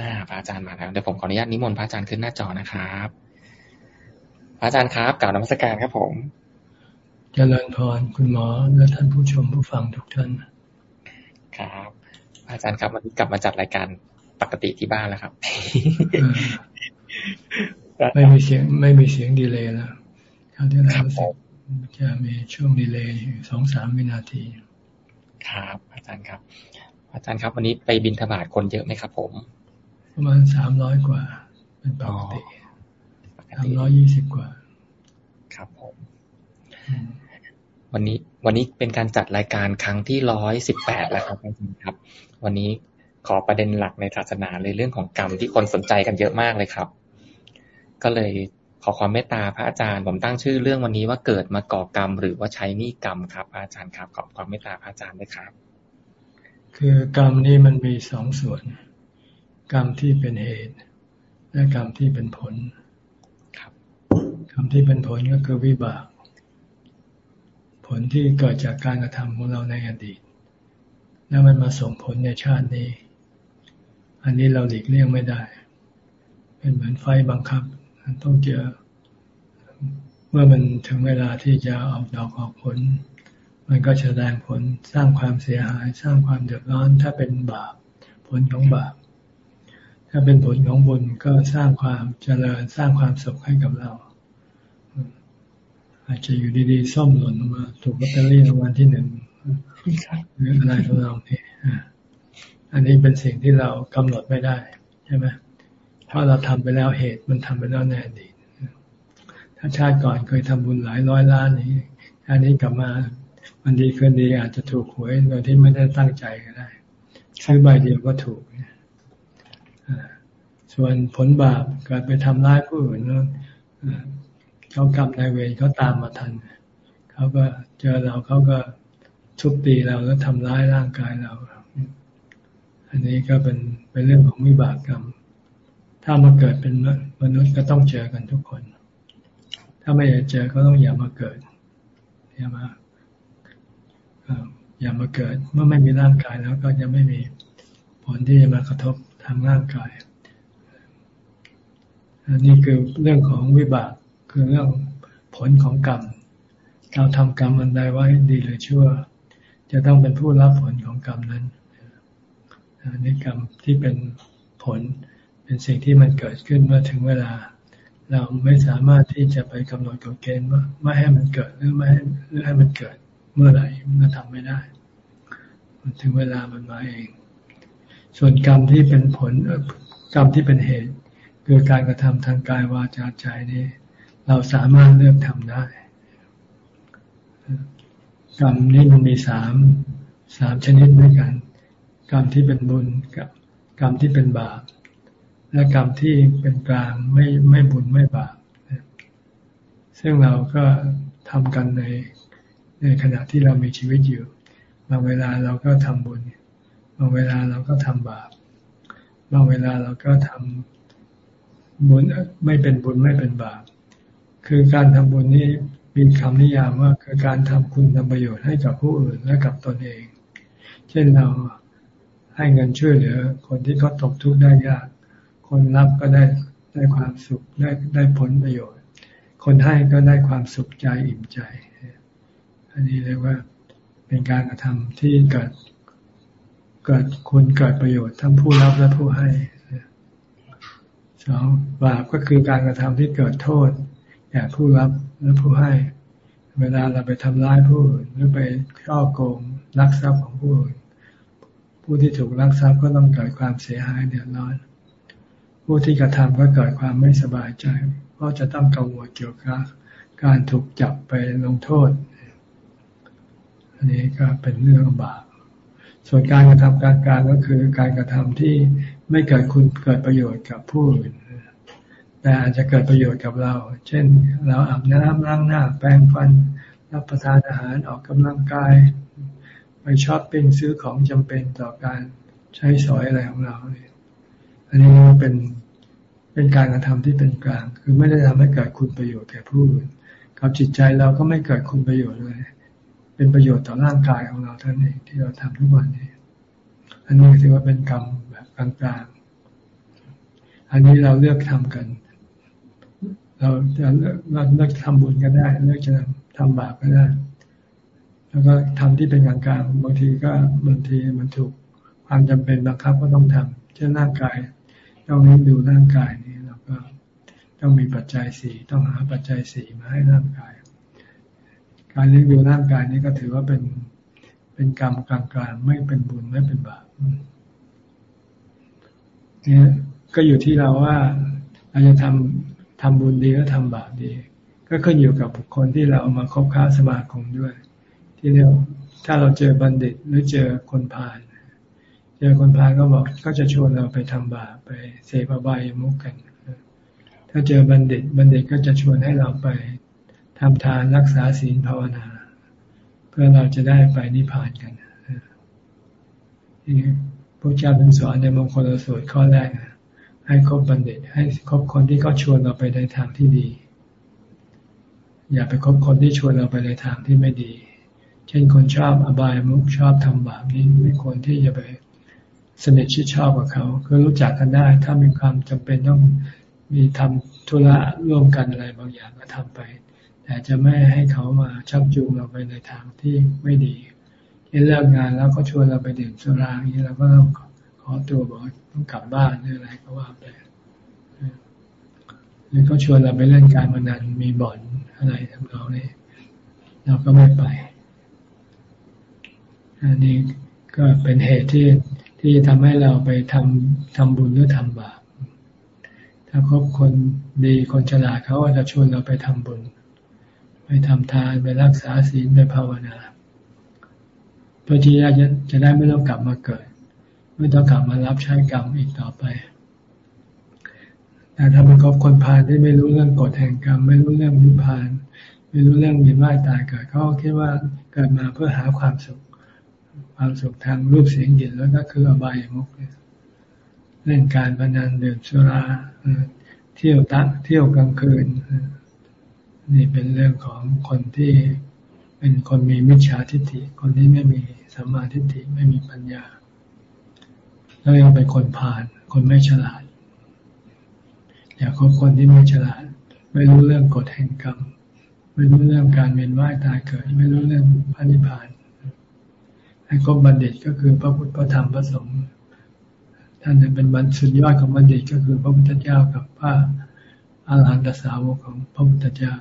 อ่าพระอาจารย์มาแล้วเดี๋ยวผมขออนุญาตนิมนต์พระอาจารย์ขึ้นหน้าจอนะครับ พระอาจารย์ครับกล่าวนมัสการครับผมเจริญพรคุณหมอและท่านผู้ชมผู้ฟังทุกท่านครับอาจารย์ครับวันนี้กลับมาจัดรายการปกติที่บ้านแล้วครับ ไม่มีเสียง ไม่มีเสียงดีเลย์แล้วคราวที่แล้วจะมีช่วงดีเลย์สองสามวินาที ครับ อาจารย์ครับ อาจารย์ครับ วันนี้ไปบินธบาตคนเยอะไหมครับผม ประมาณสามร้อยกว่า เป็นปกติสามร้อยยี่สิบกว่า ครับผมวันนี้ วันนี้เป็นการจัดรายการครั้งที่ร้อยสิบแปดแล้วครับอาจารย์ครับ วันนี้ขอประเด็นหลักในศาสนาเลยเรื่องของกรรมที่คนสนใจกันเยอะมากเลยครับ ก็เลยขอความเมตตาพระอาจารย์ ผมตั้งชื่อเรื่องวันนี้ว่าเกิดมาก่อกรรม หรือว่าใช้นี่กรรมครับ อาจารย์ครับ ขอความเมตตาพระอาจารย์ด้วยครับ คือกรรมนี่มันมีสองส่วน กรรมที่เป็นเหตุ และกรรมที่เป็นผลครับกรรมที่เป็นผลก็คือวิบาก ผลที่เกิดจากการกระทำของเราในอดีต แล้วมันมาส่งผลในชาตินี้ อันนี้เราหลีกเลี่ยงไม่ได้ เป็นเหมือนไฟบังคับต้องเจอ เมื่อมันถึงเวลาที่จะออกดอกออกผล มันก็แสดงผลสร้างความเสียหาย สร้างความเดือดร้อนถ้าเป็นบาปผลของบาป ถ้าเป็นผลของบุญก็สร้างความเจริญสร้างความสุขให้กับเรา อาจจะอยู่ดีๆ ส้มหล่นมาถูกลอตเตอรี่รางวัลที่หนึ่งหรืออะไรของเราเนี่ยอันนี้เป็นสิ่งที่เรากำหนดไม่ได้ใช่ไหมราะเราทำไปแล้วเหตุมันทำไปแล้วในอดีถ้าชาติก่อนเคยทำบุญหลายร้อยล้านนี้อันนี้กลับมาวันดีคืนดีอาจจะถูกหวยโดยที่ไม่ได้ตั้งใจก็ได้ซื้อใบเดียวก็ถูก ส่วนผลบาปเกิดไปทำร้ายผู้อื่นแล้วเขากรรมนายเวรเขาตามมาทันเขาก็เจอเราเขาก็ทุบตีเราแล้วทำร้ายร่างกายเรา อันนี้ก็เป็นเป็นเรื่องของวิบากกรรม ถ้ามาเกิดเป็นมนุษย์ก็ต้องเจอกันทุกคน ถ้าไม่อยากเจอก็ต้องอย่ามาเกิด อย่ามาอย่ามาเกิด เมื่อไม่มีร่างกายแล้วก็จะไม่มีผลที่จะมากระทบทางร่างกาย อันนี้คือเรื่องของวิบากคือเรื่องผลของกรรม เราทำกรรมอันใดไว้ดีหรือชั่ว จะต้องเป็นผู้รับผลของกรรมนั้นอันนี้กรรมที่เป็นผลเป็นสิ่งที่มันเกิดขึ้นเมื่อถึงเวลา เราไม่สามารถที่จะไปกำหนดกฎเกณฑ์ว่าไม่ให้มันเกิดหรือไม่ให้หรือให้มันเกิดเมื่อไหร่มันทำไม่ได้ มันถึงเวลามันมาเอง ส่วนกรรมที่เป็นผลกรรมที่เป็นเหตุ คือการกระทำทางกายวาจาใจนี้ เราสามารถเลือกทำได้ กรรมนี้มันมีสามสามชนิดด้วยกัน กรรมที่เป็นบุญกับกรรมที่เป็นบาป และกรรมที่เป็นกลางไม่ไม่บุญไม่บาปซึ่งเราก็ทำกันในในขณะที่เรามีชีวิตอยู่บางเวลาเราก็ทำบุญบางเวลาเราก็ทำบาปบางเวลาเราก็ทำ บุญไม่เป็นบุญไม่เป็นบาป คือการทำบุญนี้มีคำนิยามว่าคือการทำคุณทำประโยชน์ให้กับผู้อื่นและกับตนเอง เช่นเราให้เงินช่วยเหลือ คนที่เขาตกทุกข์ได้ยาก คนรับก็ได้ได้ความสุขได้ได้ผลประโยชน์ คนให้ก็ได้ความสุขใจอิ่มใจ อันนี้เรียกว่าเป็นการกระทำที่เกิดเกิดคุณเกิดประโยชน์ทั้งผู้รับและผู้ให้ สองบาปก็คือการกระทำที่เกิดโทษแก่ผู้รับและผู้ให้ เวลาเราไปทำร้ายผู้อื่นหรือไปช่อโกงลักทรัพย์ของผู้อื่นผู้ที่ถูกลักทรัพย์ก็ต้องเกิดความเสียหายเดือดร้อน ผู้ที่กระทำก็เกิดความไม่สบายใจเพราะจะต้องกังวลเกี่ยวกับการถูกจับไปลงโทษ อันนี้ก็เป็นเรื่องบาปส่วนการกระทำการการก็คือการกระทำที่ ไม่เกิดคุณเกิดประโยชน์กับผู้อื่นแต่อาจจะเกิดประโยชน์กับเรา เช่น เราอาบน้ำล้างหน้า แปรงฟัน รับประทานอาหารออกกำลังกาย ไปช้อปปิ้งซื้อของจำเป็นต่อการใช้สอยอะไรของเราเนี่ยอันนี้เป็นเป็นการกระทำที่เป็นกลาง คือไม่ได้ทำให้เกิดคุณประโยชน์แก่ผู้อื่นกับจิตใจเราก็ไม่เกิดคุณประโยชน์เลย เป็นประโยชน์ต่อร่างกายของเราเท่านั้นเองที่เราทำทุกวันนี้ อันนี้ถือว่าเป็นกรรม กลางๆ อันนี้เราเลือกทำกัน เราจะเลือกเลือกทำบุญก็ได้ เลือกจะทำบาปก็ได้ แล้วก็ทำที่เป็นกลางๆบางทีก็บางทีมันถูกความจำเป็นบังคับก็ต้องทำเช่นร่างกายต้องเลี้ยงดูร่างกายนี้เราก็ต้องมีปัจจัยสี่ต้องหาปัจจัยสี่มาให้ร่างกาย การเลี้ยงดูร่างกายนี้ก็ถือว่าเป็นเป็นกรรมกลางๆไม่เป็นบุญไม่เป็นบาป เนี่ยก็อยู่ที่เราว่าเราจะทำทำบุญดีก็ทำบาปดี ก็ขึ้นอยู่กับบุคคลที่เราเอามาคบค้าสมาคมด้วย ที่เรียกถ้าเราเจอบัณฑิตหรือเจอคนพาลเจอคนพาลก็บอกก็จะชวนเราไปทำบาปไปเสพบายมุกกัน ถ้าเจอบัณฑิตบัณฑิตก็จะชวนให้เราไปทำทานรักษาศีลภาวนา เพื่อเราจะได้ไปนิพพานกันที่ ระเจ้าเป็นสอนในมงคลสูตรข้อแรกให้คบบัณฑิต ให้คบคนที่เขาชวนเราไปในทางที่ดี อย่าไปคบคนที่ชวนเราไปในทางที่ไม่ดี เช่นคนชอบอบายมุกชอบทำบาปนี่ไม่ควรที่จะไปสนิทชิดชอบกับเขา คือรู้จักกันได้ ถ้ามีความจำเป็นต้องมีทำธุระร่วมกันอะไรบางอย่างก็ทำไป แต่จะไม่ให้เขามาชักจูงเราไปในทางที่ไม่ดี นเลิกงานแล้วก็ชวนเราไปดื่มสุราอย่างนี้เราก็ต้องขอตัวบอกต้องกลับบ้านหรืออะไรก็ว่าไปหรือเขาชวนเราไปเล่นการพนันมีบ่อนอะไรทำเราเนี่ยเราก็ไม่ไปอันนี้ก็เป็นเหตุที่ที่จะทำให้เราไปทำทำบุญหรือทำบาปถ้าคบคนดีคนฉลาดเขาก็จะชวนเราไปทำบุญ ไปทำทานไปรักษาศีลไปภาวนา เพื่อที่จะจะได้ไม่ต้องกลับมาเกิด ไม่ต้องกลับมารับใช้กรรมอีกต่อไปแต่ถ้าเป็นคบคนพาลที่ไม่รู้เรื่องกฎแห่งกรรม ไม่รู้เรื่องนิพพาน ไม่รู้เรื่องมีว่ายตายเกิดเขาคิดว่าเกิดมาเพื่อหาความสุข ความสุขทางรูปเสียงกลิ่นแล้วก็คืออบายมุกเล่นการพนันดื่มสุราเที่ยวตักเที่ยวกลางคืน นี่เป็นเรื่องของคนที่ เป็นคนมีมิจฉาทิฏฐิ คนที่ไม่มีสัมมาทิฏฐิไม่มีปัญญา แล้วยังเป็นคนผ่าน คนไม่ฉลาดอย่าคบคนที่ไม่ฉลาด ไม่รู้เรื่องกฎแห่งกรรม ไม่รู้เรื่องการเวียนว่ายตายเกิด ไม่รู้เรื่องพระนิพพานให้คบบัณฑิตก็คือพระพุทธพระธรรมพระสงฆ์ท่านเป็นบรรสุดยอดของบัณฑิตก็คือพระพุทธเจ้ากับพระอาหารหันตสาวกของพระพุทธเจ้า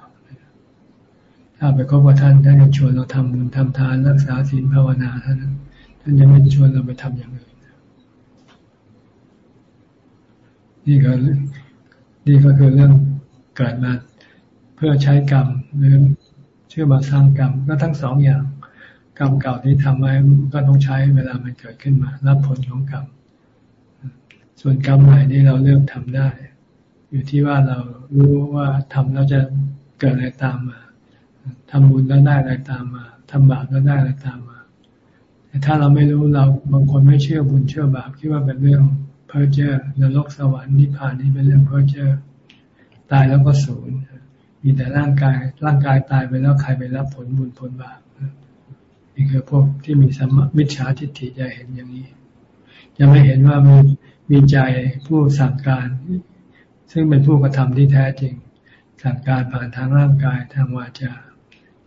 ถ้าไปคบกับท่านท่านจะชวนเราทำบุญทำทานรักษาศีลภาวนาท่านท่านจะไม่ชวนเราไปทำอย่างอื่นนี่ก็นี่ก็คือเรื่องเกิดมาเพื่อใช้กรรมหรือเชื่อมาสร้างกรรมก็ทั้งสองอย่าง กรรมเก่าที่ทำไว้ก็ต้องใช้เวลามันเกิดขึ้นมา รับผลของกรรมส่วนกรรมใหม่นี่เราเลือกทำได้ อยู่ที่ว่าเรารู้ว่าทำแล้วจะเกิดอะไรตามมา ทำบุญแล้วได้อะไรตามมาทำบาปแล้วได้อะไรตามมา แต่ถ้าเราไม่รู้เราบางคนไม่เชื่อบุญเชื่อบาปคิดว่าเป็นเรื่องเพ้อเจ้อนรกสวรรค์นิพพานนี่เป็นเรื่องเพ้อเจ้อตายแล้วก็สูญมีแต่ร่างกายร่างกายตายไปแล้วใครไปรับผลบุญผลบาปนี่คือพวกที่มีสัมมิจฉาทิฏฐิจะเห็นอย่างนี้จะไม่เห็นว่ามีมีใจผู้สั่งการ ซึ่งเป็นผู้กระทำที่แท้จริง สั่งการผ่านทางร่างกายทางวาจา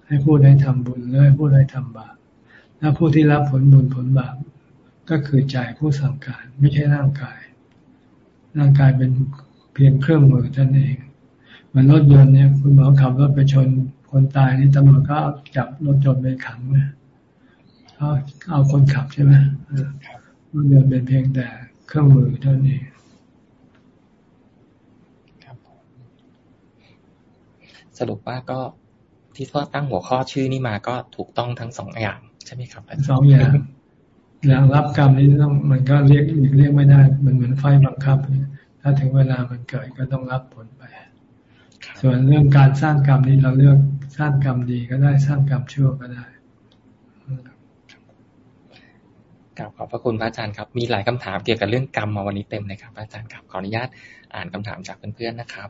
ให้ผู้ได้ทำบุญเลยผู้ได้ทำบาปและผู้ที่รับผลบุญผลบาปก็คือใจผู้สั่งการไม่ใช่ร่างกาย ร่างกายเป็นเพียงเครื่องมือท่านเองมันรถยนต์เนี่ยคุณหมอขับรถไปชนคนตายนี่ตำรวจก็จับรถยนต์ไปขังนะเขาเอาคนขับใช่ไหมรถยนต์เป็นเพียงแต่เครื่องมือเท่านั้นเองสรุปว่าก็ ที่พ่อตั้งหัวข้อชื่อนี้มาก็ถูกต้องทั้งสองอย่างใช่ไหมครับสองอย่างอย่างรับกรรมนี้ต้องมันก็เรียกเรียกไม่ได้ มันเหมือนไฟบังคับ ถ้าถึงเวลามันเกิดก็ต้องรับผลไป ส่วนเรื่องการสร้างกรรมนี้เราเลือกสร้างกรรมดีก็ได้สร้างกรรมชั่วก็ได้กราบขอบพระคุณพระอาจารย์ครับ มีหลายคำถามเกี่ยวกับเรื่องกรรมมาวันนี้เต็มเลยครับพระอาจารย์ครับขออนุญาตอ่านคำถามจากเพื่อนๆนะครับ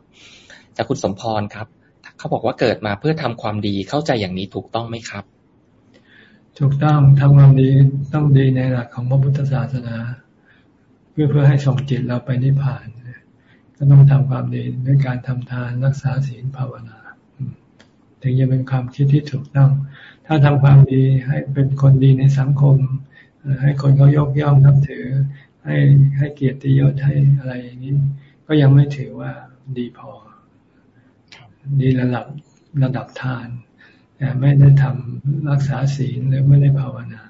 จากคุณสมพรครับ เขาบอกว่าเกิดมาเพื่อทำความดีเข้าใจอย่างนี้ถูกต้องไหมครับ ถูกต้องทำความดีต้องดีในหลักของพระพุทธศาสนา เพื่อเพื่อให้ส่งจิตเราไปนิพพานก็ต้องทำความดีด้วยการทำทานรักษาศีลภาวนาถึงจะเป็นความคิดที่ถูกต้อง ถ้าทำความดีให้เป็นคนดีในสังคม ให้คนเขายกย่องนับถือ ให้ให้เกียรติยศให้อะไรอย่างนี้ ก็ยังไม่ถือว่าดีพอ ดีระดับระดับทานแต่ไม่ได้ทำรักษาศีลหรือไม่ได้ภาวนา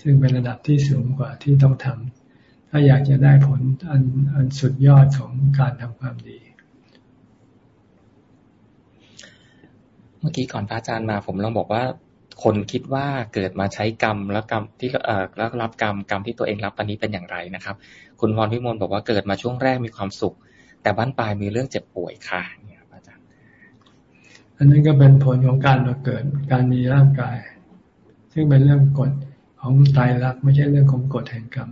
ซึ่งเป็นระดับที่สูงกว่าที่ต้องทำถ้าอยากจะได้ผลอันอันสุดยอดของการทำความดี เมื่อกี้ก่อนพระอาจารย์มาผมลองบอกว่าคนคิดว่าเกิดมาใช้กรรมแล้วกรรมที่เอ่อแล้วรับกรรมกรรมที่ตัวเองรับตอนนี้เป็นอย่างไรนะครับ คุณพรพิมลบอกว่าเกิดมาช่วงแรกมีความสุข แต่บ้านปลายมีเรื่องเจ็บป่วยค่ะเนี่ยอาจารย์ อันนี้นก็เป็นผลของการมาเกิด การมีร่างกาย ซึ่งเป็นเรื่องกฎของตายรักไม่ใช่เรื่องของกฎแห่งกรรม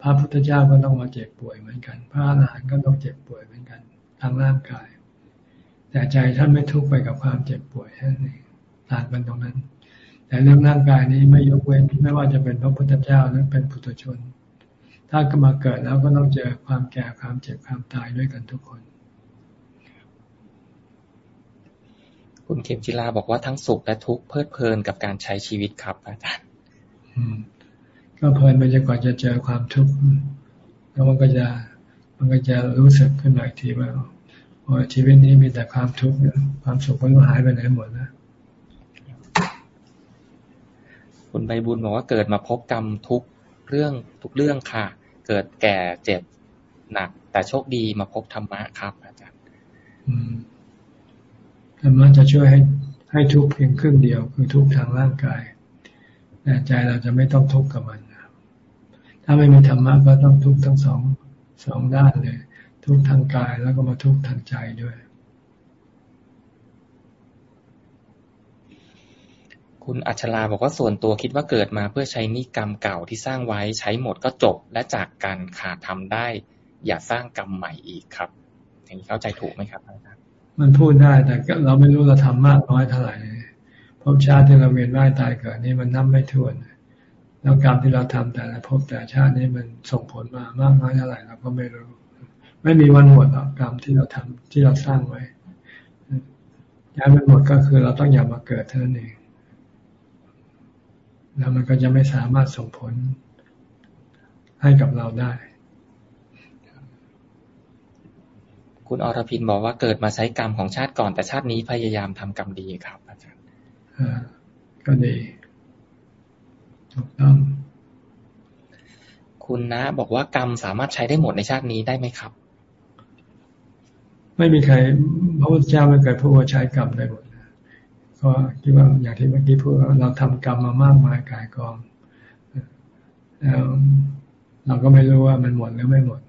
พระพุทธเจ้าก็ต้องมาเจ็บป่วยเหมือนกัน พระอรหันต์ก็ต้องเจ็บป่วยเหมือนกันทางร่างกาย แต่ใจท่านไม่ทุกข์ไปกับความเจ็บป่วยนั่นเองต่างกันตรงนั้น แต่เรื่องร่างกายนี้ไม่ยกเว้นไม่ว่าจะเป็นพระพุทธเจ้าหรือเป็นปุถุชน ถ้าก็มาเกิดแล้วก็ต้องเจอความแก่ความเจ็บความตายด้วยกันทุกคน คุณเข็มจิลาบอกว่าทั้งสุขและทุกข์เพลิดเพลินกับการใช้ชีวิตครับอาจารย์ก็เพลินไปจนกว่าจะเจอความทุกข์แล้วมันก็จะมันก็จะรู้สึกขึ้นมาอีกทีว่าพราะชีวิตนี้มีแต่ความทุกข์ความสุขมันหายไปไหนหมดนะคุณใบบุญบอกว่าเกิดมาพบกรรมทุกเรื่องทุกเรื่องค่ะ เกิดแก่เจ็บหนัก แต่โชคดีมาพบธรรมะครับ อาจารย์ ธรรมะจะช่วยให้ให้ทุกเพียงครึ่งเดียว คือทุกทางร่างกายแต่ใจเราจะไม่ต้องทุกข์กับมันถ้าไม่มีธรรมะก็ต้องทุกข์ทั้งสองสองด้านเลย ทุกทางกายแล้วก็มาทุกทางใจด้วย คุณอัชราบอกว่าส่วนตัวคิดว่าเกิดมาเพื่อใช้นิกรรมเก่าที่สร้างไว้ใช้หมดก็จบและจากกันขาดทำได้ อย่าสร้างกรรมใหม่อีกครับอย่างนี้เข้าใจถูกไหมครับอาจารย์ มันพูดได้แต่เราไม่รู้เราทำมากน้อยเท่าไหร่ภพชาติที่เราเวียนว่ายตายเกิดนี่มันนับไม่ถ้วนแล้วกรรมที่เราทำแต่ละภพแต่ชาตินี้มันส่งผลมามากน้อยเท่าไหร่เราก็ไม่รู้ ไม่มีวันหมดหรอกกรรมที่เราทำที่เราสร้างไว้ย้ายมันหมดก็คือเราต้องอย่ามาเกิดเท่านั้นเองแล้วมันก็จะไม่สามารถส่งผลให้กับเราได้ คุณอรพินบอกว่าเกิดมาใช้กรรมของชาติก่อน แต่ชาตินี้พยายามทำกรรมดีครับ อาจารย์ก็ดี ถูกต้อง คุณนะบอกว่ากรรมสามารถใช้ได้หมดในชาตินี้ได้ไหมครับ ไม่มีใครพระพุทธเจ้าไม่เคยพูดว่าใช้กรรมได้หมดก็คิดว่าอย่างที่เมื่อกี้พูดเราทำกรรมมามากมายกายกองแล้วเราก็ไม่รู้ว่ามันหมดหรือไม่หมด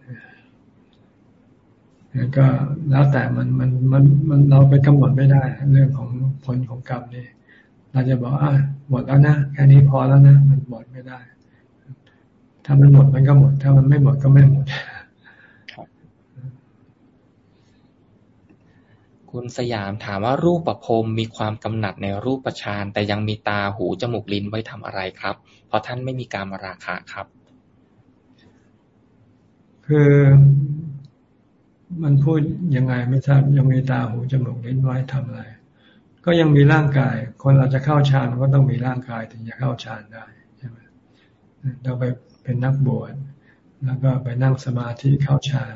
ก็แล้วแต่มันมันมันมันเราไปกำหนดไม่ได้ เรื่องของผลของกรรมนี่เราจะบอกอะหมดแล้วนะแค่นี้พอแล้วนะมันหมดไม่ได้ ถ้ามันหมดมันก็หมด ถ้ามันไม่หมดก็ไม่หมดคุณสยามถามว่ารูปประพรมมีความกำหนัดในรูปประชานแต่ยังมีตาหูจมูกลิ้นไว้ทำอะไรครับ เพราะท่านไม่มีการมาราคะครับ คือ มันพูดยังไงไม่ทราบยังมีตาหูจมูกลิ้นไว้ทำอะไร ก็ยังมีร่างกาย คนเราจะเข้าฌานก็ต้องมีร่างกายถึงจะเข้าฌานได้ใช่ไหมเราไปเป็นนักบวชแล้วก็ไปนั่งสมาธิเข้าฌาน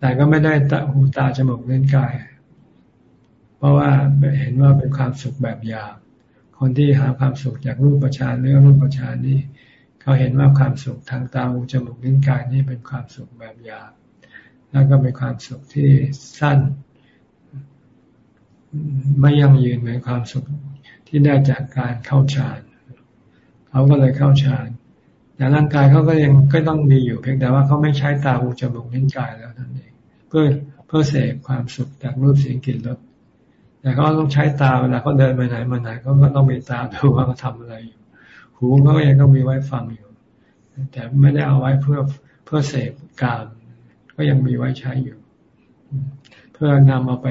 แต่ก็ไม่ได้ตาหูตาจมูกเลิ้นกาย เพราะว่าเห็นว่าเป็นความสุขแบบหยาบคนที่หาความสุขจากรูปประชานเรื่องรูปประชานนี่เขาเห็นว่าความสุขทางตาหูจมูกลิ้นกายนี่เป็นความสุขแบบหยาบ แล้วก็เป็นความสุขที่สั้น ไม่ยั่งยืนเหมือนความสุขที่ได้จากการเข้าฌานเขาก็เลยเข้าฌานแต่ร่างกายเขาก็ยังก็ต้องมีอยู่เพียงแต่ว่าเขาไม่ใช้ตาหูจมูกลิ้นกายแล้วนั่นเองเพื่อเพื่อเสพความสุขจากรูปเสียงกลิ่นรสแต่เขาต้องใช้ตาเวลาเขาเดินไปไหนมาไหนเขาก็ต้องมีตาดูว่าเขาทำอะไรอยู่ หูเขาก็ยังต้องมีไว้ฟังอยู่ แต่ไม่ได้เอาไว้เพื่อเพื่อเสพกาม ก็ยังมีไว้ใช้อยู่ เพื่อนำเอาไป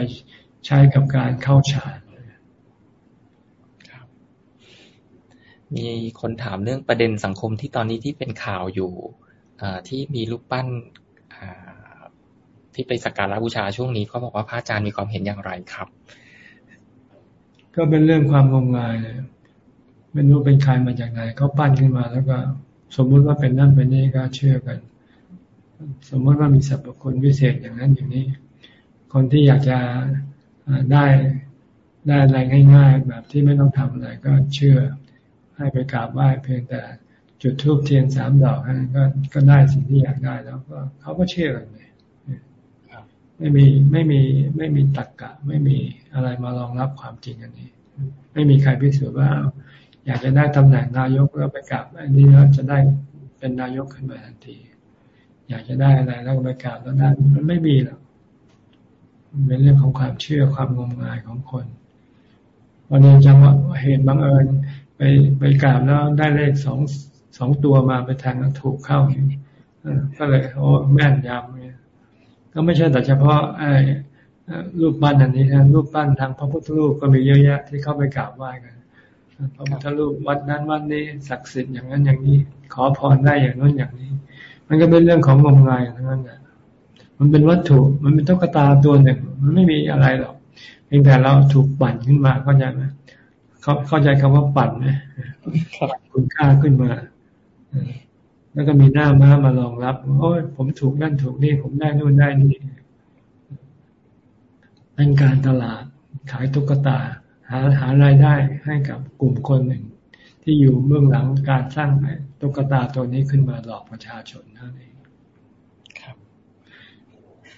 ใช้กับการเข้าฌานมีคนถามเรื่องประเด็นสังคมที่ตอนนี้ที่เป็นข่าวอยู่ที่มีรูปปั้นที่ไปสักการะบูชาช่วงนี้เขาบอกว่าพระอาจารย์มีความเห็นอย่างไรครับ ก็เป็นเรื่องความงมงายเลยไม่รู้เป็นใครมาจากไหนเขาปั้นขึ้นมา แล้วก็สมมุติว่าเป็นนั่นเป็นนี่ก็เชื่อกัน สมมติว่ามีสรรพคุณพิเศษอย่างนั้นอย่างนี้ คนที่อยากจะได้ได้อะไรง่าย ๆ แบบที่ไม่ต้องทำอะไรก็เชื่อให้ไปกราบไหว้เพียงแต่จุดทูบเทียนสามดอกนั้นก็ก็ได้สิ่งที่อยากได้แล้วก็เขาก็เชื่อกันเลยไม่มีไม่มีไม่มีตรกกะ ไม่มีอะไรมารองรับความจริงอันนี้ ไม่มีใครพิสูจน์ว่า อยากจะได้ตำแหน่งนายกแล้วไปกราบอันนี้แล้วจะได้เป็นนายกขึ้นมาทันที อยากจะได้อะไรแล้วไปกราบแล้วได้มันไม่มีหรอกมันเป็นเรื่องของความเชื่อความงมงายของคนวันนี้จังว่าเหตุบังเอิญไปไปกราบแล้วได้เลขสองสองตัวมาไปแทงแล้วถูกเข้าก็เลยโอ้แม่นยำเนี่ยก็ไม่ใช่แต่เฉพาะไอ้รูปปั้นอันนี้นะรูปปั้นทางพระพุทธรูปก็มีเยอะแยะที่เข้าไปกราบไหว้กันพระพุทธรูปวัดนั้นวัดนี้ศักดิ์สิทธิ์อย่างนั้นอย่างนี้ ขอพรได้อย่างนั้นอย่างนี้ มันก็เป็นเรื่องของงมงายทั้งนั้นแหละมันเป็นวัตถุ มันเป็นตุ๊กตาตัวหนึ่ง มันไม่มีอะไรหรอก เพียงแต่เราถูกปั่นขึ้นมาเข้าใจไหมเขาเข้าใจคำว่าปั่นไหมคุณค่าขึ้นมา แล้วก็มีหน้าม้ามารองรับโอ้ยผมถูกนั่นถูกนี่ ผมได้นู่นได้นี่เป็นการตลาดขายตุ๊กตา หาหารายได้ให้กับกลุ่มคนหนึ่ง ที่อยู่เบื้องหลังการสร้างตุ๊กตาตัวนี้ขึ้นมาหลอกประชาชนนั่นเองครับ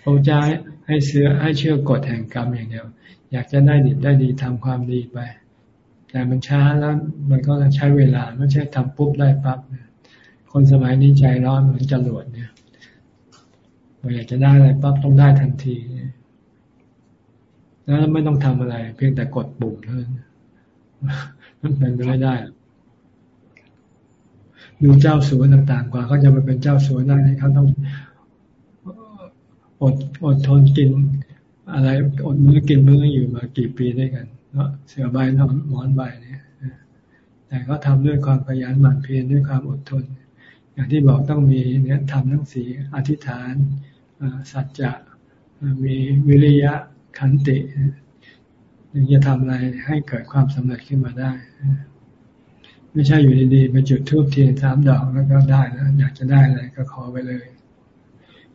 พระเจ้าให้เสื้อให้เชื่อกฎแห่งกรรมอย่างเดียว อยากจะได้ดีได้ดีทำความดีไป แต่มันช้าแล้วมันก็ต้องใช้เวลาไม่ใช่ทำปุ๊บได้ปั๊บนะคนสมัยนี้ใจร้อนเหมือนจรวดเนี่ยพออยากจะได้อะไรปั๊บต้องได้ทันทีแล้วไม่ต้องทำอะไร เพียงแต่กดปุ่มเท่านั้นมันเป็นไปไม่ได้ ดูเจ้าสัวต่างๆ กว่าเขาจะมาเป็นเจ้าสัวได้เขาต้องอดอดทนกิน อะไรอดมื้อกินมื้ออยู่มากี่ปีด้วยกันเนาะเสือใบนอนหมอนใบเนี่ยแต่เขาทาด้วยความขยันหมั่นเพียรด้วยความอดทน อย่างที่บอกต้องมีเนี่ยทำทั้งสีอธิษฐานสัจจะมีวิริยะขันติถึงจะทำอะไรให้เกิดความสำเร็จขึ้นมาได้ ไม่ใช่อยู่ดีๆไปจุดทูบเทียนสามดอกแล้วก็ได้นะอยากจะได้อะไรก็ขอไปเลย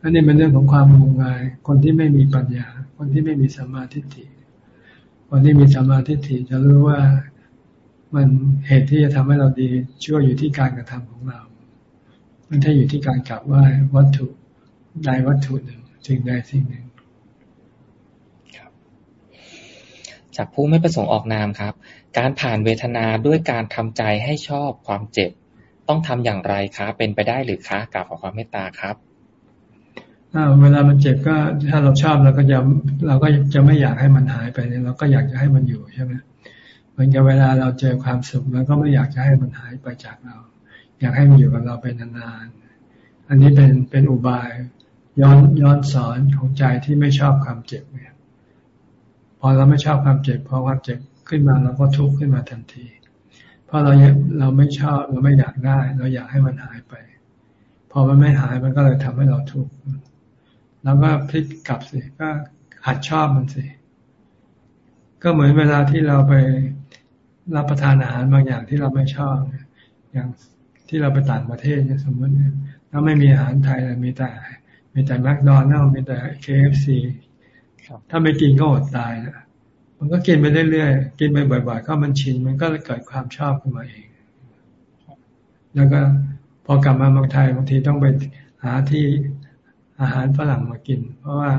อันนี้เป็นเรื่องของความงมงาย คนที่ไม่มีปัญญา คนที่ไม่มีสมาธิิคนที่มีสมาธิิจะรู้ว่ามันเหตุที่จะทำให้เราดีชั่วอยู่ที่การกระทำของเรา มันถ้าอยู่ที่การกลับไหว้วัตถุใดวัตถุหนึ่งสิ่งใดสิ่งหนึ่งครับ จากผู้ไม่ประสงค์ออกนามครับ การผ่านเวทนาด้วยการทำใจให้ชอบความเจ็บ ต้องทำอย่างไรคะ เป็นไปได้หรือคะกล่าวขอความเมตตาครับเวลามันเจ็บก็ถ้าเราชอบเราก็จะเราก็จะไม่อยากให้มันหายไปเนี่ยเราก็อยากจะให้มันอยู่ใช่ไหมเหมือนกับเวลาเราเจอความสุขเราก็ไม่อยากจะให้มันหายไปจากเรา อยากให้มันอยู่กับเราไปนานๆอันนี้เป็นเป็นอุบายย้อนย้อนสอนของใจที่ไม่ชอบความเจ็บเนี่ย พอเราไม่ชอบความเจ็บพอความเจ็บขึ้นมาเราก็ทุกข์ขึ้นมาทันที เพราะเราเราไม่ชอบเราไม่อยากได้ เราอยากให้มันหายไป พอมันไม่หายมันก็เลยทำให้เราทุกข์แล้วก็พลิกกลับสิก็หัดชอบมันสิก็เหมือนเวลาที่เราไปรับประทานอาหารบางอย่างที่เราไม่ชอบอย่างที่เราไปต่างประเทศเนี่ยสมมติเนี่ยถ้าไม่มีอาหารไทยมีแต่มีแต่แมคโดนัลล์มีแต่ KFC ถ้าไม่กินก็อดตายนะมันก็กินไปเรื่อยๆ กินไปบ่อยๆ ก็มันชิน มันก็เกิดความชอบขึ้นมาเอง แล้วก็พอกลับมาเมืองไทยบางทีต้องไปหาที่อาหารฝรั่งมากิน เพราะว่า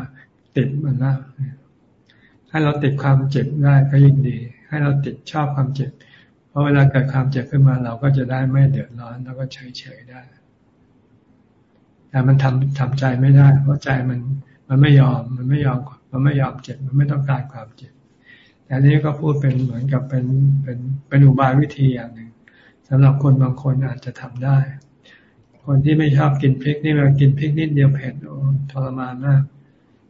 ติดมันนะให้เราติดความเจ็บได้ก็ยิ่งดี ให้เราติดชอบความเจ็บ เพราะเวลาเกิดความเจ็บขึ้นมาเราก็จะได้ไม่เดือดร้อน แล้วก็เฉยเฉยได้ แต่มันทำทำใจไม่ได้ เพราะใจมันมันไม่ยอม มันไม่ยอม มันไม่ยอมเจ็บ มันไม่ต้องการความเจ็บ แต่นี้ก็พูดเป็นเหมือนกับเป็นเป็นเป็นอุบายวิธีอย่างหนึ่งสำหรับคนบางคนอาจจะทำได้ คนที่ไม่ชอบกินพริกนี่เวลากินพริกนิดเดียวเผ็ดโอ้ทรมานมาก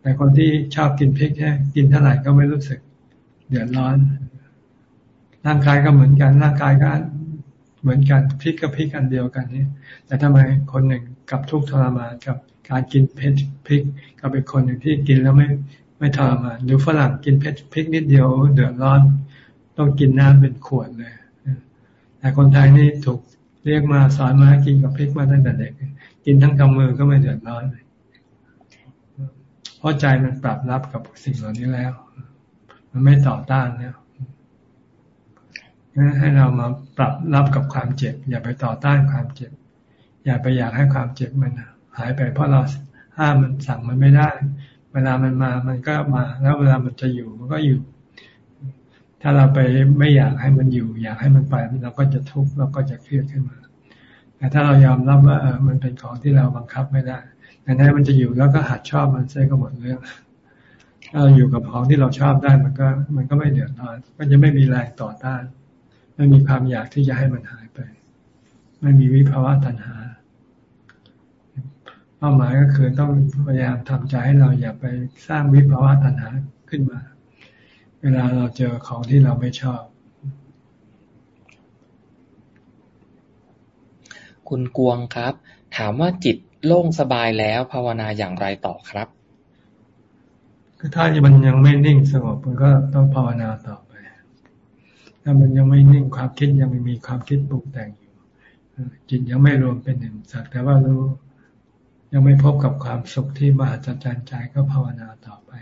แต่คนที่ชอบกินพริกแค่กินเท่าไหร่ก็ไม่รู้สึกเดือดร้อน ร่างกายก็เหมือนกัน ร่างกายก็เหมือนกันพริกกับพริกอันเดียวกันนี่แต่ทำไมคนหนึ่งกับทุกทรมานกับการกินเผ็ดพริกกับเป็นคนหนึ่งที่กินแล้วไม่ ไม่ทรมานดูฝรั่งกินเผ็ดพริกนิดเดียวเดือดร้อน ต้องกินน้ำเป็นขวดเลยแต่คนไทยนี่ถูกเรียกมาสอนมากินกับพริกมาตั้งแต่เด็ก กินทั้งกำมือก็ไม่เดือดร้อนเพราะใจมันปรับรับกับสิ่งเหล่านี้แล้ว มันไม่ต่อต้านแล้วให้เรามาปรับรับกับความเจ็บ อย่าไปต่อต้านความเจ็บ อย่าไปอยากให้ความเจ็บมันหายไปเพราะเราห้ามมันสั่งมันไม่ได้ วลามันมามันก็มา แล้วเวลามันจะอยู่มันก็อยู่ ถ้าเราไปไม่อยากให้มันอยู่ อยากให้มันไปเราก็จะทุกข์เราก็จะเครียดขึ้นมา แต่ถ้าเรายอมรับว่าเออมันเป็นของที่เราบังคับไม่ได้แต่นั้นมันจะอยู่แล้วก็หัดชอบมันเสียก็หมดเรื่องถ้าเราอยู่กับของที่เราชอบได้มันก็ มันก็ไม่เดือดร้อนก็จะไม่มีแรงต่อต้านไม่มีความอยากที่จะให้มันหายไป ไม่มีวิภาวะตัณหา เป้าหมายก็คือต้องพยายามทำใจให้เราอย่าไปสร้างวิภาวะตัณหาขึ้นมา เวลาเราเจอของที่เราไม่ชอบ คุณกวงครับ ถามว่าจิตโล่งสบายแล้วภาวนาอย่างไรต่อครับก็ถ้ามันยังไม่นิ่งสงบมันก็ต้องภาวนาต่อไป ถ้ามันยังไม่นิ่งความคิดยังมีความคิดปรุงแต่งอยู่จิตยังไม่รวมเป็นหนึ่งสักแต่ว่ารู้ ยังไม่พบกับความสุขที่มหัศจรรย์ใจก็ภาวนาต่อไป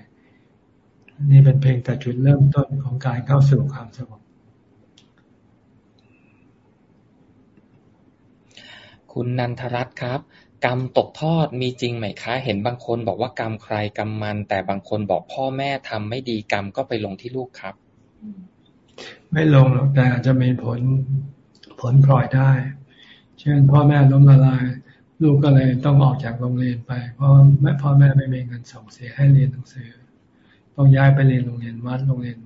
นี่เป็นเพียงแต่จุดเริ่มต้นของการเข้าสู่ความสงบคุณนันทรัตน์ครับ กรรมตกทอดมีจริงไหมคะ เห็นบางคนบอกว่ากรรมใครกรรมมัน แต่บางคนบอกพ่อแม่ทำไม่ดีกรรมก็ไปลงที่ลูกครับ ไม่ลงหรอกแต่อาจจะมีผลผลพลอยได้ เช่นพ่อแม่ล้มละลาย ลูกก็เลยต้องออกจากโรงเรียนไป เพราะแม่พ่อแม่ไม่มีเงินส่งเสียให้เรียนหนังสือ ต้องย้ายไปเรียนโรงเรียนวัดโรงเรียน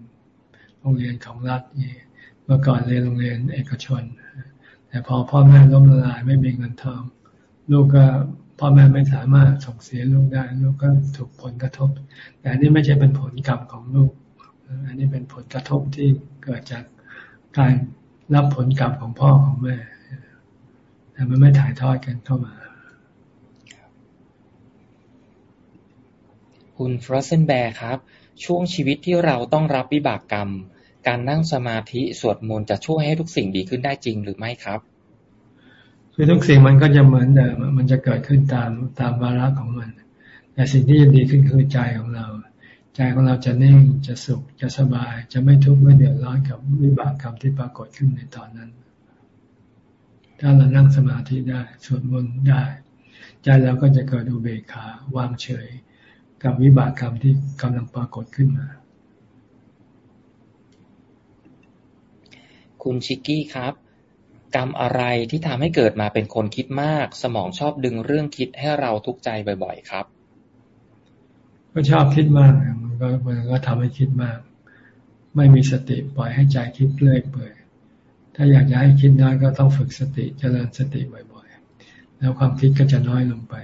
โรงเรียนของรัฐนี่เมื่อก่อนเรียนโรงเรียนเอกชน แต่พอพ่อแม่ล้มละลายไม่มีเงินทอง ลูกก็พ่อแม่ไม่สามารถส่งเสียลูกได้ ลูกก็ถูกผลกระทบ แต่นนี้ไม่ใช่เป็นผลกรรมของลูก อันนี้เป็นผลกระทบที่เกิดจากการรับผลกรรมของพ่อของแม่แต่มันไม่ถ่ายทอดกันเข้ามา คุณ Frozen Bear ครับ ช่วงชีวิตที่เราต้องรับวิบากกรรม การนั่งสมาธิสวดมนต์จะช่วยให้ทุกสิ่งดีขึ้นได้จริงหรือไม่ครับ คือทุกสิ่งมันก็จะเหมือนเดิมมันจะเกิดขึ้นตามตามวาระของมัน แต่สิ่งที่จะดีขึ้นคือใจของเรา ใจของเราจะนิ่งจะสุขจะสบาย จะไม่ทุกข์ไม่เดือดร้อนกับวิบากกรรมที่ปรากฏขึ้นในตอนนั้น ถ้าเรานั่งสมาธิได้สวดมนต์ได้ ใจเราก็จะเกิดอุเบกขาวางเฉย กับวิบากกรรมที่กำลังปรากฏขึ้นมา คุณชิกกี้ครับ กรรมอะไรที่ทำให้เกิดมาเป็นคนคิดมาก สมองชอบดึงเรื่องคิดให้เราทุกข์ใจบ่อย ๆ ครับ ก็ชอบคิดมากมันก็มันก็ทำให้คิดมาก ไม่มีสติปล่อยให้ใจคิดเรื่อยเปื่อยถ้าอยากจะให้คิดน้อยก็ต้องฝึกสติเจริญสติบ่อยๆ แล้วความคิดก็จะน้อยลงไป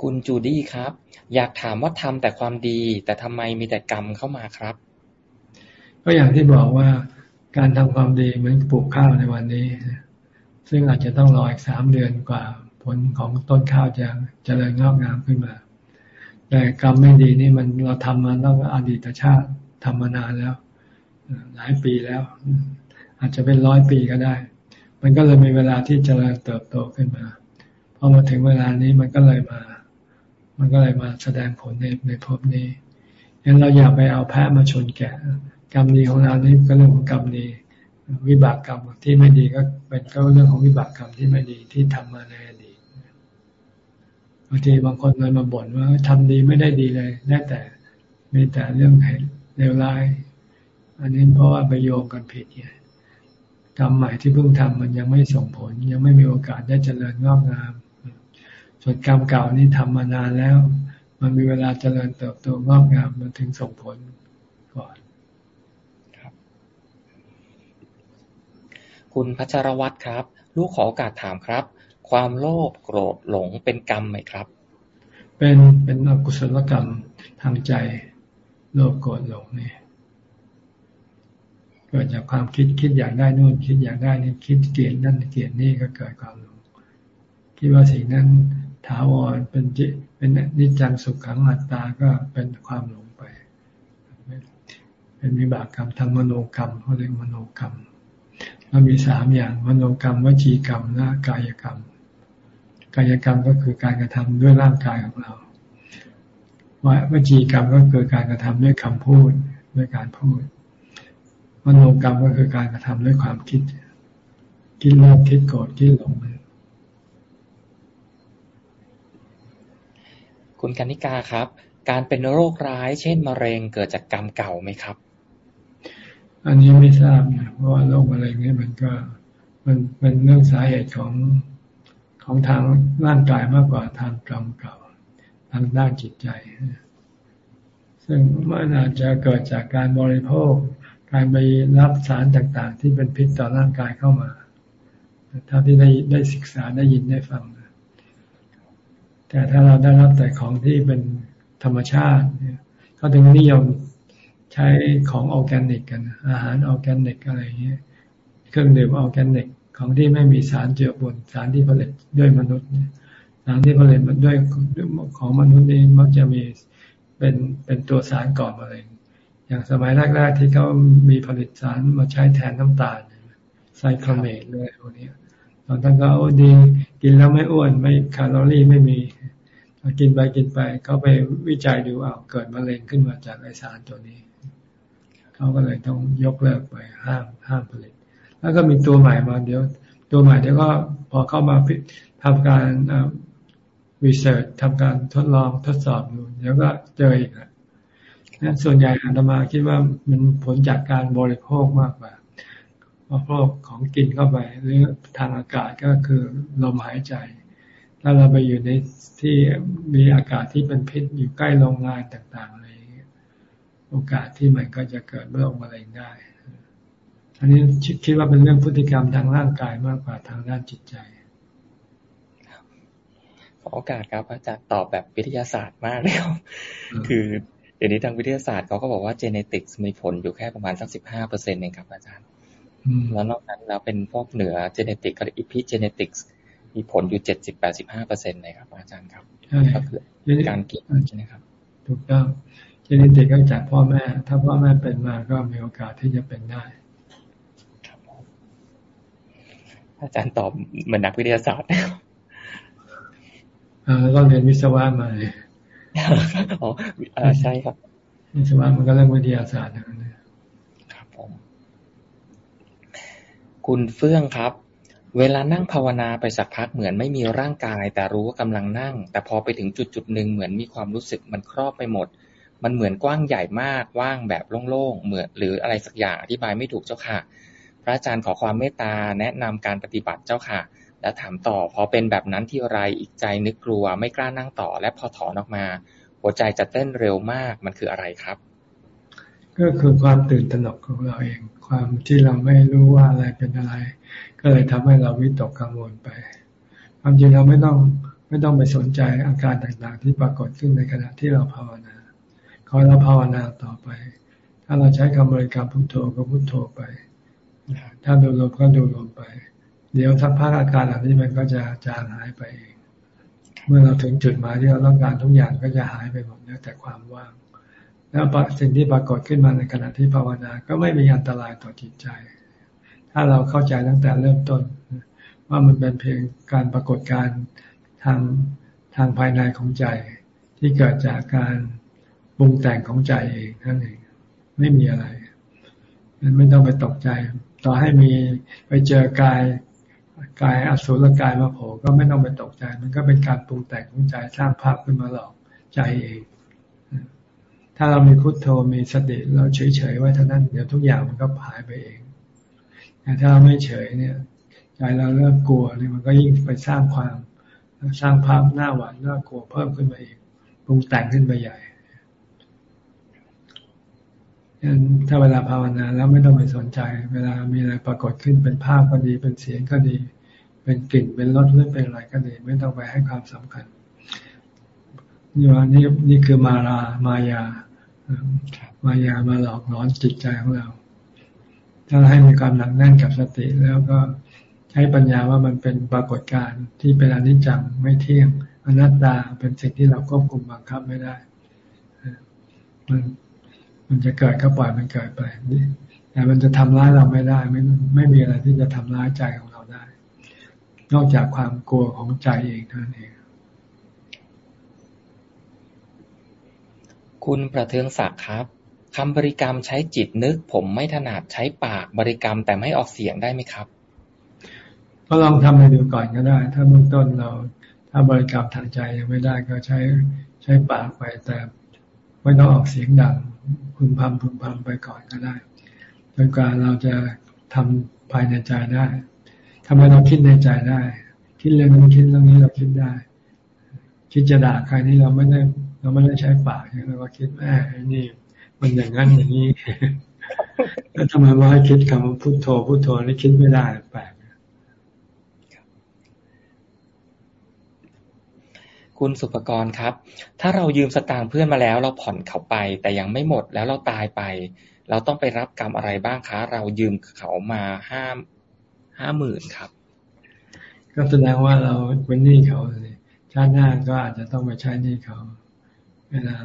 คุณจูดี้ครับ อยากถามว่าทำแต่ความดี แต่ทำไมมีแต่กรรมเข้ามาครับ ก็อย่างที่บอกว่าการทำความดีเหมือนปลูกข้าวในวันนี้ ซึ่งอาจจะต้องรออีกสามเดือนกว่า ผลของต้นข้าวจะจะเจริญงอกงามขึ้นมา แต่กรรมไม่ดีนี่มันเราทำมาตั้งอดีตชาติทำมานานแล้ว หลายปีแล้ว อาจจะเป็นร้อยปีก็ได้ มันก็เลยมีเวลาที่จเจริญเติบโตขึ้นมาพอมาถึงเวลานี้มันก็เลยมา มันก็เลยมาแสดงผลในในภพนี้งั้นเราอย่าไปเอาแพะมาชนแกะ กรรมดีของเรานี่ก็เรื่องของกรรมดีวิบากกรรมที่ไม่ดีก็เป็นก็เรื่องของวิบากกรรมที่ไม่ดีที่ทำมาในอดีตบางทีบางคนเลยมาบ่นว่าทำดีไม่ได้ดีเลยได้แต่มีแต่เรื่องเหตุเลวร้าย อันนี้เพราะว่าไปโยงกันผิดไงกรรมใหม่ที่เพิ่งทำมันยังไม่ส่งผล ยังไม่มีโอกาสได้เจริญงอกงาม ส่วนกรรมเก่านี่ทำมานานแล้ว มันมีเวลาเจริญเติบโตงอกงามมันถึงส่งผลก่อนคุณพัชรวัตรครับ ลูกขอโอกาสถามครับ ความโลภโกรธหลงเป็นกรรมไหมครับ เป็นเป็นอกุศลกรรมทางใจโลภโกรธหลงนี่เกิดจากความคิดคิดอยากได้นู่นคิดอยากได้นี่คิดเกลียดนั่นเกลียดนี่ก็เกิดความหลงคิดว่าสิ่งนั้นถาวร เป็นจิตเป็นนิจังสุขขังอัตตาก็เป็นความหลงไป เป็นวิบากกรรมทางมโนกรรมเขาเรียกมโนกรรมมันมีสามอย่างมโนกรรมวจีกรรมและกายกรรม กายกรรมก็คือการกระทำด้วยร่างกายของเราวจีกรรมก็คือการกระทำด้วยคำพูดด้วยการพูดมโนกรรมก็คือการกระทำด้วยความคิด คิดโลภคิดโกรธคิดหลง คุณกนิกาครับ การเป็นโรคร้าย เช่นมะเร็งเกิดจากกรรมเก่าไหมครับ อันนี้ไม่ทราบนะเพราะว่าโรคมะเร็งนี่มันก็มันเป็นเรื่องสาเหตุของของทางร่างกายมากกว่าทางกรรมเก่าทางด้านจิตใจ ซึ่งมันอาจจะเกิดจากการบริโภค การไปรับสารต่างๆ ที่เป็นพิษต่อร่างกายเข้ามาถ้าที่ได้ได้ศึกษาได้ยินได้ฟัง แต่ถ้าเราได้รับแต่ของที่เป็นธรรมชาติเนี่ยเขาถึงนิยมใช้ของออร์แกนิกกัน อาหารออร์แกนิกอะไรเงี้ยเครื่องดื่มออร์แกนิกของที่ไม่มีสารเจือปนสารที่ผลิตด้วยมนุษย์สารที่ผลิตด้วยของมนุษย์นี่มักจะมีเป็นเป็นตัวสารก่อมะเร็งอย่างสมัยแรก ๆ ที่เขามีผลิตสารมาใช้แทนน้ำตาล cyclamate เลยพวกนี้ตอนนั้นก็ดีกินแล้วไม่อ้วนไม่แคลอรี่ไม่มี กินไปกินไปเขาไปวิจัยดูเอาเกิดมะเร็งขึ้นมาจากไอสารตัวนี้ เขาก็เลยต้องยกเลิกไปห้ามห้ามผลิต แล้วก็มีตัวใหม่มาเดี๋ยว ตัวใหม่เดี๋ยวก็พอเข้ามาทำการวิจัยทำการทดลองทดสอบดูเดี๋ยวก็เจออีกนะส่วนใหญ่อาตมาคิดว่ามันผลจากการบริโภคมากกว่าบริโภคของกินเข้าไป หรือทางอากาศก็คือลมหายใจ ถ้าเราไปอยู่ในที่มีอากาศที่เป็นพิษอยู่ใกล้โรงงานต่างๆอะไรโอกาสที่มันก็จะเกิดโรคมะเร็งได้ อันนี้คิดว่าเป็นเรื่องพฤติกรรมทางร่างกายมากกว่าทางด้านจิตใจขอโอกาสครับอาจารย์ตอบแบบวิทยาศาสตร์มากเลยครับคือเดี๋ยวนี้ทางวิทยาศาสตร์เขาก็บอกว่าเจเนติกส์มีผลอยู่แค่ประมาณสักสิบห้าเปอร์เซ็นต์เองครับอาจารย์แล้วนอกนั้นแล้วเป็นพวกเหนือเจเนติกก็อีพีเจเนติกส์ มีผลอยู่เจ็ดสิบแปดสิบห้าเปอร์เซ็นต์เลยครับ อาจารย์ครับก็คือการกินใช่ไหมครับ ถูกต้องเจเนติกก็จากพ่อแม่ ถ้าพ่อแม่เป็นมาก็มีโอกาสที่จะเป็นได้อาจารย์ตอบเหมือนนักวิทยาศาสตร์อ่าก็เรียนวิศวะมาเลยอ๋อใช่ครับ วิศวะมันก็เรื่องวิทยาศาสตร์นะครับผม คุณเฟื่องครับ เวลานั่งภาวนาไปสักพักเหมือนไม่มีร่างกาย แต่รู้ว่ากำลังนั่ง แต่พอไปถึงจุดจุดหนึ่งเหมือนมีความรู้สึกมันครอบไปหมด มันเหมือนกว้างใหญ่มากว่างแบบโล่งๆเหมือนหรืออะไรสักอย่างอธิบายไม่ถูกเจ้าค่ะ พระอาจารย์ขอความเมตตาแนะนำการปฏิบัติเจ้าค่ะ และถามต่อพอเป็นแบบนั้นที่ไรอีกใจนึกกลัว ไม่กล้านั่งต่อ และพอถอนออกมา หัวใจจะเต้นเร็วมากมันคืออะไรครับ ก็คือความตื่นตระหนกของเราเอง ความที่เราไม่รู้ว่าอะไรเป็นอะไร ก็เลยทำให้เราวิตกกังวลไป ความจริงเราไม่ต้องไม่ต้องไปสนใจอาการต่างๆ ที่ปรากฏขึ้นในขณะที่เราภาวนา ขอเราภาวนาต่อไป ถ้าเราใช้คำบริกรรมพุทโธก็พุทโธไป ถ้าดูลมก็ดูลมไป เดี๋ยวสักพักอาการเหล่านี้มันก็จะจางหายไปเอง เมื่อเราถึงจุดหมายที่เราต้องการทุกอย่างก็จะหายไปหมดแล้วแต่ความว่าง แล้วสิ่งที่ปรากฏขึ้นมาในขณะที่ภาวนาก็ไม่มีอันตรายต่อจิตใจ ถ้าเราเข้าใจตั้งแต่เริ่มต้น ว่ามันเป็นเพียงการปรากฏการทางทางภายในของใจ ที่เกิดจากการปรุงแต่งของใจเองนั่นเองไม่มีอะไรมันไม่ต้องไปตกใจ ต่อให้มีไปเจอกายกายอสุรกายมาโผล่ก็ไม่ต้องไปตกใจ มันก็เป็นการปรุงแต่งของใจสร้างภาพขึ้นมาหลอกใจเอง ถ้าเรามีพุโทโธมีสติเราเฉยๆไว้เท่านั้น เดี๋ยวทุกอย่างมันก็หายไปเอง แต่ถ้าไม่เฉยเนี่ยใจเราเริ่มกลัวเนี่ยมันก็ยิ่งไปสร้างความสร้างภาพหน้าหวานน่ากลัวเพิ่มขึ้นมาอีกปรุงแต่งขึ้นไปใหญ่ยันถ้าเวลาภาวนาแล้วไม่ต้องไปสนใจ เวลามีอะไรปรากฏขึ้นเป็นภาพก็ดี เป็นเสียงก็ดี เป็นกลิ่นเป็นรสหรือเป็นอะไรก็ดี ไม่ต้องไปให้ความสำคัญนี่ว่านี่นี่คือมารา มายา มายามาหลอกหลอนจิตใจของเรา ถ้าให้มีความหนักแน่นกับสติแล้วก็ใช้ปัญญาว่ามันเป็นปรากฏการณ์ที่เป็นอนิจจังไม่เที่ยงอนัตตาเป็นสิ่งที่เราควบคุมบังคับไม่ได้ มันมันจะเกิดก็ปล่อยมันเกิดไปแต่มันจะทำร้ายเราไม่ได้ ไม่ไม่มีอะไรที่จะทำร้ายใจของเราได้ นอกจากความกลัวของใจเองเท่านั้นเอง คุณประเทืองศักดิ์ครับ คำบริกรรมใช้จิตนึก ผมไม่ถนัดใช้ปากบริกรรมแต่ไม่ออกเสียงได้ไหมครับ ก็ลองทำไปดูก่อนก็ได้ ถ้าเบื้องต้นเรา ถ้าบริกรรมทางใจยังไม่ได้ก็ใช้ใช้ปากไปแต่ไม่ต้องออกเสียงดังพึมพำพึมพำไปก่อนก็ได้จนกว่าเราจะทำภายในใจได้ทำให้เราคิดในใจได้ คิดเรื่องนี้คิดเรื่องนี้เราคิดได้ คิดจะด่าใครนี่เราไม่ได้ เราไม่ได้ใช้ปากเราก็คิดแม่นี่ มันอย่างนั้นอย่างนี้แล้วทำไมว่าให้คิดคำพุทโธพุทโธนี่คิดไม่ได้แปลกคุณสุภกรครับ ถ้าเรายืมสตางค์เพื่อนมาแล้ว เราผ่อนเขาไป แต่ยังไม่หมดแล้วเราตายไป เราต้องไปรับกรรมอะไรบ้างคะ เรายืมเขามาห้าห้าหมื่นครับ ก็แสดงว่าเราเป็นหนี้เขาเลยชาติหน้าก็อาจจะต้องไปใช้หนี้เขา เวลา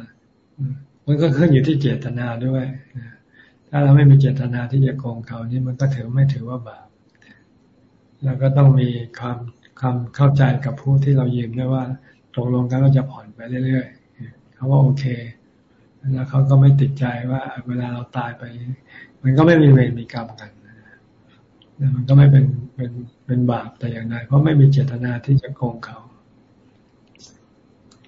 มันก็ขึ้นอยู่ที่เจตนาด้วยถ้าเราไม่มีเจตนาที่จะโกงเขานี่มันก็ถือไม่ถือว่าบาปแล้วก็ต้องมีความความเข้าใจกับผู้ที่เรายืมด้วยว่าตกลงกันเราจะผ่อนไปเรื่อยๆเขาว่าโอเค แล้วเขาก็ไม่ติดใจว่า เวลาเราตายไป มันก็ไม่มีเวรมีกรรมกันมันก็ไม่เป็นเป็นเป็นบาปแต่อย่างใดเพราะไม่มีเจตนาที่จะโกงเขา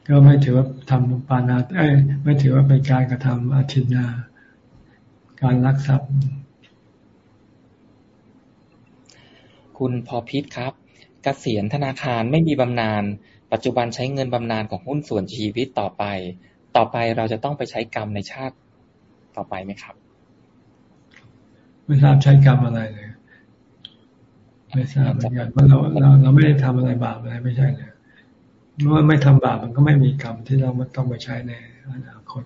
ก็ไม่ถือว่าทำปานาเอ้ไม่ถือว่าเป็นการกระทำอาชินาการลักทรัพย์ คุณพอพิษครับกเกษียณธนาคารไม่มีบำนาญปัจจุบันใช้เงินบำนาญของหุ้นส่วนชีวิตต่อไป ต่อไปเราจะต้องไปใช้กรรมในชาติต่อไปไหมครับไม่ทราบใช้กรรมอะไรเลย ไม่ทราบเหมือนกันเพราะเราเราเราไม่ได้ทำอะไรบาปอะไรไม่ใช่เลย เมื่อไม่ทำบาปมันก็ไม่มีกรรมที่เราต้องไปใช้ในอนาคต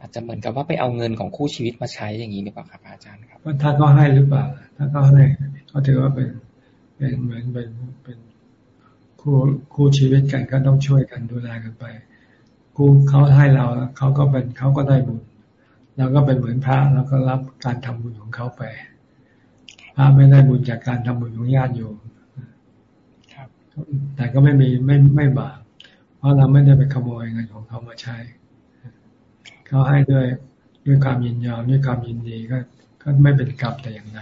อาจจะเหมือนกับว่าไปเอาเงินของคู่ชีวิตมาใช้อย่างนี้หรือเปล่าครับอาจารย์ครับถ้าเขาให้หรือเปล่า ถ้าเขาให้เขาถือว่าเป็นเป็นเหมือนเป็นเป็นคู่คู่ชีวิตกันก็ต้องช่วยกันดูแลกันไป คู่เขาให้เราเขาก็เป็นเขาก็ได้บุญเราก็เป็นเหมือนพระแล้วก็รับการทำบุญของเขาไปพระไม่ได้บุญจากการทำบุญของญาติโยม แต่ก็ไม่มีไม่ไม่บาปเพราะเราไม่ได้ไปขโมยเงินของเขามาใช้ เขาให้ด้วยด้วยความยินยอมด้วยความยินดีก็ก็ไม่เป็นกรรมแต่อย่างใด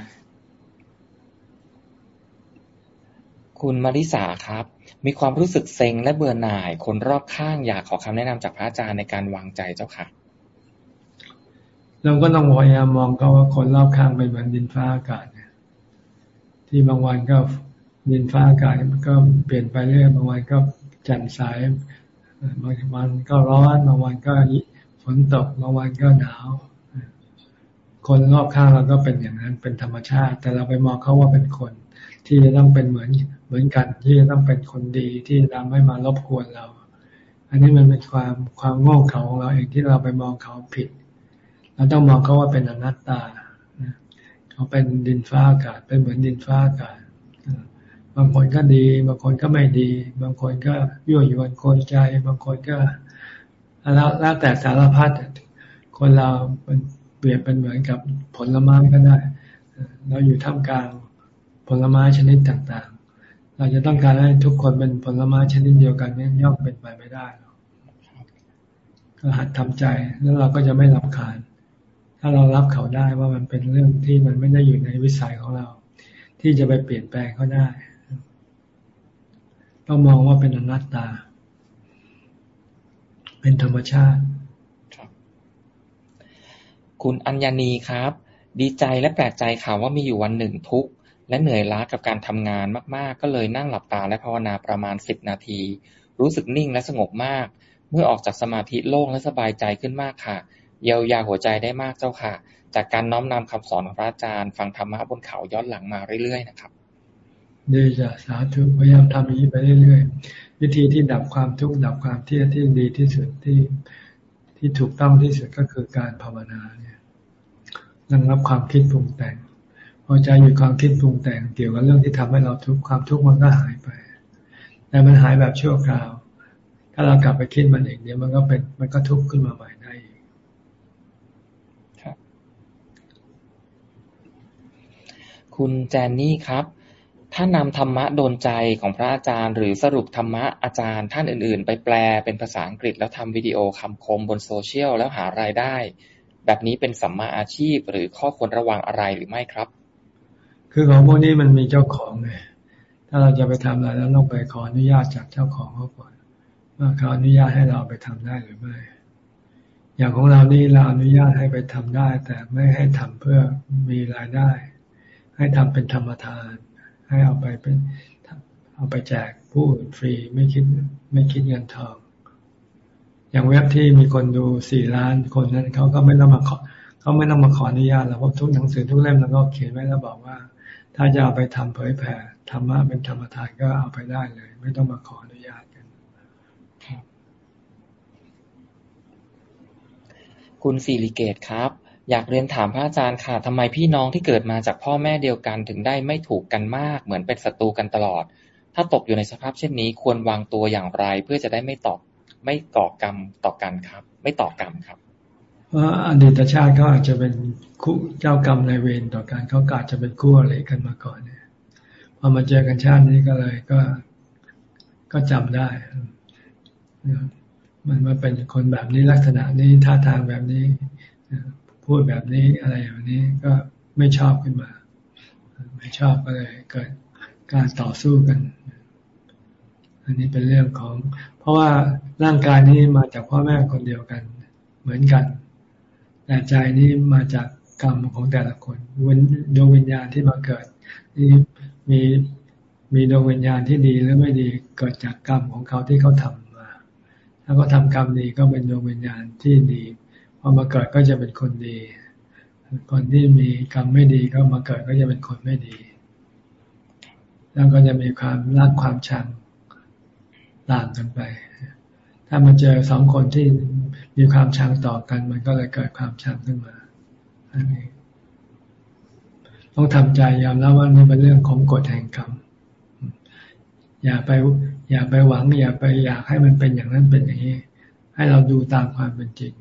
คุณมาริสาครับ มีความรู้สึกเซ็งและเบื่อหน่าย คนรอบข้างอยากขอคำแนะนำจากพระอาจารย์ในการวางใจเจ้าค่ะ เราก็ต้องพยายามมองก็ว่าคนรอบข้างเป็นเหมือนดินฟ้าอากาศที่บางวันก็ ดินฟ้าอากาศมันก็เปลี่ยนไปเรื่อยบางวันก็แจ่มใสบางวันก็ร้อนบางวันก็ฝนตกบางวันก็หนาว คนรอบข้างเราก็เป็นอย่างนั้นเป็นธรรมชาติ แต่เราไปมองเขาว่าเป็นคน ที่จะต้องเป็นเหมือนเหมือนกันที่จะต้องเป็นคนดีที่ทำให้มารบกวนเรา อันนี้มันเป็นความความโง่เขลาของเราเองที่เราไปมองเขาผิดเราต้องมองเขาว่าเป็นอนัตตาเขาเป็นดินฟ้าอากาศเป็นเหมือนดินฟ้าอากาศ บางคนก็ดี บางคนก็ไม่ดี บางคนก็ยั่วยวนคนใจ บางคนก็แล้วแล้วแต่สารพัดคนเราเป็นเปรียบเป็นเหมือนกับผลไม้ก็ได้ เราอยู่ท่ามกลางผลไม้ชนิดต่างๆ เราจะต้องการให้ทุกคนเป็นผลไม้ชนิดเดียวกันนี่ย่อมเป็นไปไม่ได้ก็หัดทำใจแล้วเราก็จะไม่รับขาน ถ้าเรารับเขาได้ว่ามันเป็นเรื่องที่มันไม่ได้อยู่ในวิสัยของเรา ที่จะไปเปลี่ยนแปลงเขาได้ ต้องมองว่าเป็นอนัตตา เป็นธรรมชาติคุณอัญญานีครับ ดีใจและแปลกใจข่าวว่ามีอยู่วันหนึ่งทุกข์และเหนื่อยล้ากับการทำงานมาก ๆ ก็เลยนั่งหลับตาและภาวนาประมาณสิบนาที รู้สึกนิ่งและสงบมาก เมื่อออกจากสมาธิโล่งและสบายใจขึ้นมากค่ะเยียวยาหัวใจได้มากเจ้าค่ะ จากการน้อมนำคำสอนของพระอาจารย์ ฟังธรรมะบนเขาย้อนหลังมาเรื่อยๆนะครับ ดีจ้ะสาธุพยายามทำอย่างนี้ไปเรื่อยๆวิธีที่ดับความทุกข์ดับความเที่ยที่ดีที่สุดที่ที่ถูกต้องที่สุดก็คือการภาวนาเนี่ยระงับความคิดปรุงแต่งพอใจหยุดความคิดปรุงแต่งเกี่ยวกับเรื่องที่ทำให้เราทุกข์ความทุกข์มันก็หายไป แต่มันหายแบบชั่วคราว ถ้าเรากลับไปคิดมันอีกเดี๋ยวมันก็เป็นมันก็ทุกข์ขึ้นมาใหม่ได้คุณแจนนี่ครับ ถ้านำธรรมะโดนใจของพระอาจารย์ หรือสรุปธรรมะอาจารย์ท่านอื่น ๆ ไปแปลเป็นภาษาอังกฤษแล้วทำวิดีโอคำคมบนโซเชียลแล้วหารายได้ แบบนี้เป็นสัมมาอาชีพหรือข้อควรระวังอะไรหรือไม่ครับ คือของพวกนี้มันมีเจ้าของไงถ้าเราจะไปทำอะไรแล้วต้องไปขออนุญาตจากเจ้าของเขาก่อนว่าเขาอนุญาตให้เราไปทำได้หรือไม่อย่างของเรานี่เราอนุญาตให้ไปทำได้ แต่ไม่ให้ทำเพื่อมีรายได้ ให้ทำเป็นธรรมทาน ให้เอาไปเป็นเอาไปแจกผู้อื่นฟรีไม่คิดไม่คิดเงินทอง อย่างเว็บที่มีคนดูสี่ล้านคนนั้นเขาก็ไม่ต้องมาขอเขาไม่ต้องมาขออนุญาตแล้วเพราะทุกหนังสือทุกเล่มแล้วก็เขียนไว้แล้วบอกว่า ถ้าจะเอาไปทำเผยแผ่ธรรมะเป็นธรรมทานก็เอาไปได้เลย ไม่ต้องมาขออนุญาตกัน คุณสิริเกตครับ อยากเรียนถามพระอาจารย์ค่ะ ทำไมพี่น้องที่เกิดมาจากพ่อแม่เดียวกันถึงได้ไม่ถูกกันมาก เหมือนเป็นศัตรูกันตลอด ถ้าตกอยู่ในสภาพเช่นนี้ ควรวางตัวอย่างไร เพื่อจะได้ไม่ตอกไม่ก่อกรรมต่อกันครับ ไม่ต่อกรรมครับว่าอดีตชาติเขาอาจจะเป็นคู่เจ้ากรรมในเวรต่อกันเขาอาจจะเป็นคู่อะไรกันมาก่อนเนี่ยพอมาเจอกันชาตินี้ก็เลยก็ก็จำได้มันมาเป็นคนแบบนี้ลักษณะนี้ท่าทางแบบนี้ พูดแบบนี้อะไรอย่างนี้ก็ไม่ชอบขึ้นมา ไม่ชอบก็เลยเกิดการต่อสู้กัน อันนี้เป็นเรื่องของ เพราะว่าร่างกายนี้มาจากพ่อแม่คนเดียวกัน เหมือนกัน แต่ใจนี้มาจากกรรมของแต่ละคนดวงวิญญาณที่มาเกิดนี่มีมีดวงวิญญาณที่ดีหรือไม่ดีเกิดจากกรรมของเขาที่เขาทำมา ถ้าเขาทากรรมดีก็เป็นดวงวิญญาณที่ดี อมาเกิดก็จะเป็นคนดี คนที่มีกรรมไม่ดีก็มาเกิดก็จะเป็นคนไม่ดี แล้วก็จะมีความรักความชังต่างกันไป ถ้ามาเจอสองคนที่มีความชังต่อกัน มันก็เลยเกิดความชังขึ้นมาอันนี้ต้องทำใจยอมรับว่านี่เป็นเรื่องของกฎแห่งกรรม อย่าไปอย่าไปหวัง อย่าไปอยากให้มันเป็นอย่างนั้นเป็นอย่างนี้ ให้เราดูตามความเป็นจริง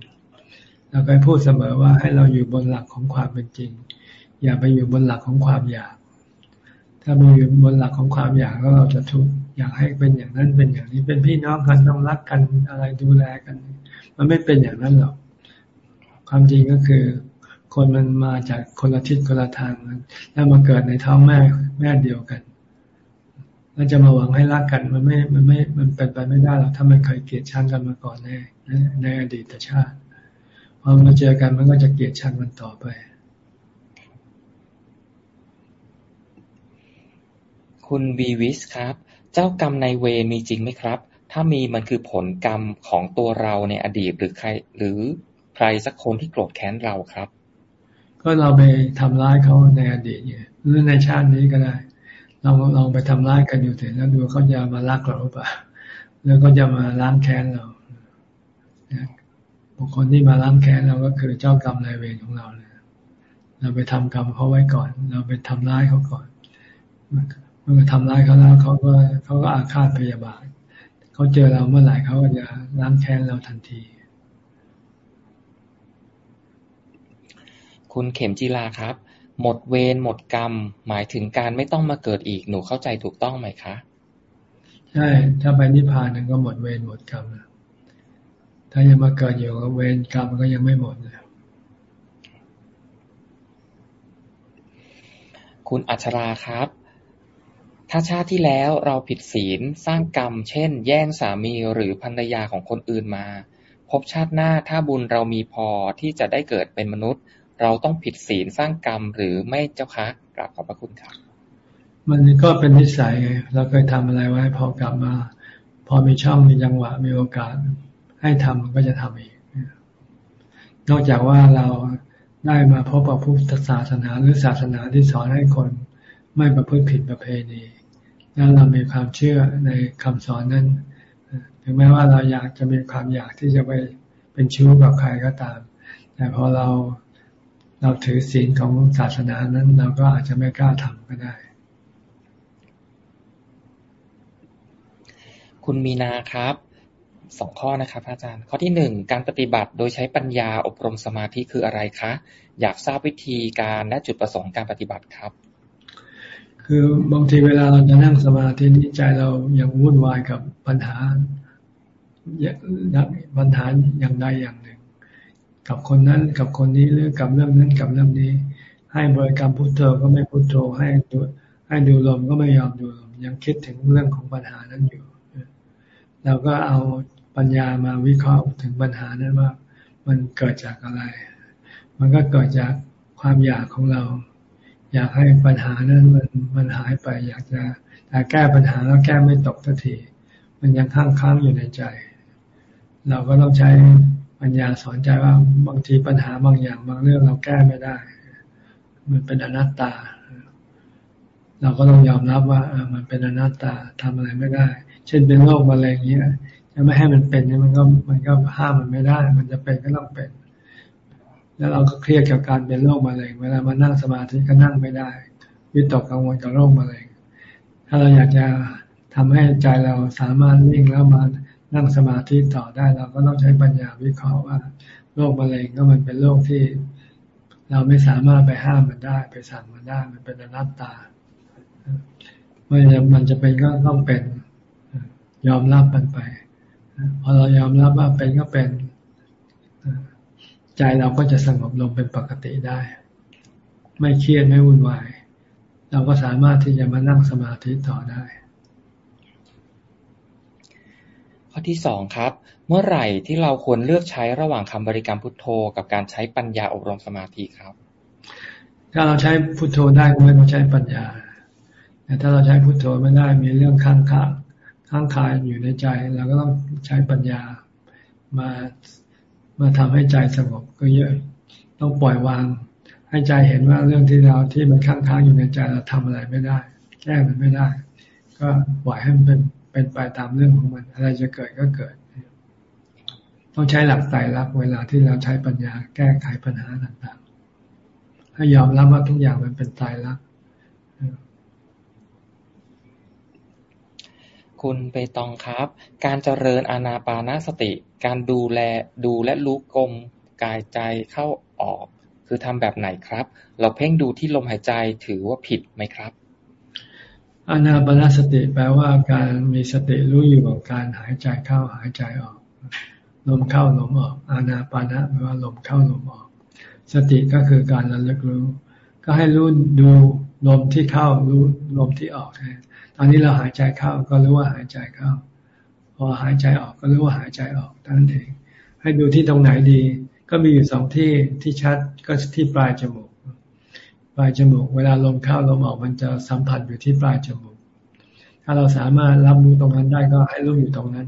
เราไปพูดเสมอว่าให้เราอยู่บนหลักของความเป็นจริง อย่าไปอยู่บนหลักของความอยาก ถ้าไปอยู่บนหลักของความอยากแล้วเราจะทุกข์อยากให้เป็นอย่างนั้นเป็นอย่างนี้เป็นพี่น้องกันต้องรักกันอะไรดูแลกัน มันไม่เป็นอย่างนั้นหรอกความจริงก็คือ คนมันมาจากคนละทิศคนละทางแล้วมาเกิดในท้องแม่แม่เดียวกันแล้วจะมาหวังให้รักกันมันไม่ มันไม่ มันเป็นไปไม่ได้หรอกถ้ามันเคยเกลียดชังกันมาก่อนในในอดีตชาติ พอมาเจอกันมันก็จะเกลียดชังมันต่อไป คุณวีวิสครับ เจ้ากรรมในเวรมีจริงไหมครับ ถ้ามีมันคือผลกรรมของตัวเราในอดีตหรือใคร หรือใครสักคนที่โกรธแค้นเราครับ ก็เราไปทำร้ายเขาในอดีตเนี่ยหรือในชาตินี้ก็ได้ เราลองไปทำร้ายกันอยู่เถอะแล้วดูเขาจะมารักเราหรือเปล่าแล้วก็จะมาล้างแค้นเรา บุคคลที่มาล้างแค้นเราก็คือเจ้ากรรมนายเวรของเราเลยเราไปทำกรรมเขาไว้ก่อน เราไปทำร้ายเขาก่อนเมื่อทำร้ายเขาแล้วเขาก็เขาก็อาฆาตพยาบาทเขาเจอเราเมื่อไหร่เขาก็จะล้างแค้นเราทันที คุณเข็มจีลาครับ หมดเวรหมดกรรม หมายถึงการไม่ต้องมาเกิดอีกหนูเข้าใจถูกต้องไหมคะ ใช่ ถ้าไปนิพพานนึงก็หมดเวรหมดกรรมแล้ว ถ้ายังมาเกิดอยู่กับเวรกรรมก็ยังไม่หมดเลยคุณอัชราครับ ถ้าชาติที่แล้วเราผิดศีลสร้างกรรม เช่น แย่งสามีหรือภรรยาของคนอื่นมา พบชาติหน้าถ้าบุญเรามีพอที่จะได้เกิดเป็นมนุษย์ เราต้องผิดศีลสร้างกรรมหรือไม่เจ้าคะกราบขอบพระคุณครับ มันก็เป็นนิสัยไงเราเคยทำอะไรไว้พอกลับมา พอมีช่องมีจังหวะมีโอกาส ให้ทำมันก็จะทำเอง นอกจากว่าเราได้มาพบกับพุทธศาสนาหรือศาสนาที่สอนให้คนไม่ประพฤติผิดประเพณีแล้วเรามีความเชื่อในคำสอนนั้น ถึงแม้ว่าเราอยากจะมีความอยากที่จะไปเป็นชู้กับใครก็ตาม แต่พอเราเราถือศีลของศาสนานั้น เราก็อาจจะไม่กล้าทำก็ได้ คุณมีนาครับ สองข้อนะครับอาจารย์ ข้อที่หนึ่งการปฏิบัติโดยใช้ปัญญาอบรมสมาธิคืออะไรคะ อยากทราบวิธีการและจุดประสงค์การปฏิบัติครับ คือบางทีเวลาเราจะนั่งสมาธินี้ใจเรายังวุ่นวายกับปัญหาปัญหาอย่างใดอย่างหนึ่ง กับคนนั้นกับคนนี้หรือกับเรื่องนั้นกับเรื่องนี้ ให้บริกรรมพุทโธก็ไม่พุทโธให้ดูให้ดูลมก็ไม่ยอมดูลมยังคิดถึงเรื่องของปัญหานั้นอยู่เราก็เอา ปัญญามาวิเคราะห์ถึงปัญหานั้นว่า มันเกิดจากอะไร มันก็เกิดจากความอยากของเรา อยากให้ปัญหานั้นมันมันหายไป อยากจะแต่แก้ปัญหาแล้วแก้ไม่ตกทันที มันยังค้างค้างอยู่ในใจ เราก็ต้องใช้ปัญญาสอนใจว่าบางทีปัญหาบางอย่างบางเรื่องเราแก้ไม่ได้ มันเป็นอนัตตา เราก็ต้องยอมรับว่ามันเป็นอนัตตาทำอะไรไม่ได้ เช่นเป็นโรคมะเร็งเนี้ย จะไม่ให้มันเป็นเนี่ยมันก็มันก็ห้ามมันไม่ได้ มันจะเป็นก็ต้องเป็น แล้วเราก็เครียดกับการเป็นโรคมะเร็งเวลามานั่งสมาธิก็นั่งไม่ได้ วิตกกังวลกับโรคมะเร็ง ถ้าเราอยากจะทำให้ใจเราสามารถนิ่งแล้วมานั่งสมาธิต่อได้เราก็ต้องใช้ปัญญาวิเคราะห์ว่าโรคมะเร็งก็มันเป็นโรคที่เราไม่สามารถไปห้ามมันได้ ไปสั่งมันได้ มันเป็นอนัตตามันจะมันจะเป็นก็ต้องเป็นยอมรับมันไป พอเรายอมรับว่าเป็นก็เป็นใจเราก็จะสงบลงเป็นปกติได้ ไม่เครียดไม่วุ่นวาย เราก็สามารถที่จะมานั่งสมาธิต่อได้ ข้อที่สองครับ เมื่อไหร่ที่เราควรเลือกใช้ระหว่างคำบริกรรมพุทโธ กับการใช้ปัญญาอบรมสมาธิครับ ถ้าเราใช้พุทโธได้ก็ไม่ต้องใช้ปัญญาแต่ถ้าเราใช้พุทโธไม่ได้มีเรื่องข้าง ข้างคายอยู่ในใจเราก็ต้องใช้ปัญญามามาทำให้ใจสงบก็เยอะ ต้องปล่อยวาง ให้ใจเห็นว่าเรื่องที่เราที่มันค้างค้างอยู่ในใจเราทำอะไรไม่ได้ แก้มันไม่ได้ ก็ปล่อยให้มันเป็นเป็นไปตามเรื่องของมัน อะไรจะเกิดก็เกิด ต้องใช้หลักไตรลักเวลาที่เราใช้ปัญญาแก้ไขปัญหาต่างๆ ให้ยอมรับว่าทุกอย่างมันเป็นไตรลักษณ์ คุณไปตองครับ การเจริญอานาปานสติ การดูแลดูและรู้กลมกายใจเข้าออก คือทำแบบไหนครับ เราเพ่งดูที่ลมหายใจถือว่าผิดไหมครับ อานาปานสติแปลว่าการมีสติรู้อยู่กับการหายใจเข้าหายใจออก ลมเข้าลมออก อานาปานะแปลว่าลมเข้าลมออก สติก็คือการระลึกรู้ ก็ให้รู้ดูลมที่เข้ารู้ลมที่ออก ตอนนี้เราหายใจเข้าก็รู้ว่าหายใจเข้า พอหายใจออกก็รู้ว่าหายใจออกนั่นเอง ให้ดูที่ตรงไหนดี ก็มีอยู่สองที่ที่ชัดก็ที่ปลายจมูก ปลายจมูก เวลาลมเข้าลมออกมันจะสัมผัสอยู่ที่ปลายจมูก ถ้าเราสามารถรับรู้ตรงนั้นได้ก็ให้รู้อยู่ตรงนั้น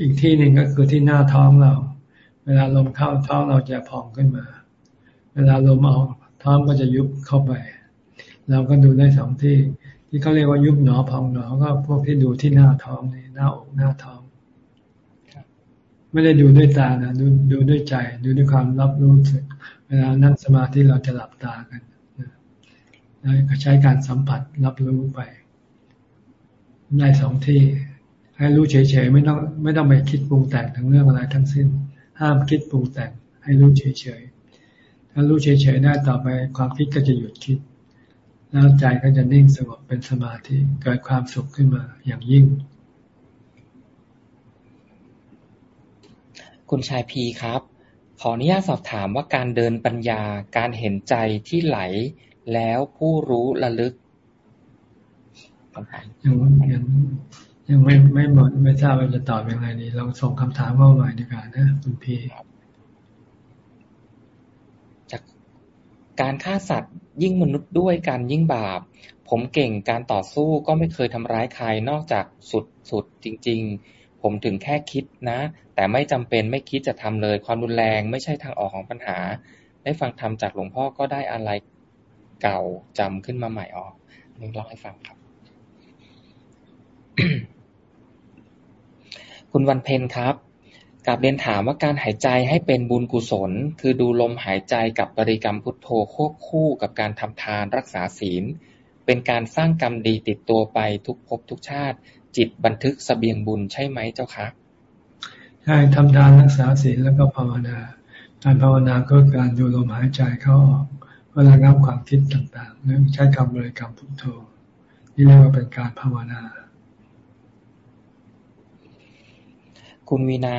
อีกที่หนึ่งก็คือที่หน้าท้องเรา เวลาลมเข้าท้องเราจะพองขึ้นมา เวลาลมออกท้องก็จะยุบเข้าไป เราก็ดูได้สองที่ ที่เขาเรียกว่ายุบหนอพองหนอก็พวกที่ดูที่หน้าท้องนี่หน้าอกหน้าท้องไม่ได้ดูด้วยตานะดูดูด้วยใจ ดูด้วยความรับรู้สึก เวลานั่งสมาธิเราจะหลับตากันแล้วก็ใช้การสัมผัสรับรู้ไปได้สองที่ ให้รู้เฉยๆไม่ต้องไม่ต้องไปคิดปรุงแต่งถึงเรื่องอะไรทั้งสิ้น ห้ามคิดปรุงแต่ง ให้รู้เฉยๆถ้ารู้เฉยๆได้ต่อไปความคิดก็จะหยุดคิด แล้วใจก็จะนิ่งสงบเป็นสมาธิเกิดความสุขขึ้นมาอย่างยิ่ง คุณชายพีครับ ขออนุญาตสอบถามว่าการเดินปัญญาการเห็นใจที่ไหลแล้วผู้รู้ระลึกยังยังยังไม่ไม่หมดไม่ทราบว่าจะตอบยังไงดีลองส่งคำถามเข้ามาดีกว่านะคุณพีจาก การฆ่าสัตว์ยิ่งมนุษย์ด้วยกันยิ่งบาป ผมเก่งการต่อสู้ก็ไม่เคยทำร้ายใครนอกจากสุดสุดจริง ๆ ผมถึงแค่คิดนะ แต่ไม่จำเป็นไม่คิดจะทำเลยความรุนแรงไม่ใช่ทางออกของปัญหา ได้ฟังธรรมจากหลวงพ่อก็ได้อะไรเก่าจำขึ้นมาใหม่ออกนี่เล่าให้ฟังครับ คุณวันเพ็ญครับ กับเรียนถามว่าการหายใจให้เป็นบุญกุศล คือดูลมหายใจกับบริกรรมพุทโธควบคู่กับการทำทานรักษาศีล เป็นการสร้างกรรมดีติดตัวไปทุกภพทุกชาติ จิตบันทึกสเสบียงบุญใช่ไหมเจ้าคะใช่ทำทานรักษาศีลแล้วก็ภาวนาการภาวนาก็การดูลมหายใจเข้าออกเวลางับความคิดต่างๆแล้วใช้คำบริกรรมพุทโธนี่เรียกว่าเป็นการภาวนา คุณวีนา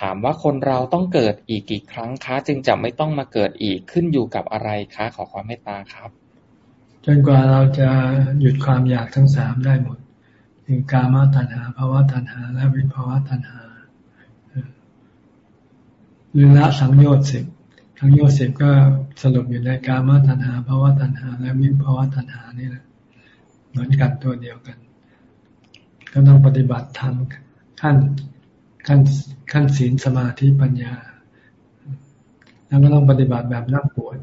ถามว่าคนเราต้องเกิดอีกกี่ครั้งคะจึงจะไม่ต้องมาเกิดอีกขึ้นอยู่กับอะไรคะขอความเมตตาครับ จนกว่าเราจะหยุดความอยากทั้งสามได้หมดคือกามาตัณหาภาวะตัณหา และวิภาวะตัณหาหรือละสังโยชน์สิบสังโยชน์สิบก็สรุปอยู่ในกามาตัณหาภาวะตัณหา และวิภาวะตัณหานี่แหละเหมือนกันตัวเดียวกัน ก็ต้องปฏิบัติธรรมขั้น ขั้นขั้นศีลสมาธิปัญญา แล้วก็ต้องปฏิบัติแบบนักบวช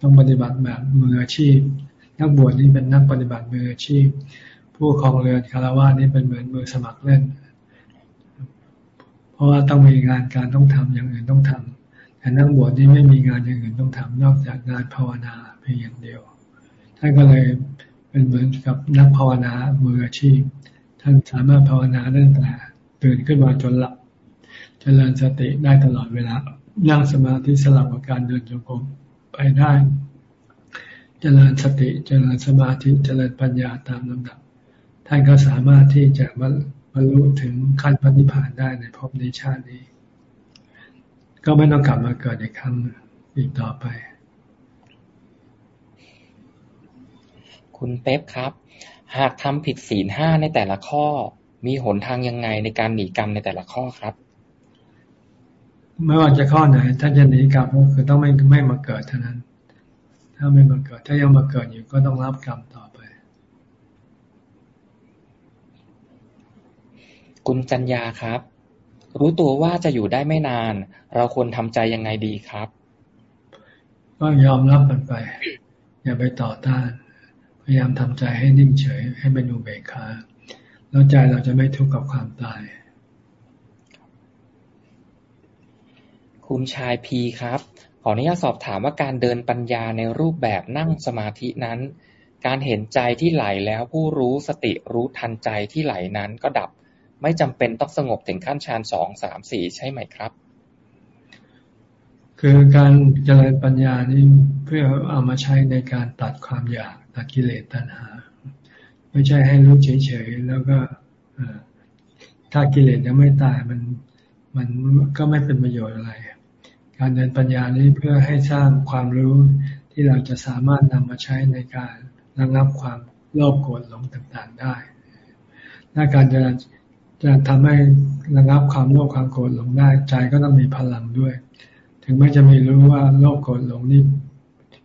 ต้องปฏิบัติแบบมืออาชีพ นักบวชนี่เป็นนักปฏิบัติมืออาชีพ ผู้ครองเรือนคารวะนี่เป็นเหมือนมือสมัครเล่น เพราะว่าต้องมีงานการต้องทำอย่างอื่นต้องทำแต่นักบวชนี่ไม่มีงานอย่างอื่นต้องทำนอกจากงานภาวนาเพียงอย่างเดียวท่านก็เลยเป็นเหมือนกับนักภาวนามืออาชีพ ท่านสามารถภาวนาตั้งแต่ ตื่นขึ้นมาจนหลับเจริญสติได้ตลอดเวลา นั่งสมาธิสลับกับการเดินจงกรมไปได้เจริญสติเจริญสมาธิเจริญปัญญาตามลำดับ ท่านก็สามารถที่จะบรรลุถึงขั้นพันิพานได้ในภพในชาตินี้ ก็ไม่ต้องกลับมาเกิดอีกครั้งอีกต่อไป คุณเป๊ปครับ หากทำผิดศีลห้าในแต่ละข้อ มีหนทางยังไงในการหนีกรรมในแต่ละข้อครับ ไม่ว่าจะข้อไหน ถ้าจะหนีกรรมก็คือต้องไม่ไม่มาเกิดเท่านั้น ถ้าไม่มาเกิด ถ้ายังมาเกิดอยู่ก็ต้องรับกรรมต่อไป คุณจัญญาครับ รู้ตัวว่าจะอยู่ได้ไม่นาน เราควรทำใจยังไงดีครับ ก็ยอมรับมันไป อย่าไปต่อต้าน พยายามทำใจให้นิ่งเฉย ให้เป็นอุเบกขา แล้วใจเราจะไม่ทุกข์กับความตาย คุณชายพีครับ ขออนุญาตสอบถามว่าการเดินปัญญาในรูปแบบนั่งสมาธินั้น การเห็นใจที่ไหลแล้วผู้รู้สติรู้ทันใจที่ไหลนั้นก็ดับ ไม่จำเป็นต้องสงบถึงขั้นฌานสองสามสี่ใช่ไหมครับ คือการเจริญปัญญานี่เพื่อเอามาใช้ในการตัดความอยากตัดกิเลสตัณหา ไม่ใช่ให้รู้เฉยๆแล้วก็ถ้ากิเลสยังไม่ตายมันมันก็ไม่เป็นประโยชน์อะไร การเดินปัญญานี้เพื่อให้สร้างความรู้ที่เราจะสามารถนำมาใช้ในการระงับความโลภโกรธหลงต่างๆได้ถ้าการจะจะทำให้ระงับความโลภความโกรธหลงได้ใจก็ต้องมีพลังด้วย ถึงแม้จะมีรู้ว่าโลภโกรธหลงนี่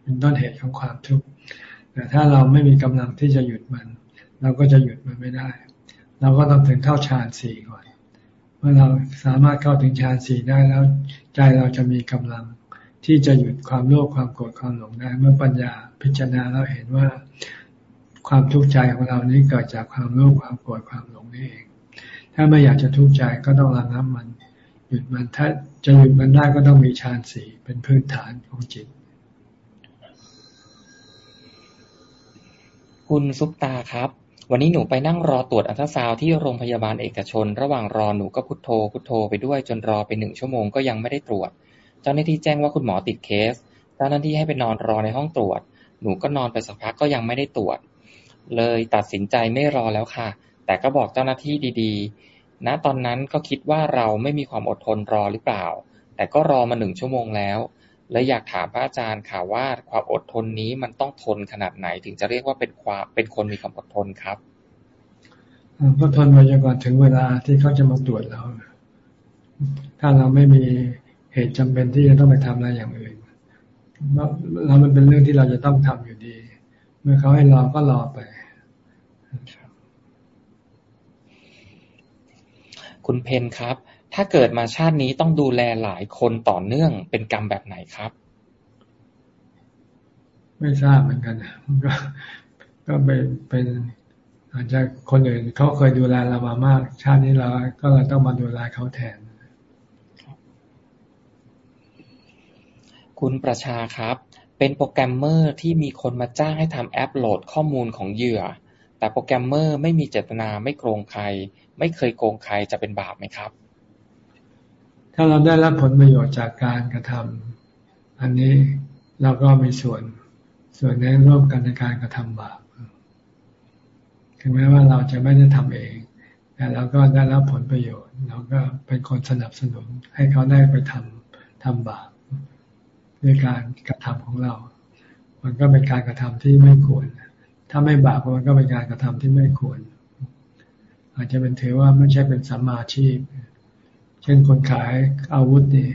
เป็นต้นเหตุของความทุกข์แต่ถ้าเราไม่มีกำลังที่จะหยุดมัน เราก็จะหยุดมันไม่ได้ เราก็ต้องถึงเข้าฌานสี่ก่อน เมื่อเราสามารถเข้าถึงฌานสี่ได้แล้ว ใจเราจะมีกำลังที่จะหยุดความโลภความโกรธความหลงได้ เมื่อปัญญาพิจารณาเราเห็นว่าความทุกข์ใจของเรานี้เกิดจากความโลภความโกรธความหลงนี่เอง ถ้าไม่อยากจะทุกข์ใจก็ต้องระงับมัน หยุดมันถ้าจะหยุดมันได้ก็ต้องมีฌานสี่เป็นพื้นฐานของจิต คุณซุปตาครับ วันนี้หนูไปนั่งรอตรวจอัลตราซาวที่โรงพยาบาลเอกชน ระหว่างรอหนูก็พุโทโธ พุโทโธไปด้วยจนรอไปหนึ่งชั่วโมงก็ยังไม่ได้ตรวจ เจ้าหน้าที่แจ้งว่าคุณหมอติดเคส เจ้าหน้าที่ให้ไปนอนรอในห้องตรวจ หนูก็นอนไปสักพักก็ยังไม่ได้ตรวจ เลยตัดสินใจไม่รอแล้วค่ะ แต่ก็บอกเจ้าหน้าที่ดีๆ ณ ตอนนั้นก็คิดว่าเราไม่มีความอดทนรอหรือเปล่า แต่ก็รอมาหนึ่งชั่วโมงแล้ว และอยากถามพระอาจารย์ค่ะว่าความอดทนนี้มันต้องทนขนาดไหน ถึงจะเรียกว่าเป็นความเป็นคนมีความอดทนครับก็ทนไปจนกว่าถึงเวลาที่เขาจะมาตรวจเรา ถ้าเราไม่มีเหตุจำเป็นที่จะต้องไปทำอะไรอย่างอื่นเรามันเป็นเรื่องที่เราจะต้องทำอยู่ดี เมื่อเขาให้รอก็รอไป คุณเพนครับ ถ้าเกิดมาชาตินี้ต้องดูแลหลายคนต่อเนื่องเป็นกรรมแบบไหนครับ ไม่ทราบเหมือนกันก็ก็เป็นเป็นอาจจะคนอื่นเขาเคยดูแลเรามามาก ชาตินี้เราก็เราต้องมาดูแลเขาแทน คุณประชาครับ เป็นโปรแกรมเมอร์ที่มีคนมาจ้างให้ทำแอปโหลดข้อมูลของเหยื่อ แต่โปรแกรมเมอร์ไม่มีเจตนาไม่โกงใคร ไม่เคยโกงใครจะเป็นบาปไหมครับ ถ้าเราได้รับผลประโยชน์จากการกระทำอันนี้เราก็มีส่วนส่วนในร่วมกันในการกระทำบาปถึงแม้ว่าเราจะไม่ได้ทำเอง แต่เราก็ได้รับผลประโยชน์ เราก็เป็นคนสนับสนุนให้เขาได้ไปทำทำบาปด้วยการกระทำของเรา มันก็เป็นการกระทำที่ไม่ควร ถ้าไม่บาปมันก็เป็นการกระทำที่ไม่ควร อาจจะเป็นถือว่าไม่ใช่เป็นสัมมาชีพ เช่นคนขายอาวุธนี่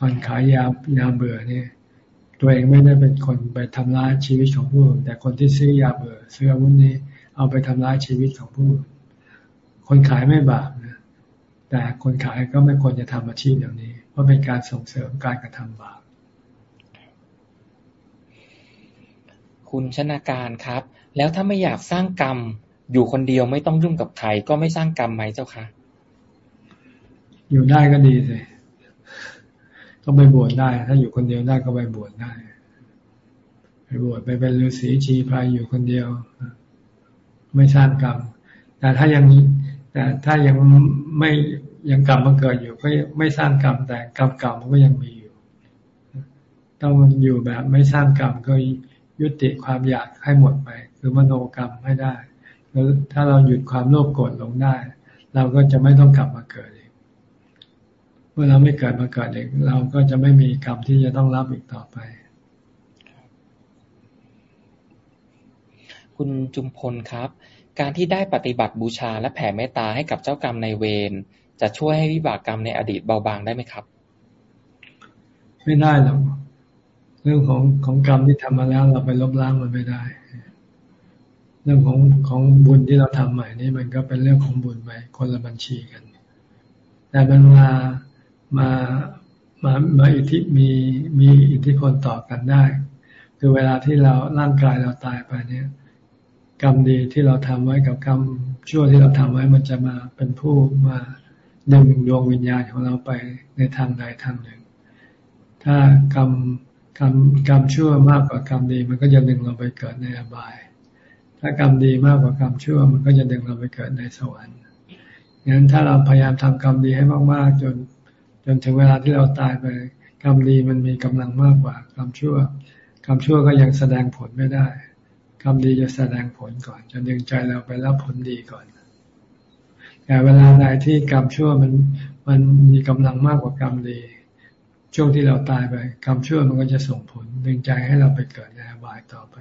คนขายยายาเบื่อเนี่ยตัวเองไม่ได้เป็นคนไปทำร้ายชีวิตของผู้อื่นแต่คนที่ซื้อยาเบื่อซื้ออาวุธนี้เอาไปทำร้ายชีวิตของผู้อื่นคนขายไม่บาปนะแต่คนขายก็ไม่ควรจะทำอาชีพอย่างนี้ เพราะเป็นการส่งเสริมการกระทำบาปคุณชนาการครับ แล้วถ้าไม่อยากสร้างกรรม อยู่คนเดียวไม่ต้องยุ่งกับใครก็ไม่สร้างกรรมไหมเจ้าคะ อยู่ได้ก็ดีเลยก็ไปบวชได้ ถ้าอยู่คนเดียวได้ก็ไปบวชได้ ไปบวชไปเป็นฤาษีชีพายอยู่คนเดียว ไม่สร้างกรรม แต่ถ้ายังแต่ถ้ายังไม่ยังกรรมมาเกิดอยู่ก็ไม่สร้างกรรม แต่กรรมเก่ามันก็ยังมีอยู่ต้องอยู่แบบไม่สร้างกรรมก็ยุติความอยากให้หมดไป คือมโนกรรมให้ได้แล้วถ้าเราหยุดความโลภโกรธลงได้ เราก็จะไม่ต้องกลับมาเกิด มื่อเราไม่เกิดมาเกิดเองเราก็จะไม่มีกรรมที่จะต้องรับอีกต่อไป คุณจุมพลครับ การที่ได้ปฏิบัติบูชาและแผ่เมตตาให้กับเจ้ากรรมในเวรจะช่วยให้วิบากกรรมในอดีตเบาบางได้ไหมครับ ไม่ได้หรอกเรื่องของของกรรมที่ทำมาแล้วเราไปลบล้างมันไม่ได้ เรื่องของของบุญที่เราทำใหม่นี่มันก็เป็นเรื่องของบุญไปคนละบัญชีกัน แต่มันมา มามามาอิทธิมีมีอิทธิพลต่อกันได้ คือเวลาที่เราร่างกายเราตายไปเนี่ย กรรมดีที่เราทำไว้กับกรรมชั่วที่เราทำไว้มันจะมาเป็นผู้มาดึงดวงวิญญาณของเราไปในทางใดทางหนึ่ง ถ้ากรรมกรรมกรรมชั่วมากกว่ากรรมดี มันก็จะดึงเราไปเกิดในอบาย ถ้ากรรมดีมากกว่ากรรมชั่ว มันก็จะดึงเราไปเกิดในสวรรค์งั้นถ้าเราพยายามทำกรรมดีให้มากๆจน จนถึงเวลาที่เราตายไปกรรมดีมันมีกำลังมากกว่ากรรมชั่วกรรมชั่วก็ยังแสดงผลไม่ได้กรรมดีจะแสดงผลก่อน จะดึงใจเราไปรับผลดีก่อน แต่เวลาใดที่กรรมชั่วมันมันมีกำลังมากกว่ากรรมดี ช่วงที่เราตายไปกรรมชั่วมันก็จะส่งผล ดึงใจให้เราไปเกิดในอบายต่อไป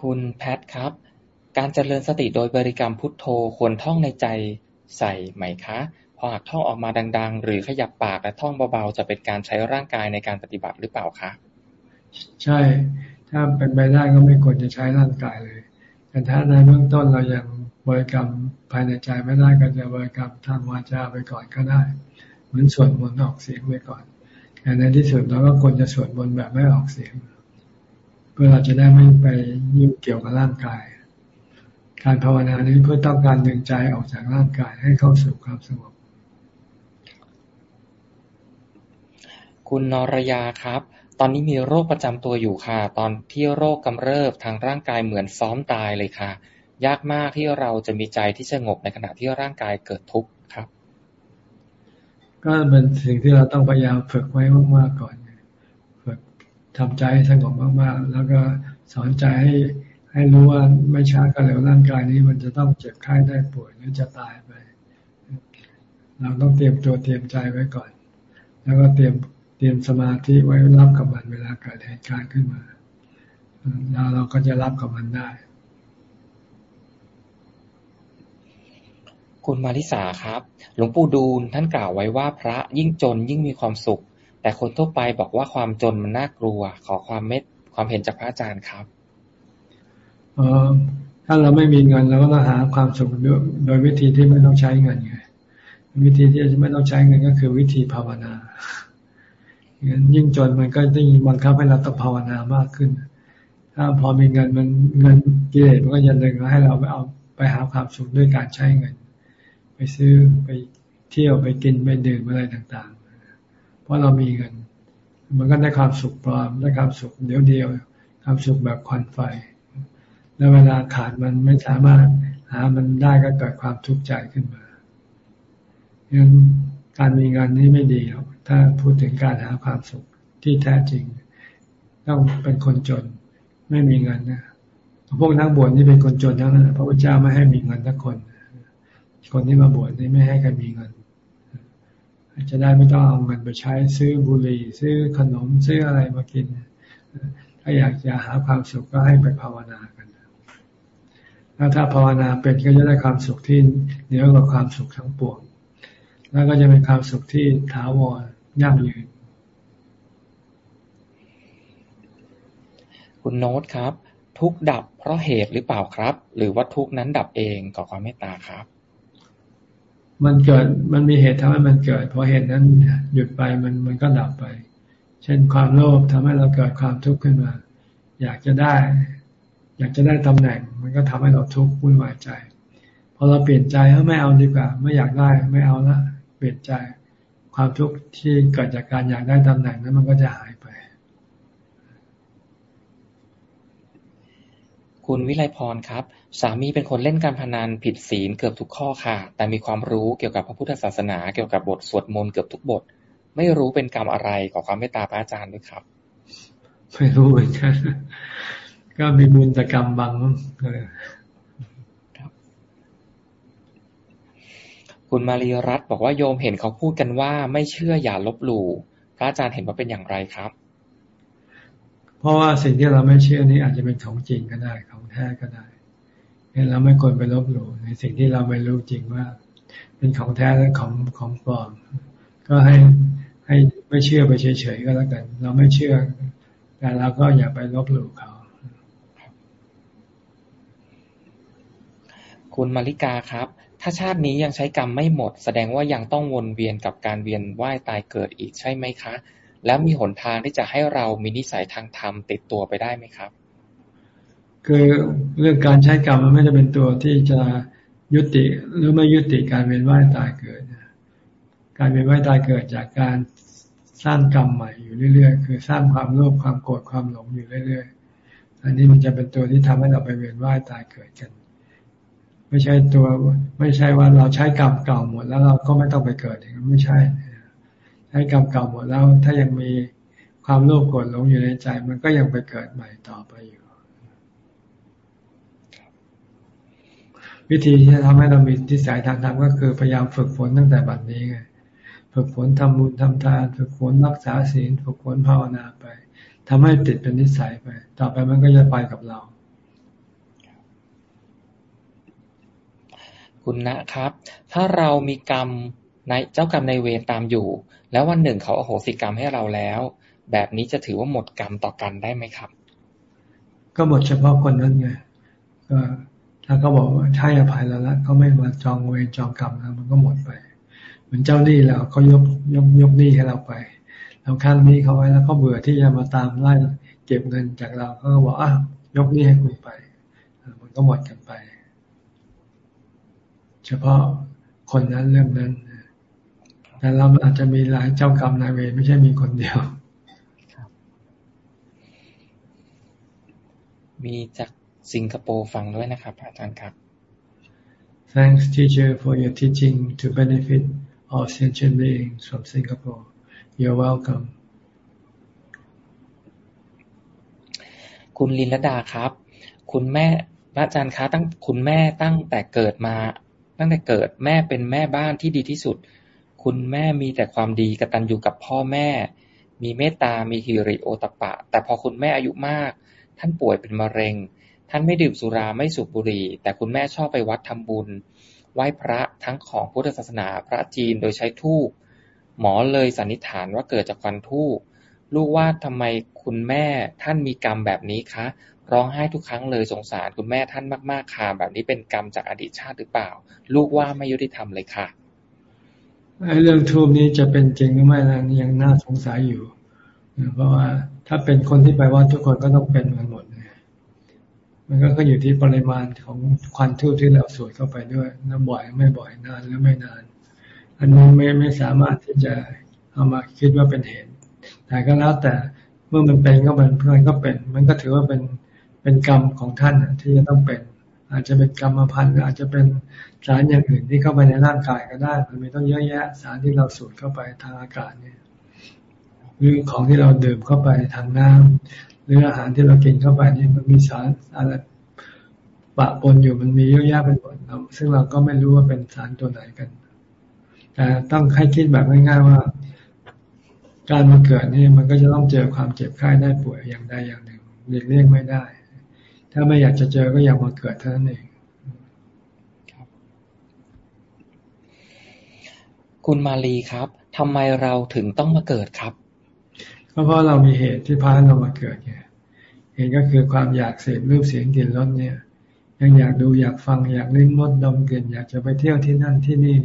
คุณแพทครับ การเจริญสติโดยบริกรรมพุทโธควรท่องในใจ ใส่ไหมคะ พอหากท่องออกมาดัง ๆ หรือขยับปากและท่องเบาๆ จะเป็นการใช้ร่างกายในการปฏิบัติหรือเปล่าคะ ใช่ ถ้าเป็นไปได้ก็ไม่ควรจะใช้ร่างกายเลย แต่ถ้าในเบื้องต้นเรายังบริกรรมภายในใจไม่ได้ก็จะบริกรรมทางวาจาไปก่อนก็ได้ เหมือนสวดมนต์ออกเสียงไปก่อนแต่ในที่สุดเราก็ควรจะสวดมนต์แบบไม่ออกเสียง เพื่อเราจะได้ไม่ไปยุ่งเกี่ยวกับร่างกาย การภาวนานี้เพื่อต้องการดึงใจออกจากร่างกายให้เข้าสู่ความสงบ คุณนรยาครับ ตอนนี้มีโรคประจำตัวอยู่ค่ะ ตอนที่โรคกำเริบทางร่างกายเหมือนซ้อมตายเลยค่ะ ยากมากที่เราจะมีใจที่สงบในขณะที่ร่างกายเกิดทุกข์ครับ ก็เป็นสิ่งที่เราต้องพยายามฝึกไว้มากๆก่อนฝึกทำใจให้สงบมากๆ แล้วก็สอนใจให้ ให้รู้ว่าไม่ช้าก็เร็วร่างกายนี้ มันจะต้องเจ็บไข้ได้ป่วยหรือจะตายไป เราต้องเตรียมตัวเตรียมใจไว้ก่อน แล้วก็เตรียมเตรียมสมาธิไว้รับกับมันเวลาเกิดเหตุการณ์ขึ้นมาแล้วเราก็จะรับกับมันได้ คุณมาริสาครับ หลวงปู่ดูลท่านกล่าวไว้ว่าพระยิ่งจนยิ่งมีความสุข แต่คนทั่วไปบอกว่าความจนมันน่ากลัว ขอความเม็ดความเห็นจากพระอาจารย์ครับ ถ้าเราไม่มีเงินเราก็ต้องหาความสุขโดยวิธีที่ไม่ต้องใช้เงินไงวิธีที่จะไม่ต้องใช้เงินก็คือวิธีภาวนางั้นยิ่งจนมันก็ยิ่งบังคับให้เราต้องภาวนามากขึ้น ถ้าพอมีเงินมันเงินกิเลสมันก็จะดึงให้เราไปเอาไปหาความสุขด้วยการใช้เงิน ไปซื้อไปเที่ยวไปกินไปดื่มอะไรต่างๆ เพราะเรามีเงิน มันก็ได้ความสุขปลอมได้ความสุขเดียวเดียวความสุขแบบควันไฟ แล้วเวลาขาดมันไม่สามารถหามันได้ก็เกิดความทุกข์ใจขึ้นมาดังนั้นการมีเงินนี้ไม่ดีครับถ้าพูดถึงการหาความสุขที่แท้จริง ต้องเป็นคนจนไม่มีเงินนะพวกนักบวชนี่เป็นคนจนทั้งนั้นพระพุทธเจ้าไม่ให้มีเงินทุกคน คนที่มาบวชนี่ไม่ให้กันมีเงินจะได้ไม่ต้องเอาเงินไปใช้ซื้อบุหรี่ซื้อขนมซื้ออะไรมากิน ถ้าอยากจะหาความสุขก็ให้ไปภาวนากัน แล้วถ้าภาวนาเป็นก็จะได้ความสุขที่เหนือกว่าความสุขทั้งปวง แล้วก็จะเป็นความสุขที่ถาวรยั่งยืน คุณโน้ตครับ ทุกดับเพราะเหตุหรือเปล่าครับ หรือว่าทุกนั้นดับเองก่อความเมตตาครับ มันเกิดมันมีเหตุทำให้มันเกิดพอเหตุนั้นหยุดไปมันมันก็ดับไป เช่นความโลภทำให้เราเกิดความทุกข์ขึ้นมา อยากจะได้ อยากจะได้ตำแหน่ง มันก็ทำให้เราทุกข์วุ่นวายใจ พอเราเปลี่ยนใจไม่เอาดีกว่า ไม่อยากได้ไม่เอาละเปลี่ยนใจความทุกข์ที่เกิดจากการอยากได้ตำแหน่งนั้นมันก็จะหายไป คุณวิไลพรครับ สามีเป็นคนเล่นการพนันผิดศีลเกือบทุกข้อค่ะ แต่มีความรู้เกี่ยวกับพระพุทธศาสนาเกี่ยวกับบทสวดมนต์เกือบทุกบท ไม่รู้เป็นกรรมอะไรขอความเมตตาพระอาจารย์ด้วยครับ ไม่รู้เหมือนกัน ก็มีบุญแต่กรรมบังเลยคุณมารีรัตน์บอกว่าโยมเห็นเขาพูดกันว่าไม่เชื่ออย่าลบหลู่พระอาจารย์เห็นว่าเป็นอย่างไรครับ เพราะว่าสิ่งที่เราไม่เชื่อนี้อาจจะเป็นของจริงก็ได้ของแท้ก็ได้เนี่ยเราไม่ควรไปลบหลู่ในสิ่งที่เราไม่รู้จริงว่า เป็นของแท้และของของปลอม ก็ให้ให้ไม่เชื่อไปเฉยๆก็แล้วกัน เราไม่เชื่อ แต่เราก็อย่าไปลบหลู่เขา คุณมาริกาครับ ถ้าชาตินี้ยังใช้กรรมไม่หมด แสดงว่ายังต้องวนเวียนกับการเวียนว่ายตายเกิดอีกใช่ไหมคะ แล้วมีหนทางที่จะให้เรามีนิสัยทางธรรมติดตัวไปได้ไหมครับ คือเรื่องการใช้กรรมมันไม่จะเป็นตัวที่จะยุติหรือไม่ยุติการเวียนว่ายตายเกิด การเวียนว่ายตายเกิดจากการสร้างกรรมใหม่อยู่เรื่อย ๆ คือสร้างความโลภความโกรธความหลงอยู่เรื่อย ๆ อันนี้มันจะเป็นตัวที่ทำให้เราไปเวียนว่ายตายเกิดกัน ไม่ใช่ตัว ไม่ใช่ว่าเราใช้กรรมเก่าหมด แล้วเราก็ไม่ต้องไปเกิดอย่างนั้นไม่ใช่ ใช้กรรมเก่าหมดแล้วถ้ายังมีความโลภโกรธหลงอยู่ในใจ มันก็ยังไปเกิดใหม่ต่อไปอยู่ วิธีที่จะทำให้เรามีทิสัยทางธรรมก็คือพยายามฝึกฝนตั้งแต่บัดนี้ไงฝึกฝนทำบุญทำทาน ฝึกฝนรักษาศีล ฝึกฝนภาวนาไปทำให้ติดเป็นนิสัยไป ต่อไปมันก็จะไปกับเรา คุณนะครับ ถ้าเรามีกรรมในเจ้ากรรมในเวรตามอยู่ แล้ววันหนึ่งเขาอโหสิกรรมให้เราแล้ว แบบนี้จะถือว่าหมดกรรมต่อกันได้ไหมครับ ก็หมดเฉพาะคนนั้นไงก็ถ้าเขาบอกว่าใช่อภัยแล้วละเขาไม่มาจองเวรจองกรรมแล้วมันก็หมดไป เหมือนเจ้าหนี้แล้วเขายกยกยกหนี้ให้เราไปเราค้างหนี้เขาไว้แล้วเขาเบื่อที่จะมาตามไล่เก็บเงินจากเราเขาก็บอกอะยกหนี้ให้คุณไปมันก็หมดกันไป เฉพาะคนนั้นเรื่องนั้น แต่เราอาจจะมีหลายเจ้ากรรมนายเวรไม่ใช่มีคนเดียว มีจากสิงคโปร์ฟังด้วยนะครับ อาจารย์ครับ Thanks teacher for your teaching to benefit all sentient beings from Singapore. You're welcome. คุณลินลดาครับ คุณแม่พระอาจารย์คะตั้งคุณแม่ตั้งแต่เกิดมา ตั้งแต่เกิดแม่เป็นแม่บ้านที่ดีที่สุด คุณแม่มีแต่ความดีกตัญญูกับพ่อแม่ มีเมตตา มีฮิริโอตปะ แต่พอคุณแม่อายุมาก ท่านป่วยเป็นมะเร็ง ท่านไม่ดื่มสุรา ไม่สูบบุหรี่ แต่คุณแม่ชอบไปวัดทำบุญ ไหว้พระทั้งของพุทธศาสนา พระจีน โดยใช้ทูบหมอเลยสันนิษฐานว่าเกิดจากฟันทูบลูกว่าทำไมคุณแม่ท่านมีกรรมแบบนี้คะ ร้องไห้ทุกครั้งเลย สงสารคุณแม่ท่านมาก ๆ ค่ะ แบบนี้เป็นกรรมจากอดีตชาติหรือเปล่า ลูกว่าไม่ยุติธรรมเลยค่ะไอ้เรื่องทูบนี้จะเป็นจริงหรือไม่นั้นยังน่าสงสัยอยู่ เพราะว่าถ้าเป็นคนที่ไปวัดทุกคนก็ต้องเป็นกันหมดมันก็ขึ้นอยู่ที่ปริมาณของควันทูบที่เราสูดเข้าไปด้วยน้ำบ่อยไม่บ่อยนานหรือไม่นาน อันนี้ไม่ไม่สามารถที่จะเอามาคิดว่าเป็นเหตุ แต่ก็แล้วแต่เมื่อมันเป็นก็มันมันก็เป็น มันก็ถือว่าเป็น เป็นกรรมของท่านที่จะต้องเป็น อาจจะเป็นกรรมพันธุ์อาจจะเป็นสารอย่างอื่นที่เข้าไปในร่างกายก็ได้มันมีต้องเยอะแยะสารที่เราสูดเข้าไปทางอากาศเนี่ยหรือของที่เราดื่มเข้าไปทางน้ำหรืออาหารที่เรากินเข้าไปนี่มันมีสารอะไรปะปนอยู่มันมีเยอะแยะเป็นหมดซึ่งเราก็ไม่รู้ว่าเป็นสารตัวไหนกัน แต่ต้องให้คิดแบบง่ายๆว่า การมาเกิดนี่มันก็จะต้องเจอความเจ็บไข้ได้ป่วยอย่างใดอย่างหนึ่งหลีกเลี่ยงไม่ได้ ถ้าไม่อยากจะเจอก็อยากมาเกิดเท่านั้นเองคุณมาลีครับทำไมเราถึงต้องมาเกิดครับก็เพราะเรามีเหตุที่พาเรามาเกิดไงเหตุก็คือความอยากเสพรูปเสียงกลิ่นรสเนี่ย ยังอยากดูอยากฟังอยากลิ้มรสดมกลิ่นอยากจะไปเที่ยวที่นั่นที่นี่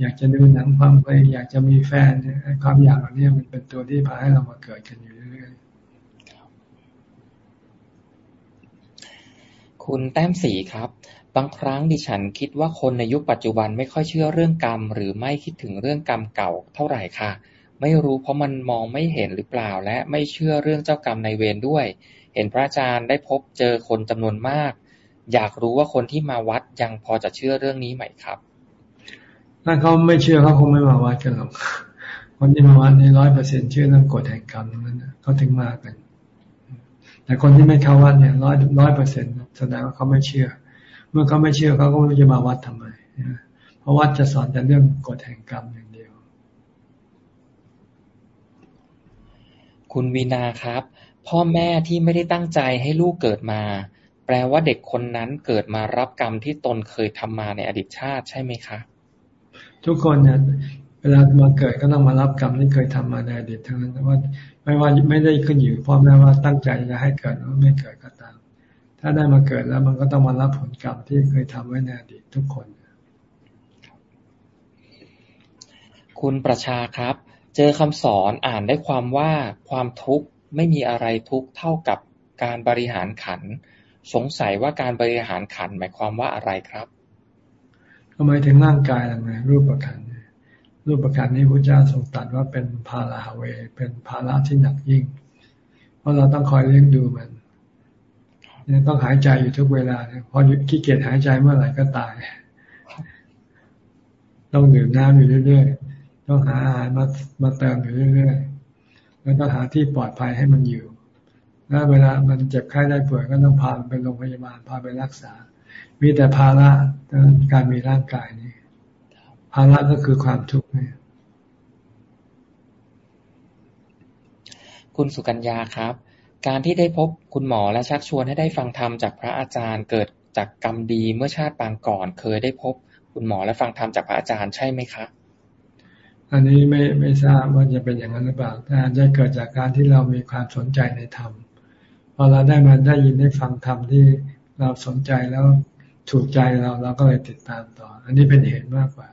อยากจะดูหนังฟังเพลงอยากจะมีแฟนเนี่ยความอยากเหล่านี้มันเป็นตัวที่พาให้เรามาเกิดกันอยู่เรื่อยๆ คุณแต้มสีครับ บางครั้งดิฉันคิดว่าคนในยุคปัจจุบันไม่ค่อยเชื่อเรื่องกรรม หรือไม่คิดถึงเรื่องกรรมเก่าเท่าไหร่ค่ะ ไม่รู้เพราะมันมองไม่เห็นหรือเปล่า และไม่เชื่อเรื่องเจ้ากรรมในเวรด้วย เห็นพระอาจารย์ได้พบเจอคนจำนวนมาก อยากรู้ว่าคนที่มาวัดยังพอจะเชื่อเรื่องนี้ไหมครับ ถ้าเขาไม่เชื่อเขาคงไม่มาวัดกันหรอกคนที่มาวัดในร้อยเปอร์เซ็นเชื่อเรื่องกฎแห่งกรรมนั้นเขาถึงมากัน แต่คนที่ไม่เข้าวัดเนี่ยร้อยร้อยเปอร์เซ็นต์แสดงว่าเขาไม่เชื่อ เมื่อเขาไม่เชื่อเขาก็ไม่จะมาวัดทำไมเพราะวัดจะสอนแต่เรื่องกฎแห่งกรรมอย่างคุณวีนาครับ พ่อแม่ที่ไม่ได้ตั้งใจให้ลูกเกิดมา แปลว่าเด็กคนนั้นเกิดมารับกรรมที่ตนเคยทำมาในอดีตชาติใช่ไหมคะ ทุกคนเนี่ยเวลามาเกิดก็ต้องมารับกรรมที่เคยทำมาในอดีตทั้งนั้นว่า ไม่ว่าไม่ได้ขึ้นอยู่พ่อแม่ว่าตั้งใจจะให้เกิดหรือไม่เกิดก็ตาม ถ้าได้มาเกิดแล้วมันก็ต้องมารับผลกรรมที่เคยทำไว้ในอดีตทุกคน คุณประชาครับ เจอคำสอนอ่านได้ความว่าความทุกข์ไม่มีอะไรทุกข์เท่ากับการบริหารขัน สงสัยว่าการบริหารขันหมายความว่าอะไรครับทำไมถึงร่างกายล่ะไงรูปประคัน รูปประคันนี้พระเจ้าทรงตรัสว่าเป็นภาราเว เป็นภาระที่หนักยิ่ง เพราะเราต้องคอยเลี้ยงดูมันเนี่ยต้องหายใจอยู่ทุกเวลาเนี่ยพอหยุดขี้เกียจหายใจเมื่อไหร่ก็ตาย ต้องดื่มน้ำอยู่เรื่อยๆ ต้องหาอาหารมามาเติมอยู่เรื่อยๆ แล้วต้องหาที่ปลอดภัยให้มันอยู่แล้วเวลามันเจ็บไข้ได้ป่วยก็ต้องพาไปโรงพยาบาลพาไปรักษา มีแต่ภาระการมีร่างกายนี้ ภาระก็คือความทุกข์นี่คุณสุกัญญาครับ การที่ได้พบคุณหมอและชักชวนให้ได้ฟังธรรมจากพระอาจารย์เกิดจากกรรมดีเมื่อชาติปางก่อน เคยได้พบคุณหมอและฟังธรรมจากพระอาจารย์ใช่ไหมครับอันนี้ไม่ไม่ทราบว่าจะเป็นอย่างนั้นหรือเปล่าแต่อาจจะเกิดจากการที่เรามีความสนใจในธรรมพอเราได้มาได้ยินได้ฟังธรรมที่เราสนใจแล้วถูกใจเราเราก็เลยติดตามต่อ อันนี้เป็นเหตุมากกว่า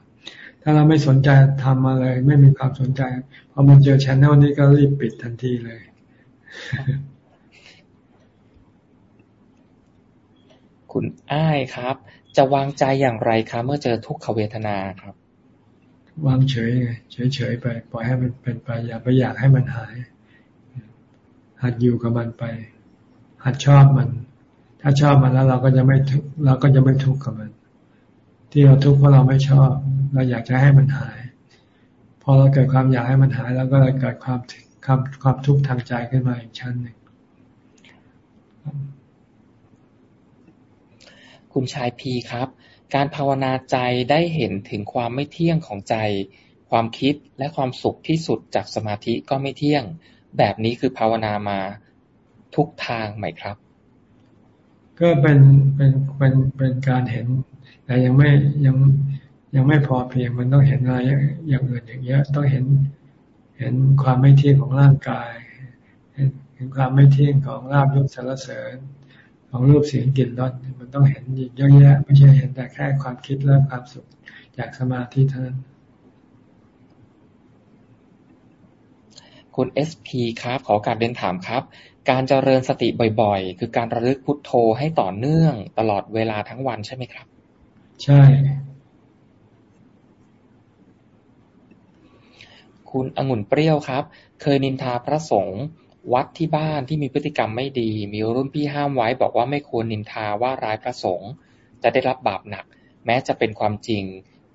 ถ้าเราไม่สนใจทำมาเลย ไม่มีความสนใจพอมันเจอชแนลนี้ก็รีบปิดทันทีเลย คุณอ้ายครับ จะวางใจอย่างไรครับเมื่อเจอทุกขเวทนาครับ วางเฉยไงเฉยๆไปปล่อยให้มันเป็นไปอย่าไปอยากให้มันหาย หัดอยู่กับมันไป หัดชอบมัน ถ้าชอบมันแล้วเราก็จะไม่ทุกเราก็จะไม่ทุกข์กับมัน ที่เราทุกข์เพราะเราไม่ชอบ เราอยากจะให้มันหาย พอเราเกิดความอยากให้มันหาย แล้วก็เลยเกิดความความความทุกข์ทางใจขึ้นมาอีกชั้นหนึ่งคุณชายพีครับ การภาวนาใจได้เห็นถึงความไม่เที่ยงของใจ ความคิดและความสุขที่สุดจากสมาธิก็ไม่เที่ยง แบบนี้คือภาวนามาทุกทางไหมครับ ก็เป็นเป็นเป็นเป็นการเห็น แต่ยังไม่ยังยังไม่พอเพียงมันต้องเห็นอะไรอย่างอื่นอย่างเงี้ยต้องเห็น เห็นความไม่เที่ยงของร่างกาย เห็นความไม่เที่ยงของราบยศสารเสริญ ของรูปเสียงกลิ่นรสมันต้องเห็นอีกเยอะแยะ ไม่ใช่เห็นแต่แค่ความคิดและความสุขจากสมาธิเท่านั้นคุณเอสพีครับ ขอการเรียนถามครับ การเจริญสติบ่อยๆ คือการระลึกพุทโธให้ต่อเนื่องตลอดเวลาทั้งวันใช่ไหมครับ ใช่ คุณองุ่นเปรี้ยวครับ เคยนินทาพระสงฆ์วัดที่บ้านที่มีพฤติกรรมไม่ดี มีรุ่นพี่ห้ามไว้บอกว่าไม่ควรนินทาว่าร้ายพระสงฆ์จะได้รับบาปหนัก แม้จะเป็นความจริง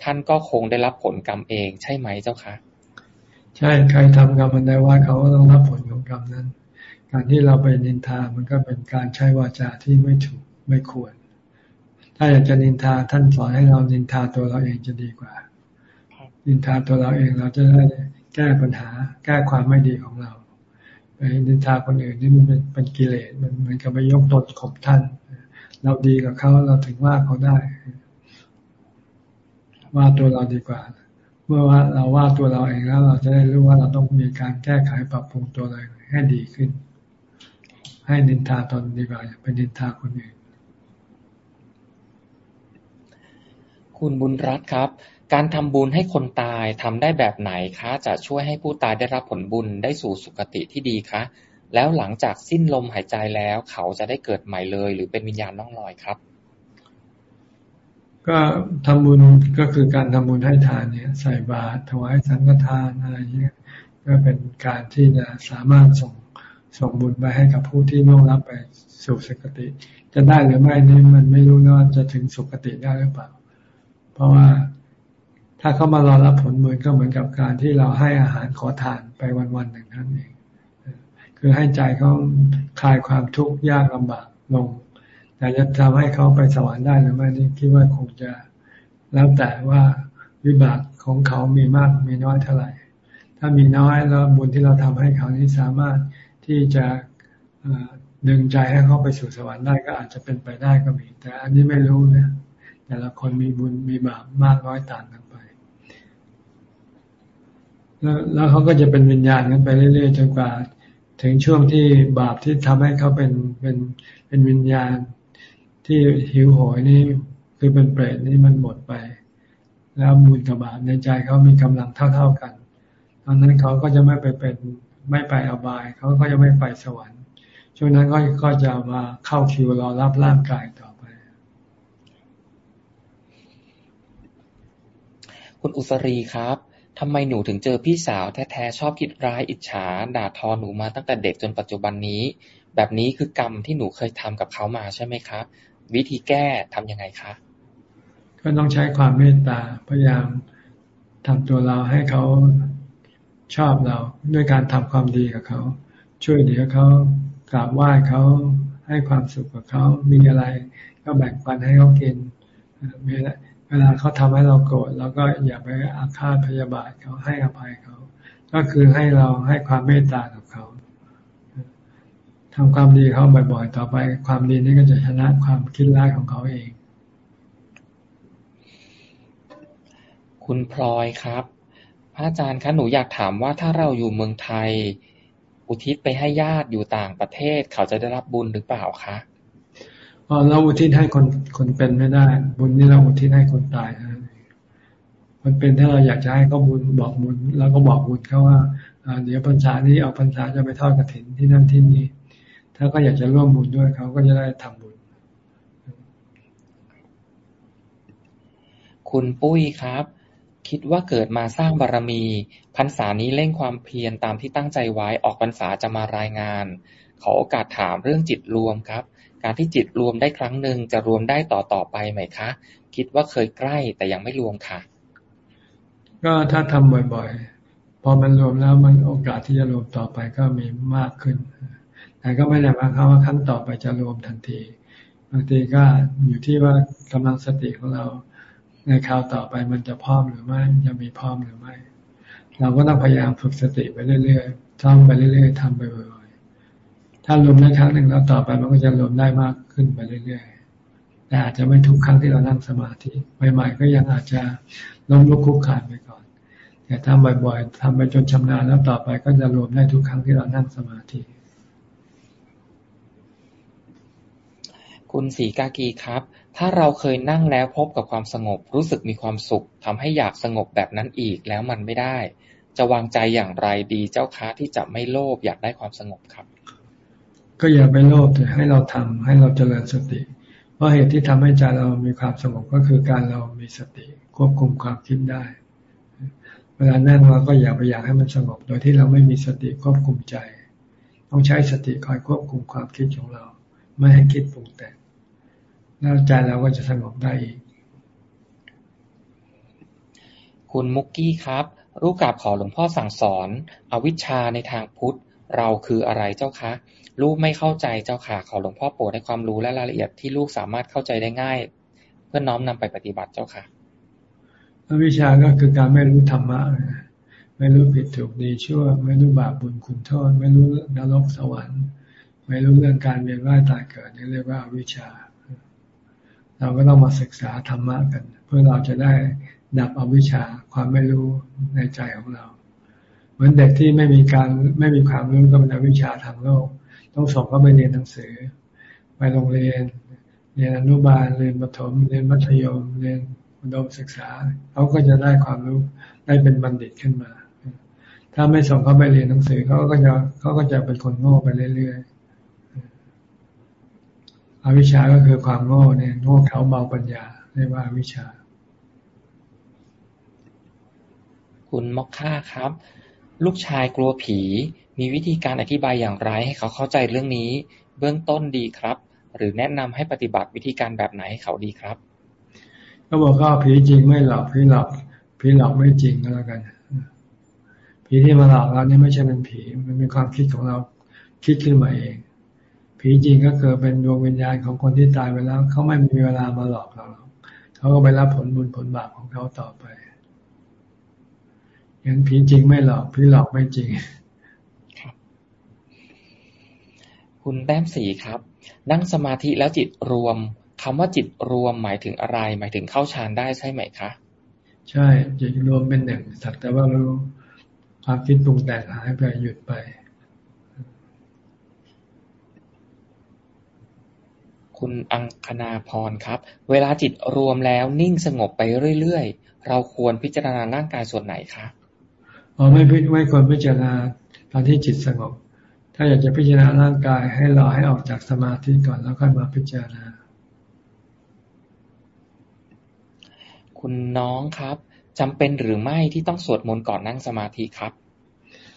ท่านก็คงได้รับผลกรรมเองใช่ไหมเจ้าคะ ใช่ใครทำกรรมมันได้ว่าเขาก็ต้องรับผลของกรรมนั้น การที่เราไปนินทา มันก็เป็นการใช้วาจาที่ไม่ถูกไม่ควร ถ้าอยากจะนินทาท่านสอนให้เรานินทาตัวเราเองจะดีกว่า นินทาตัวเราเองเราจะได้แก้ปัญหา แก้ความไม่ดีของเราไปนินทาคนอื่นนี่มันเป็นกิเลสมันเหมือนกับไปยกตนข่มท่าน เราดีกับเขาเราถึงว่าเขาได้ ว่าตัวเราดีกว่า เมื่อว่าเราว่าตัวเราเองแล้ว เราจะได้รู้ว่าเราต้องมีการแก้ไขปรับปรุงตัวเราให้ดีขึ้น ให้นินทาตนดีกว่าอย่าไปนินทาคนอื่น คุณบุญรัตน์ครับ การทำบุญให้คนตายทำได้แบบไหนคะ จะช่วยให้ผู้ตายได้รับผลบุญได้สู่สุคติที่ดีคะ แล้วหลังจากสิ้นลมหายใจแล้วเขาจะได้เกิดใหม่เลย หรือเป็นวิญญาณน้องลอยครับ ก็ทำบุญก็คือการทำบุญให้ทานเนี่ย ใส่บาตรถวายสังฆทานอะไรเงี้ยก็เป็นการที่จะสามารถส่ง ส่งบุญไปให้กับผู้ที่ล่วงรับไปสู่สุคติ จะได้หรือไม่นี่มันไม่รู้ว่าจะถึงสุคติได้หรือเปล่า เพราะว่าถ้าเขามารอรับผลบุญก็เหมือนกับการที่เราให้อาหารขอทานไปวันๆหนึ่งนั่นเองคือให้ใจเขาคลายความทุกข์ยากลำบากลงแต่จะทำให้เขาไปสวรรค์ได้หรือไม่นี่คิดว่าคงจะแล้วแต่ว่าวิบากของเขามีมากมีน้อยเท่าไหร่ ถ้ามีน้อยแล้วบุญที่เราทำให้เขานี้สามารถ ที่จะดึงใจให้เขาไปสู่สวรรค์ได้ก็อาจจะเป็นไปได้ก็มี แต่อันนี้ไม่รู้นะแต่ละคนมีบุญมีบาปมากน้อยต่างกันแล้วแล้วเขาก็จะเป็นวิญญาณกันไปเรื่อยๆจนกว่า ถึงช่วงที่บาปที่ทำให้เขาเป็นเป็นเป็นวิญญาณที่หิวโหยนี่คือเป็นเปรตนี่มันหมดไป แล้วบุญกับบาปในใจเขามีกำลังเท่าๆกันตอนนั้นเขาก็จะไม่ไปเป็น ไม่ไปอบาย เขาก็จะไม่ไปสวรรค์ ช่วงนั้นก็ก็จะมาเข้าคิวรอรับร่างกายต่อไป คุณอุสรีครับทำไมหนูถึงเจอพี่สาวแท้ๆชอบคิดร้ายอิจฉา ด่าทอหนูมาตั้งแต่เด็กจนปัจจุบันนี้ แบบนี้คือกรรมที่หนูเคยทำกับเขามาใช่ไหมครับ วิธีแก้ทํำยังไงคะก็ต้องใช้ความเมตตาพยายามทำตัวเราให้เขา ชอบเราด้วยการทำความดีกับเขา ช่วยเหลือเขากราบไหว้เขาให้ความสุขกับเขา มีอะไรก็แบ่งปันให้เขากินมีอะเวลาเขาทำให้เราโกรธเราก็อย่าไปอาฆาตพยาบาทเขาให้อภัยเขา ก็คือให้เราให้ความเมตตากับเขาทำความดีเขาบ่อยๆ ต่อไป ความดีนี้ก็จะชนะความคิดร้ายของเขาเอง คุณพลอยครับ พระอาจารย์คะ หนูอยากถามว่าถ้าเราอยู่เมืองไทย อุทิศไปให้ญาติอยู่ต่างประเทศ เขาจะได้รับบุญหรือเปล่าคะเราอุทิศให้คนคนเป็นไม่ได้ บุญนี่เราอุทิศให้คนตายนะมันเป็นถ้าเราอยากจะให้เขาบุญบอกบุญแล้วก็บอกบุญเขาว่าเดี๋ยวพรรษานี้เอาพรรษาจะไปทอดกระถินที่นั่นที่นี่ ถ้าก็อยากจะร่วมบุญด้วยเขาก็จะได้ทำบุญ คุณปุ้ยครับ คิดว่าเกิดมาสร้างบารรมี พรรษานี้เร่งความเพียรตามที่ตั้งใจไว้ ออกพรรษาจะมารายงาน ขอโอกาสถามเรื่องจิตรวมครับ การที่จิตรวมได้ครั้งหนึ่งจะรวมได้ต่อต่อไปไหมคะ คิดว่าเคยใกล้แต่ยังไม่รวมค่ะ ก็ถ้าทำบ่อยๆ พอมันรวมแล้วมันโอกาสที่จะรวมต่อไปก็มีมากขึ้น แต่ก็ไม่ได้หมายความว่าครั้งต่อไปจะรวมทันที บางทีก็อยู่ที่ว่ากำลังสติของเรา ในคราวต่อไปมันจะพร้อมหรือไม่จะมีพร้อมหรือไม่ เราก็ต้องพยายามฝึกสติไปเรื่อยๆท่องไปเรื่อยๆทำไปบ่อยๆถ้ารวมได้ครั้งหนึ่งแล้วต่อไปมันก็จะรวมได้มากขึ้นไปเรื่อยๆแต่อาจจะไม่ทุกครั้งที่เรานั่งสมาธิใหม่ๆก็ยังอาจจะล้มลุกคุกคานไปก่อนแต่ทำบ่อยๆทำไปจนชำนาญแล้วต่อไปก็จะรวมได้ทุกครั้งที่เรานั่งสมาธิ คุณสีกากีครับ ถ้าเราเคยนั่งแล้วพบกับความสงบ รู้สึกมีความสุข ทำให้อยากสงบแบบนั้นอีกแล้วมันไม่ได้ จะวางใจอย่างไรดีเจ้าค้าที่จะไม่โลภอยากได้ความสงบครับ ก็อย่าไปโลภแต่ให้เราทำให้เราเจริญสติ เพราะเหตุที่ทำให้ใจเรามีความสงบก็คือการเรามีสติ ควบคุมความคิดได้ เวลานั่งเราก็อย่าไปอยากให้มันสงบ โดยที่เราไม่มีสติควบคุมใจ ต้องใช้สติคอยควบคุมความคิดของเรา ไม่ให้คิดปรุงแต่ง แล้วใจเราก็จะสงบได้อีก คุณมุกกี้ครับ รูปกราบขอหลวงพ่อสั่งสอน อวิชชาในทางพุทธ เราคืออะไรเจ้าคะลูกไม่เข้าใจเจ้าค่ะขอหลวงพ่อโปรดให้ความรู้และรายละเอียดที่ลูกสามารถเข้าใจได้ง่าย เพื่อน้อมนำไปปฏิบัติเจ้าค่ะอวิชาก็คือการไม่รู้ธรรมะไม่รู้ผิดถูกดีชั่ว ไม่รู้บาปบุญคุณโทษ ไม่รู้นรกสวรรค์ ไม่รู้เรื่องการเวียนว่ายตายเกิดนี่เรียกว่าอวิชชา เราก็ต้องมาศึกษาธรรมะกัน เพื่อเราจะได้ดับอวิชชาความไม่รู้ในใจของเรา เหมือนเด็กที่ไม่มีการไม่มีความรู้ก็เป็นอวิชชาทางโลก ต้องส่งเขาไปเรียนหนังสือ ไปโรงเรียน เรียนอนุบาลเรียนประถม เรียนมัธยม เรียนอุดมศึกษาเขาก็จะได้ความรู้ได้เป็นบัณฑิตขึ้นมา ถ้าไม่ส่งเขาไปเรียนหนังสือเขาก็จะเขาก็จะเป็นคนโง่ไปเรื่อยๆ อวิชชาก็คือความโง่เนี่ยโง่เขาเบาปัญญาเรียกว่าอวิชชา คุณมอกค่าครับ ลูกชายกลัวผี มีวิธีการอธิบายอย่างไรให้เขาเข้าใจเรื่องนี้ เบื้องต้นดีครับ หรือแนะนำให้ปฏิบัติวิธีการแบบไหนให้เขาดีครับ ก็บอกว่าผีจริงไม่หลอกผีหลอกผีหลอกไม่จริงก็แล้วกันผีที่มาหลอกเราเนี่ยไม่ใช่เป็นผี มันเป็นความคิดของเราคิดขึ้นมาเอง ผีจริงก็คือเป็นดวงวิญญาณของคนที่ตายไปแล้วเขาไม่มีเวลามาหลอกเราเขาก็ไปรับผลบุญผลบาปของเขาต่อไปอย่างผีจริงไม่หลอกผีหลอกไม่จริงคุณแต้มสีครับ นั่งสมาธิแล้วจิตรวมคำว่าจิตรวมหมายถึงอะไร หมายถึงเข้าฌานได้ใช่ไหมคะใช่จิตรวมเป็นหนึ่งสักแต่ว่ารู้ความคิดปรุงแต่งหายไปหยุดไป คุณอังคณาพรครับ เวลาจิตรวมแล้วนิ่งสงบไปเรื่อยๆ เราควรพิจารณาร่างกายส่วนไหนคะอ๋อไม่พิไม่ควรพิจารณาตอนที่จิตสงบ ถ้าอยากจะพิจารณาร่างกายให้รอให้ออกจากสมาธิก่อนแล้วค่อยมาพิจารณา คุณน้องครับจำเป็นหรือไม่ที่ต้องสวดมนต์ก่อนนั่งสมาธิครับ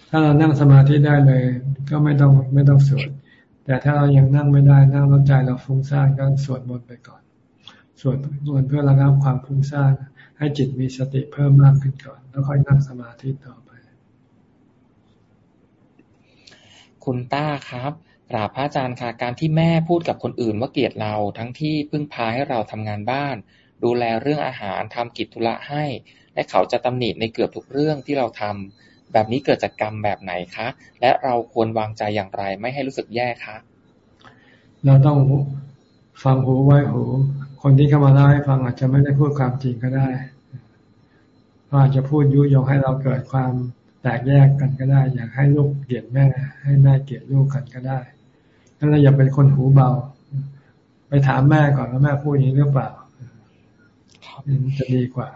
ถ้าเรานั่งสมาธิได้เลย ก็ไม่ต้องไม่ต้องสวด แต่ถ้าเรายังนั่งไม่ได้นั่งแล้วใจเราฟุ้งซ่านก็สวดมนต์ไปก่อน สวดมนต์เพื่อระงับความฟุ้งซ่านให้จิตมีสติเพิ่มมากขึ้นก่อน แล้วค่อยนั่งสมาธิต่อไป คุณต้าครับกราบพระอาจารย์ค่ะการที่แม่พูดกับคนอื่นว่าเกลียดเราทั้งที่พึ่งพาให้เราทำงานบ้าน ดูแลเรื่องอาหารทำกิจธุระให้ และเขาจะตำหนิในเกือบทุกเรื่องที่เราทำ แบบนี้เกิดจากกรรมแบบไหนคะ และเราควรวางใจอย่างไร ไม่ให้รู้สึกแย่คะ เราต้องฟังหูไว้หู คนที่เข้ามาเล่าให้ฟังอาจจะไม่ได้พูดความจริงก็ได้อาจจะพูดยุยงให้เราเกิดความแตกแยกกันก็ได้ อยากให้ลูกเกลียดแม่ ให้แม่เกลียดลูกกันก็ได้ถ้าเราอย่าเป็นคนหูเบา ไปถามแม่ก่อนว่าแม่พูดอย่างนี้หรือเปล่าจะดีกว่า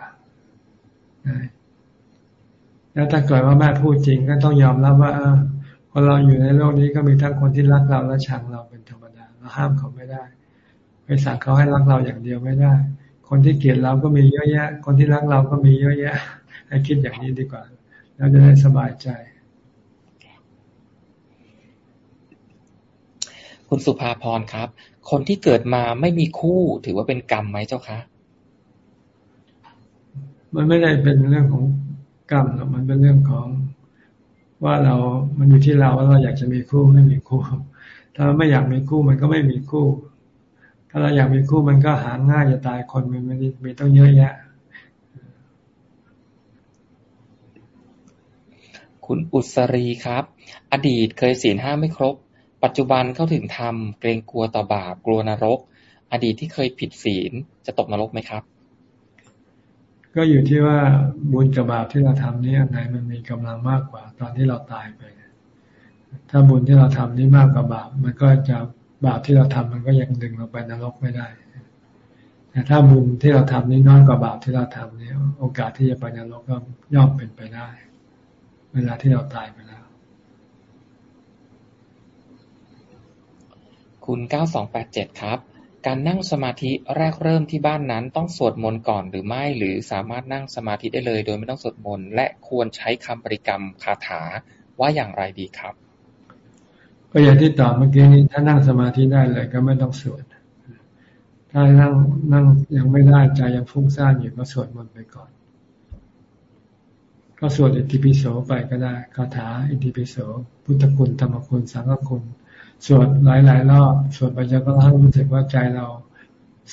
แล้วถ้าเกิดว่าแม่พูดจริงก็ต้องยอมรับว่าคนเราอยู่ในโลกนี้ก็มีทั้งคนที่รักเราและชังเราเป็นธรรมดาเราห้ามเขาไม่ได้ ไปสั่งเขาให้รักเราอย่างเดียวไม่ได้ คนที่เกลียดเราก็มีเยอะแยะ คนที่รักเราก็มีเยอะแยะ ให้คิดอย่างนี้ดีกว่า แล้วจะได้สบายใจ คุณสุภาพรครับ คนที่เกิดมาไม่มีคู่ถือว่าเป็นกรรมไหมเจ้าคะมันไม่ได้เป็นเรื่องของ กรรมหรอกมันเป็นเรื่องของว่าเรา มันอยู่ที่เราว่าเราอยากจะมีคู่ไม่มีคู่ ถ้าไม่อยากมีคู่มันก็ไม่มีคู่ ถ้าเราอยากมีคู่มันก็หาง่ายจะตายคนมันไม่มีต้องเยอะแยะ คุณอุศรีครับ อดีตเคยศีลห้าไม่ครบ ปัจจุบันเข้าถึงธรรมเกรงกลัวต่อบาปกลัวนรก อดีตที่เคยผิดศีลจะตกนรกไหมครับ ก็อยู่ที่ว่าบุญกับบาปที่เราทำนี้อันไหนมันมีกำลังมากกว่า ตอนที่เราตายไป ถ้าบุญที่เราทำนี้มากกว่าบาป มันก็จะบาปที่เราทำมันก็ยังดึงเราไปนรกไม่ได้ แต่ถ้าบุญที่เราทำนี้น้อยกว่าบาปที่เราทำนี้โอกาสที่จะไปนรกก็ย่อมเป็นไปได้ เวลาที่เราตายไปแล้ว คุณเก้าสองแปดเจ็ดครับ การนั่งสมาธิแรกเริ่มที่บ้านนั้นต้องสวดมนต์ก่อนหรือไม่ หรือสามารถนั่งสมาธิได้เลย โดยไม่ต้องสวดมนต์และควรใช้คำบริกรรมคาถาว่าอย่างไรดีครับ ก็อย่างที่ตอบเมื่อกี้นี้ถ้านั่งสมาธิได้เลยก็ไม่ต้องสวดถ้านั่งนั่งยังไม่ได้ใจยังฟุ้งซ่านอยู่ก็สวดมนต์ไปก่อน ก็สวดอิติปิโสไปก็ได้คาถาอิติปิโส พุทธคุณธรรมคุณสังฆคุณ สวดหลายๆรอบสวดไปจนกระทั่งรู้สึกว่าใจเรา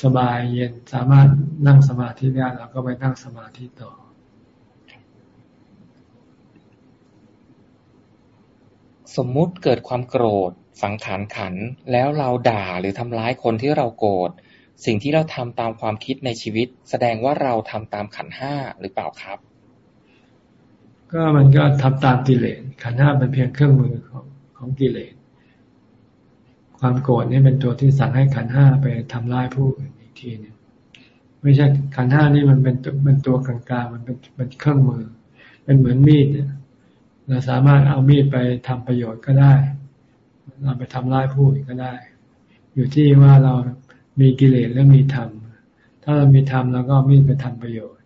สบายเย็นสามารถนั่งสมาธิได้เราก็ไปนั่งสมาธิต่อสมมุติเกิดความโกรธสังขารขัน แล้วเราด่าหรือทำร้ายคนที่เราโกรธสิ่งที่เราทำตามความคิดในชีวิต แสดงว่าเราทำตามขันห้าหรือเปล่าครับ ก็มันก็ทำตามกิเลสขันห้าเป็นเพียงเครื่องมือของของกิเลส ความโกรธนี่เป็นตัวที่สั่งให้ขันห้าไปทำร้ายผู้อื่นอีกทีนึงไม่ใช่ขันห้านี่มันเป็นเป็นตัวกลางๆมันเป็นเป็นเครื่องมือ เป็นเหมือนมีดเนี่ยเราสามารถเอามีดไปทำประโยชน์ก็ได้เราไปทำร้ายผู้อื่นก็ได้ อยู่ที่ว่าเรามีกิเลสหรือมีธรรม ถ้าเรามีธรรมแล้วก็มีดไปทำประโยชน์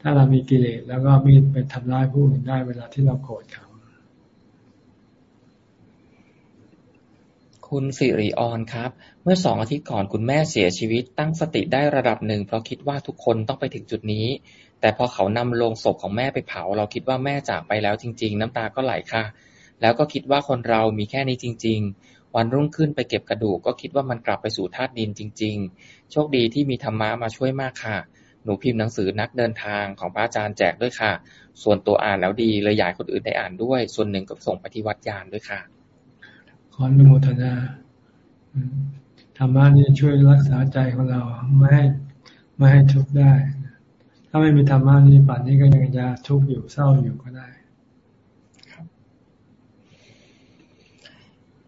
ถ้าเรามีกิเลสแล้วก็มีดไปทำร้ายผู้อื่นได้เวลาที่เราโกรธเขา คุณสิริออนครับ เมื่อสองอาทิตย์ก่อนคุณแม่เสียชีวิต ตั้งสติได้ระดับหนึ่งเพราะคิดว่าทุกคนต้องไปถึงจุดนี้ แต่พอเขานำโลงศพของแม่ไปเผา เราคิดว่าแม่จากไปแล้วจริง ๆ น้ำตาก็ไหลค่ะ แล้วก็คิดว่าคนเรามีแค่นี้จริง ๆ วันรุ่งขึ้นไปเก็บกระดูกก็คิดว่ามันกลับไปสู่ธาตุดินจริง ๆ โชคดีที่มีธรรมะมาช่วยมากค่ะ หนูพิมพ์หนังสือนักเดินทางของพระอาจารย์แจกด้วยค่ะ ส่วนตัวอ่านแล้วดีเลยอยากคนอื่นได้อ่านด้วย ส่วนหนึ่งก็ส่งไปที่วัดยานด้วยค่ะ ขออนุโมทนาธรรมะนี่ช่วยรักษาใจของเราไม่ให้ไม่ให้ทุกข์ได้ ถ้าไม่มีธรรมะนี่ป่านนี้ก็ยังจะทุกข์อยู่เศร้าอยู่ก็ได้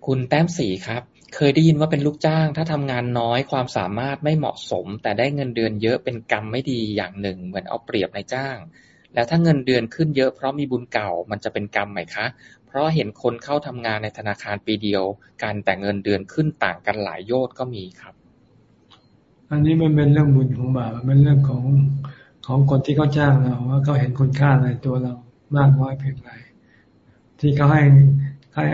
คุณแต้มสีครับ เคยได้ยินว่าเป็นลูกจ้าง ถ้าทำงานน้อยความสามารถไม่เหมาะสม แต่ได้เงินเดือนเยอะเป็นกรรมไม่ดีอย่างหนึ่ง เหมือนเอาเปรียบนายจ้าง แล้วถ้าเงินเดือนขึ้นเยอะเพราะมีบุญเก่ามันจะเป็นกรรมไหมคะ เพราะเห็นคนเข้าทำงานในธนาคารปีเดียวการแต่เงินเดือนขึ้นต่างกันหลายโยชน์ก็มีครับ อันนี้มันเป็นเรื่องบุญของบาปมันเป็นเรื่องของของคนที่เขาจ้างเราว่าเขาเห็นคุณค่าในตัวเรามากน้อยเพียงไรที่เขาให้ให้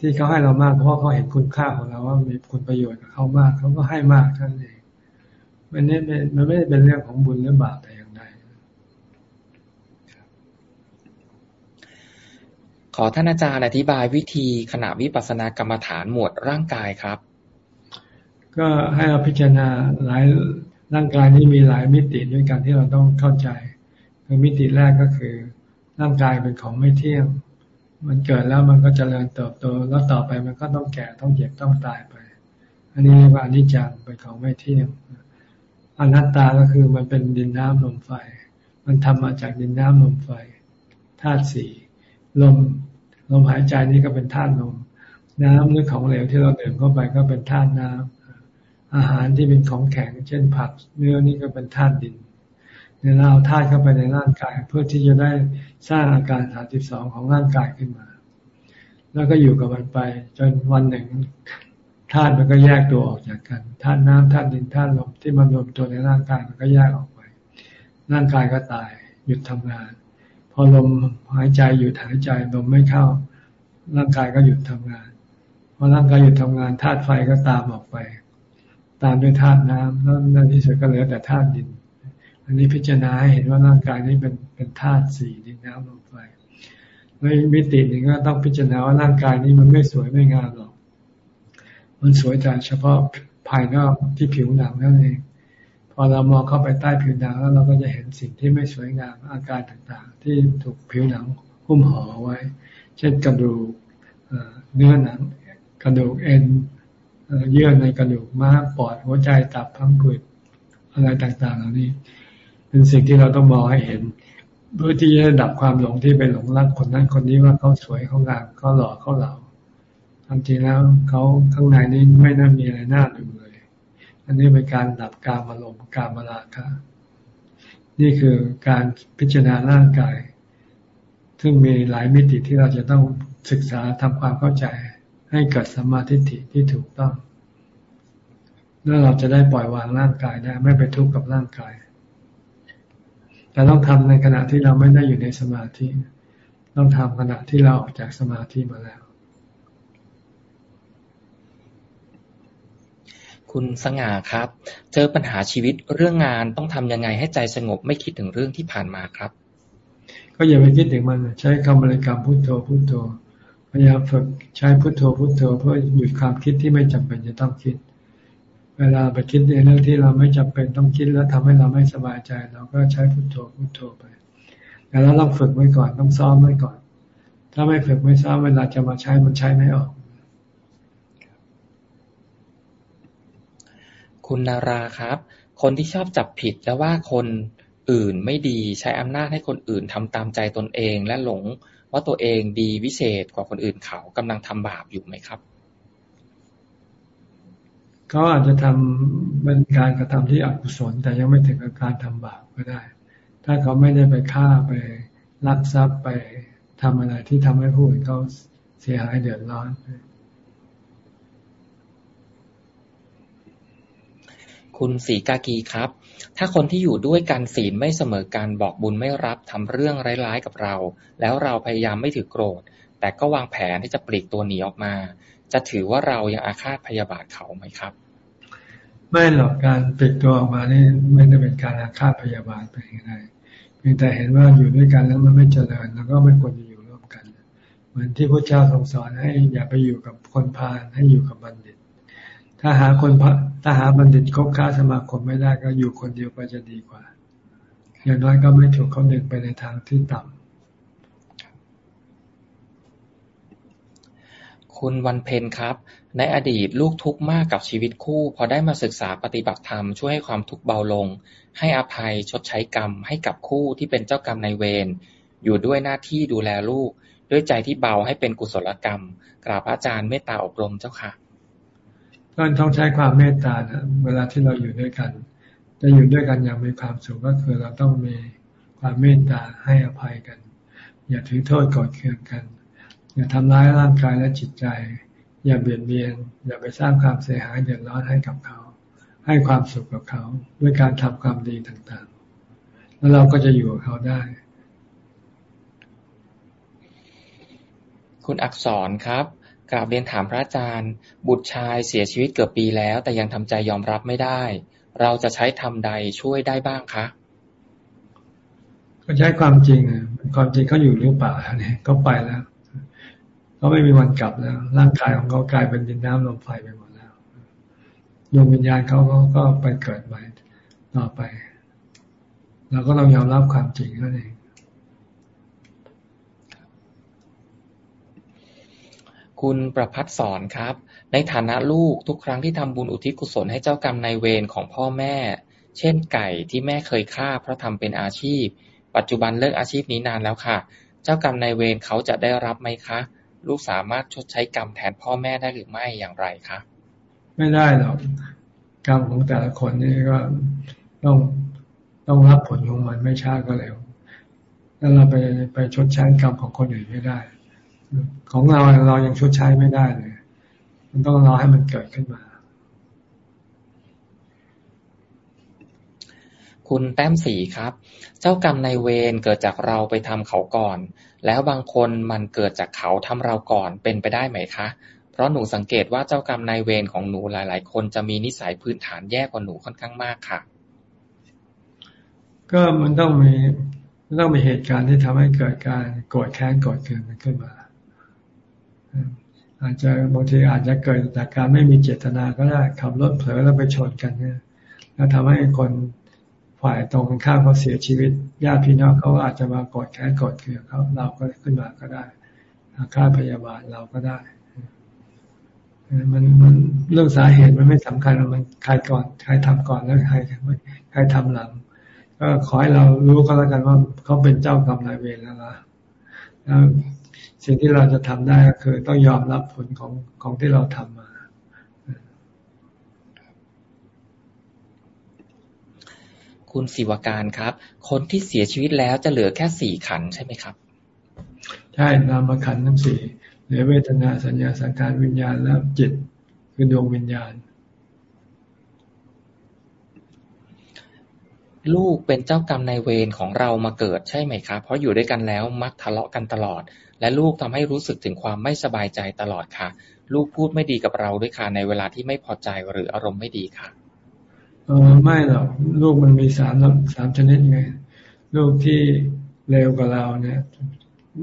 ที่เขาให้เรามากเพราะเขาเห็นคุณค่าของเราว่ามีคุณประโยชน์กับเขามากเขาก็ให้มากท่านั้นเองมันนี่มันไม่ได้เป็นเรื่องของบุญหรือบาปแต่ ขอท่านอาจารย์อธิบายวิธีขณะวิปัสสนากรรมฐานหมวดร่างกายครับ ก็ให้เราพิจารณาหลายร่างกายนี้มีหลายมิติด้วยกันที่เราต้องเข้าใจคือมิติแรกก็คือ ร่างกายเป็นของไม่เที่ยง มันเกิดแล้วมันก็จเจริญเติบโต แล้วต่อไปมันก็ต้องแก่ต้องเจ็บต้องตายไป อันนี้เรียกว่าอนิจจังเป็นของไม่เที่ยงอนัตตาก็คือมันเป็นดินน้ำลมไฟ มันทำมาจากดินน้ำลมไฟธาตุสี่ลม ลมหายใจนี่ก็เป็นธาตุลม น้ำหรือของเหลวที่เราดื่มเข้าไปก็เป็นธาตุน้ำอาหารที่เป็นของแข็ง เช่นผักเนื้อนี่ก็เป็นธาตุดินเนี่ยเราเอาธาตุเข้าไปในร่างกาย เพื่อที่จะได้สร้างอาการสาสิบสองของร่างกายขึ้นมา แล้วก็อยู่กับมันไป จนวันหนึ่งธาตุมันก็แยกตัวออกจากกันธาตุน้ำธาตุดินธาตุลมที่มันรวมตัวในร่างกายมันก็แยกออกไป ร่างกายก็ตายหยุดทำงาน พอลมหายใจหยุดหายใจลมไม่เข้า ร่างกายก็หยุดทำงานพอร่างกายหยุดทำงานธาตุไฟก็ตามออกไป ตามด้วยธาตุน้ำแล้วในที่สุดก็เหลือแต่ธาตุดิน อันนี้พิจารณาให้เห็นว่าร่างกายนี้เป็นเป็นธาตุสี่ดินน้ำลมไฟในมิติหนึ่งก็ต้องพิจารณาว่าร่างกายนี้มันไม่สวยไม่งามหรอก มันสวยแต่เฉพาะภายนอกที่ผิวหนังนั่นเอง พอเรามองเข้าไปใต้ผิวหนังแล้วเราก็จะเห็นสิ่งที่ไม่สวยงามอาการต่างๆ ที่ถูกผิวหนังหุ้มห่อไว้ เช่นกระดูกเนื้อหนัง กระดูกเอ็นเยื่อในกระดูกม้าปอดหัวใจตับพังผืดอะไรต่างๆเหล่านี้ เป็นสิ่งที่เราต้องมองให้เห็นเพื่อที่จะดับความหลงที่ไปหลงรักคนนั้นคนนี้ว่าเขาสวยเขางามเขาหล่อเขาเหล่าความจริงแล้วเขาข้างในนี้ไม่น่ามีอะไรน่าดู อันนี้เป็นการดับการอารมณ์การมาราคะ นี่คือการพิจารณาร่างกาย ซึ่งมีหลายมิติที่เราจะต้องศึกษาทำความเข้าใจให้เกิดสมาธิที่ถูกต้อง แล้วเราจะได้ปล่อยวางร่างกายได้ไม่ไปทุกข์กับร่างกาย แต่ต้องทำในขณะที่เราไม่ได้อยู่ในสมาธิ ต้องทำขณะที่เราออกจากสมาธิมาแล้ว คุณสง่าครับ เจอปัญหาชีวิตเรื่องงานต้องทำยังไงให้ใจสงบไม่คิดถึงเรื่องที่ผ่านมาครับ ก็อย่าไปคิดถึงมันใช้คำบริกรรมพุทโธพุทโธพยายามฝึกใช้พุทโธพุทโธเพื่อหยุดความคิดที่ไม่จำเป็นจะต้องคิด เวลาไปคิดในเรื่องที่เราไม่จำเป็นต้องคิดแล้วทำให้เราไม่สบายใจ เราก็ใช้พุทโธพุทโธไปแต่เราต้องฝึกไว้ก่อนต้องซ้อมไว้ก่อน ถ้าไม่ฝึกไม่ซ้อมเวลาจะมาใช้มันใช้ไม่ออก คุณนาราครับ คนที่ชอบจับผิดและว่าคนอื่นไม่ดีใช้อำนาจให้คนอื่นทำตามใจตนเอง และหลงว่าตัวเองดีวิเศษกว่าคนอื่นเขากำลังทำบาปอยู่ไหมครับ เขาอาจจะทำเป็นการกระทำที่อกุศล แต่ยังไม่ถึงกับการทำบาปก็ได้ ถ้าเขาไม่ได้ไปฆ่าไปลักทรัพย์ไปทำอะไรที่ทำให้ผู้อื่นเขาเสียหายเดือดร้อน คุณสีกากีครับ ถ้าคนที่อยู่ด้วยกันศีลไม่เสมอกันบอกบุญไม่รับทำเรื่องร้ายๆกับเรา แล้วเราพยายามไม่ถือโกรธ แต่ก็วางแผนที่จะปลีกตัวหนีออกมา จะถือว่าเรายังอาฆาตพยาบาทเขาไหมครับ ไม่หรอกการปิดตัวออกมานี่ไม่ได้เป็นการอาฆาตพยาบาทไปยังไงเพียงแต่เห็นว่าอยู่ด้วยกันแล้วมันไม่เจริญแล้วก็ไม่ควรจะอยู่ร่วมกัน เหมือนที่พระเจ้าทรงสอนให้อย่าไปอยู่กับคนพาลให้อยู่กับบัณฑิต ถ้าหาคนถ้าหาบัณฑิตคบค้าสมาคมไม่ได้ก็อยู่คนเดียวไปจะดีกว่า อย่างน้อยก็ไม่ถูกเขาดึงไปในทางที่ต่ำคุณวันเพ็ญครับ ในอดีตลูกทุกข์มากกับชีวิตคู่ พอได้มาศึกษาปฏิบัติธรรมช่วยให้ความทุกข์เบาลง ให้อภัยชดใช้กรรม ให้กับคู่ที่เป็นเจ้ากรรมนายเวรอยู่ด้วยหน้าที่ดูแลลูก ด้วยใจที่เบาให้เป็นกุศลกรรมกราบอาจารย์เมตตาอบรมเจ้าค่ะ ก็ต้องใช้ความเมตตานะเวลาที่เราอยู่ด้วยกัน จะอยู่ด้วยกันอย่างมีความสุขก็คือเราต้องมีความเมตตาให้อภัยกัน อย่าถือโทษกอดเคืองกัน อย่าทำร้ายร่างกายและจิตใจ อย่าเบียดเบียน อย่าไปสร้างความเสียหายเดือดร้อนให้กับเขา ให้ความสุขกับเขาด้วยการทำความดีต่างๆ แล้วเราก็จะอยู่กับเขาได้ คุณอักษรครับ กราบเรียนถามพระอาจารย์ บุตรชายเสียชีวิตเกือบปีแล้ว แต่ยังทำใจยอมรับไม่ได้ เราจะใช้ทำใดช่วยได้บ้างคะก็ใช้ความจริงความจริงเขาอยู่หรือเปล่าเนี่ยก็ไปแล้วเขาไม่มีวันกลับแล้ว ร่างกายของเขากลายเป็นดินน้ำลมไฟไปหมดแล้วดวงวิญญาณเขาก็ไปเกิดใหม่ต่อไปเราก็ต้องยอมรับความจริงนั่นเอง คุณประพัฒสอนครับ ในฐานะลูกทุกครั้งที่ทำบุญอุทิศกุศลให้เจ้ากรรมนายเวรของพ่อแม่ เช่นไก่ที่แม่เคยฆ่าเพราะทำเป็นอาชีพ ปัจจุบันเลิกอาชีพนี้นานแล้วค่ะ เจ้ากรรมนายเวรเขาจะได้รับไหมคะ ลูกสามารถชดใช้กรรมแทนพ่อแม่ได้หรือไม่อย่างไรคะไม่ได้หรอกกรรมของแต่ละคนนี่ก็ต้องต้องรับผลของมันไม่ช้าก็เร็วแล้วเราไปไปชดใช้กรรมของคนอื่นไม่ได้ ของเราเรายังชดใช้ไม่ได้เลย มันต้องรอให้มันเกิดขึ้นมา คุณแต้มสีครับ เจ้ากรรมในเวรเกิดจากเราไปทำเขาก่อน แล้วบางคนมันเกิดจากเขาทำเราก่อนเป็นไปได้ไหมคะ เพราะหนูสังเกตว่าเจ้ากรรมนายเวรของหนูหลาย ๆ คนจะมีนิสัยพื้นฐานแย่กว่าหนูค่อนข้างมากค่ะ ก็มันต้องมีต้องมีเหตุการณ์ที่ทำให้เกิดการโกรธแค้นโกรธเคืองขึ้นมา อาจจะบางทีอาจจะเกิดจากการไม่มีเจตนาก็ได้ขับรถเผลอแล้วไปชนกันเนี่ยแล้วทำให้คนฝ่ายตรงข้ามเขาเสียชีวิตญาติพี่น้องเขาอาจจะมากดแค้นกดเกลือเขาเราก็ขึ้นมาก็ได้ค่าพยาบาลเราก็ได้มันมันเรื่องสาเหตุมันไม่สำคัญมันใครก่อนใครทำก่อนแล้วใครใครทำหลัง ก็ขอให้เรารู้ก็แล้วกันว่าเขาเป็นเจ้ากรรมนายเวรแล้วล่ะแล้ว สิ่งที่เราจะทำได้ก็คือ ต้องยอมรับผลของของที่เราทำมา คุณศิวการครับ คนที่เสียชีวิตแล้วจะเหลือแค่สี่ขันใช่ไหมครับ ใช่นามขันทั้งสี่เหลือเวทนาสัญญาสังขารวิญญาณและจิตคือดวงวิญญาณ ลูกเป็นเจ้ากรรมนายเวรของเรามาเกิดใช่ไหมครับ เพราะอยู่ด้วยกันแล้วมักทะเลาะกันตลอด และลูกทำให้รู้สึกถึงความไม่สบายใจตลอดค่ะ ลูกพูดไม่ดีกับเราด้วยค่ะในเวลาที่ไม่พอใจหรืออารมณ์ไม่ดีค่ะเออไม่หรอกลูกมันมีสามสามชนิดไงลูกที่เร็วกว่าเราเนี่ย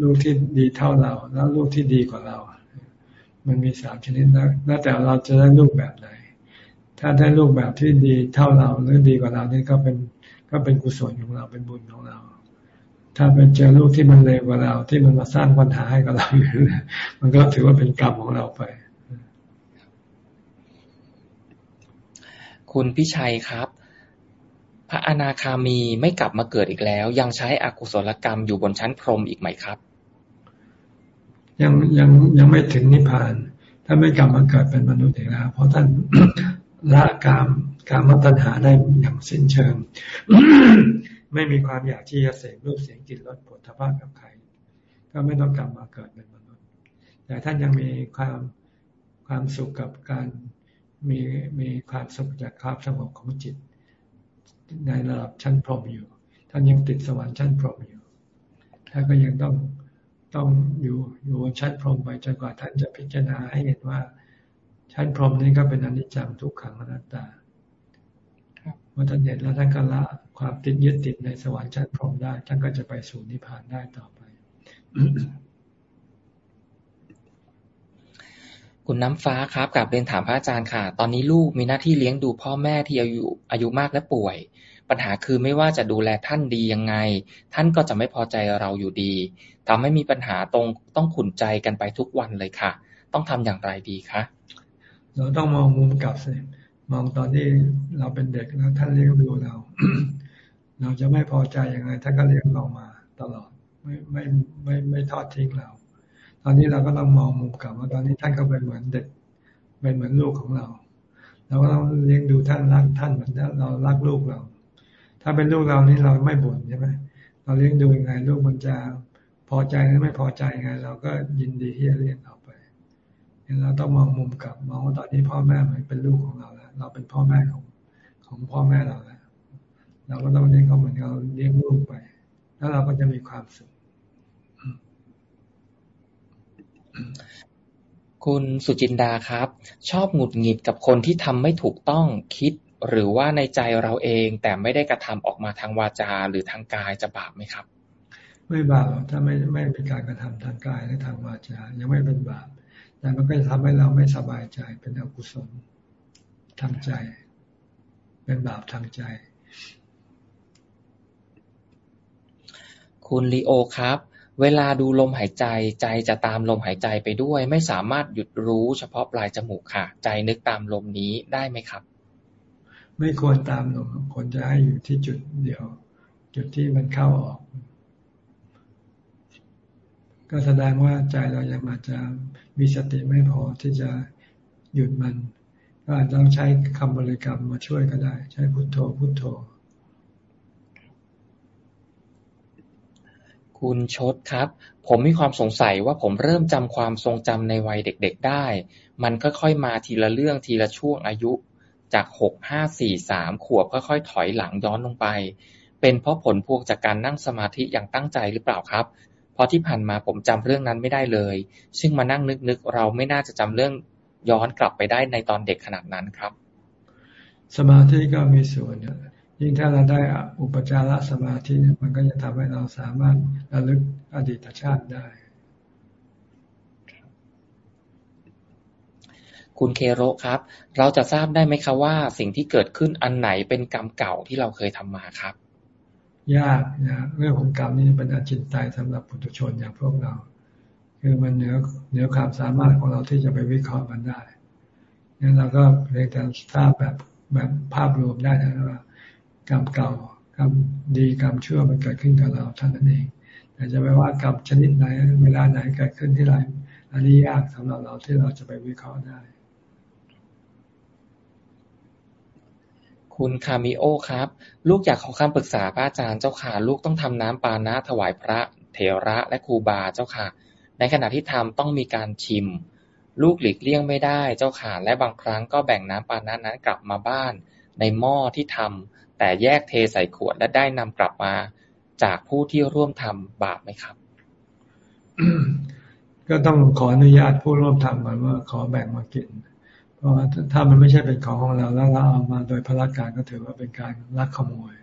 ลูกที่ดีเท่าเรา แล้วลูกที่ดีกว่าเรา มันมีสามชนิดแล้วแล้วแต่เราจะได้ลูกแบบไหน ถ้าได้ลูกแบบที่ดีเท่าเราหรือดีกว่าเรานี่ก็เป็นก็เป็นกุศลของเราเป็นบุญของเรา ถ้าเป็นเจอลูกที่มันเลวกว่าเราที่มันมาสร้างปัญหาให้กับเราอยู่มันก็ถือว่าเป็นกรรมของเราไป คุณพิชัยครับ พระอนาคามีไม่กลับมาเกิดอีกแล้ว ยังใช้อกุศลกรรมอยู่บนชั้นพรหมอีกไหมครับ ยังยังยังไม่ถึงนิพพาน ถ้าไม่กลับมาเกิดเป็นมนุษย์อีกแล้ว เพราะท่านละกามการมัตัญหาได้อย่างสิ้นเชิง ไม่มีความอยากที่จะเสพรูปเสียงกลิ่นรสผลทพะกับใคร ก็ไม่ต้องกลับมาเกิดเป็นมนุษย์ แต่ท่านยังมีความความสุขกับการมีมีความสุขจากความสงบของจิต ในระดับชั้นพรหมอยู่ ท่านยังติดสวรรค์ชั้นพรหมอยู่ท่านก็ยังต้องต้องอยู่อยู่บนชั้นพรหมไปจนกว่าท่านจะพิจารณาให้เห็นว่าชั้นพรหมนี้ก็เป็นอนิจจังทุกขังอนัตตา เมื่อท่านเห็นแล้วท่านก็ละความติดยึดติดในสวรรค์ชั้นพรหมได้ ท่านก็จะไปสู่นิพพานได้ต่อไป คุณน้ำฟ้าครับกับเรียนถามพระอาจารย์ค่ะ ตอนนี้ลูกมีหน้าที่เลี้ยงดูพ่อแม่ที่อายุอายุมากและป่วย ปัญหาคือไม่ว่าจะดูแลท่านดียังไง ท่านก็จะไม่พอใจเราอยู่ดีทำให้มีปัญหาตรงต้องขุนใจกันไปทุกวันเลยค่ะ ต้องทำอย่างไรดีคะเราต้องมองมุมกลับสิ มองตอนที่เราเป็นเด็กแล้วท่านเลี้ยงดูเรา เราจะไม่พอใจยังไงท่านก็เลี้ยงเรามาตลอด ไม่ไม่ไม่ไม่ทอดทิ้งเรา ตอนนี้เราก็ต้องมองมุมกลับว่าตอนนี้ท่านก็เป็นเหมือนเด็กเป็นเหมือนลูกของเราเราก็ต้องเลี้ยงดูท่านรักท่านเหมือนเรารักลูกเรา ถ้าเป็นลูกเรานี่เราไม่บ่นใช่ไหมเราเลี้ยงดูยังไงลูกมันจะพอใจหรือไม่พอใจยังไง เราก็ยินดีที่จะเลี้ยงเราเราต้องมองมุมกลับมองว่าตอนนี้พ่อแม่มันเป็นลูกของเรา เราเป็นพ่อแม่ของของพ่อแม่เราแล้วเราก็ต้องเลี้ยงเขาเหมือนเราเลี้ยงลูกไป แล้วเราก็จะมีความสุข คุณสุจินดาครับ ชอบหงุดหงิดกับคนที่ทำไม่ถูกต้องคิดหรือว่าในใจเราเองแต่ไม่ได้กระทำออกมาทางวาจาหรือทางกายจะบาปไหมครับ ไม่บาปถ้าไม่ไม่เป็นการกระทำทางกายและทางวาจายังไม่เป็นบาปแต่มันก็จะทำให้เราไม่สบายใจเป็นอกุศล ทางใจ เป็นบาปทางใจ คุณลีโอครับ เวลาดูลมหายใจใจจะตามลมหายใจไปด้วย ไม่สามารถหยุดรู้เฉพาะปลายจมูกค่ะ ใจนึกตามลมนี้ได้ไหมครับ ไม่ควรตามลมควรจะให้อยู่ที่จุดเดียว จุดที่มันเข้าออกก็แสดงว่าใจเรายังอาจจะมีสติไม่พอที่จะหยุดมัน ก็อาจจะต้องใช้คำบริกรรมมาช่วยก็ได้ ใช้พุทโธพุทโธ คุณชดครับ ผมมีความสงสัยว่าผมเริ่มจำความทรงจำในวัยเด็ก ๆ ได้ มันค่อยๆมาทีละเรื่องทีละช่วงอายุ จากหกห้าสี่สามขวบค่อยๆ ถอยหลังย้อนลงไป เป็นเพราะผลพวงจากการนั่งสมาธิอย่างตั้งใจหรือเปล่าครับ เพราะที่ผ่านมาผมจำเรื่องนั้นไม่ได้เลย ซึ่งมานั่งนึกๆเราไม่น่าจะจำเรื่อง ย้อนกลับไปได้ในตอนเด็กขนาดนั้นครับ สมาธิก็มีส่วนยิ่งถ้าเราได้อุปจารสมาธิมันก็จะทำให้เราสามารถระลึกอดีตชาติได้ คุณเคโรครับ เราจะทราบได้ไหมครับว่า สิ่งที่เกิดขึ้นอันไหนเป็นกรรมเก่าที่เราเคยทำมาครับ ยากนะเรื่องของกรรมนี่เป็นอาจินตายสำหรับปุถุชนอย่างพวกเรา คือมันเหนือเหนือความสามารถของเราที่จะไปวิเคราะห์มันได้งั้นเราก็เพียงแต่ทราบแบบแบบภาพรวมได้นะว่ากรรมเก่ากรรมดีกรรมชั่วมันเกิดขึ้นกับเราท่านนั้นเอง แต่จะไปว่ากรรมชนิดไหน เวลาไหนเกิดขึ้นที่ไรอันนี้ยากสำหรับเราที่เราจะไปวิเคราะห์ได้ คุณคามิโอครับ ลูกอยากขอคำปรึกษาพระอาจารย์เจ้าค่ะ ลูกต้องทำน้ำปานะถวายพระเถระและครูบาเจ้าค่ะ ในขณะที่ทำต้องมีการชิม ลูกหลีกเลี่ยงไม่ได้เจ้าค่ะและบางครั้งก็แบ่งน้ำปานะนั้นกลับมาบ้าน ในหม้อที่ทำแต่แยกเทใส่ขวดและได้นำกลับมาจากผู้ที่ร่วมทำบาปไหมครับ ก็ต้องขออนุญาตผู้ร่วมทำก่อนว่าขอแบ่งมากิน เพราะว่าถ้ามันไม่ใช่เป็นของของเราแล้วเราเอามาโดยพละการก็ถือว่าเป็นการลักขโมย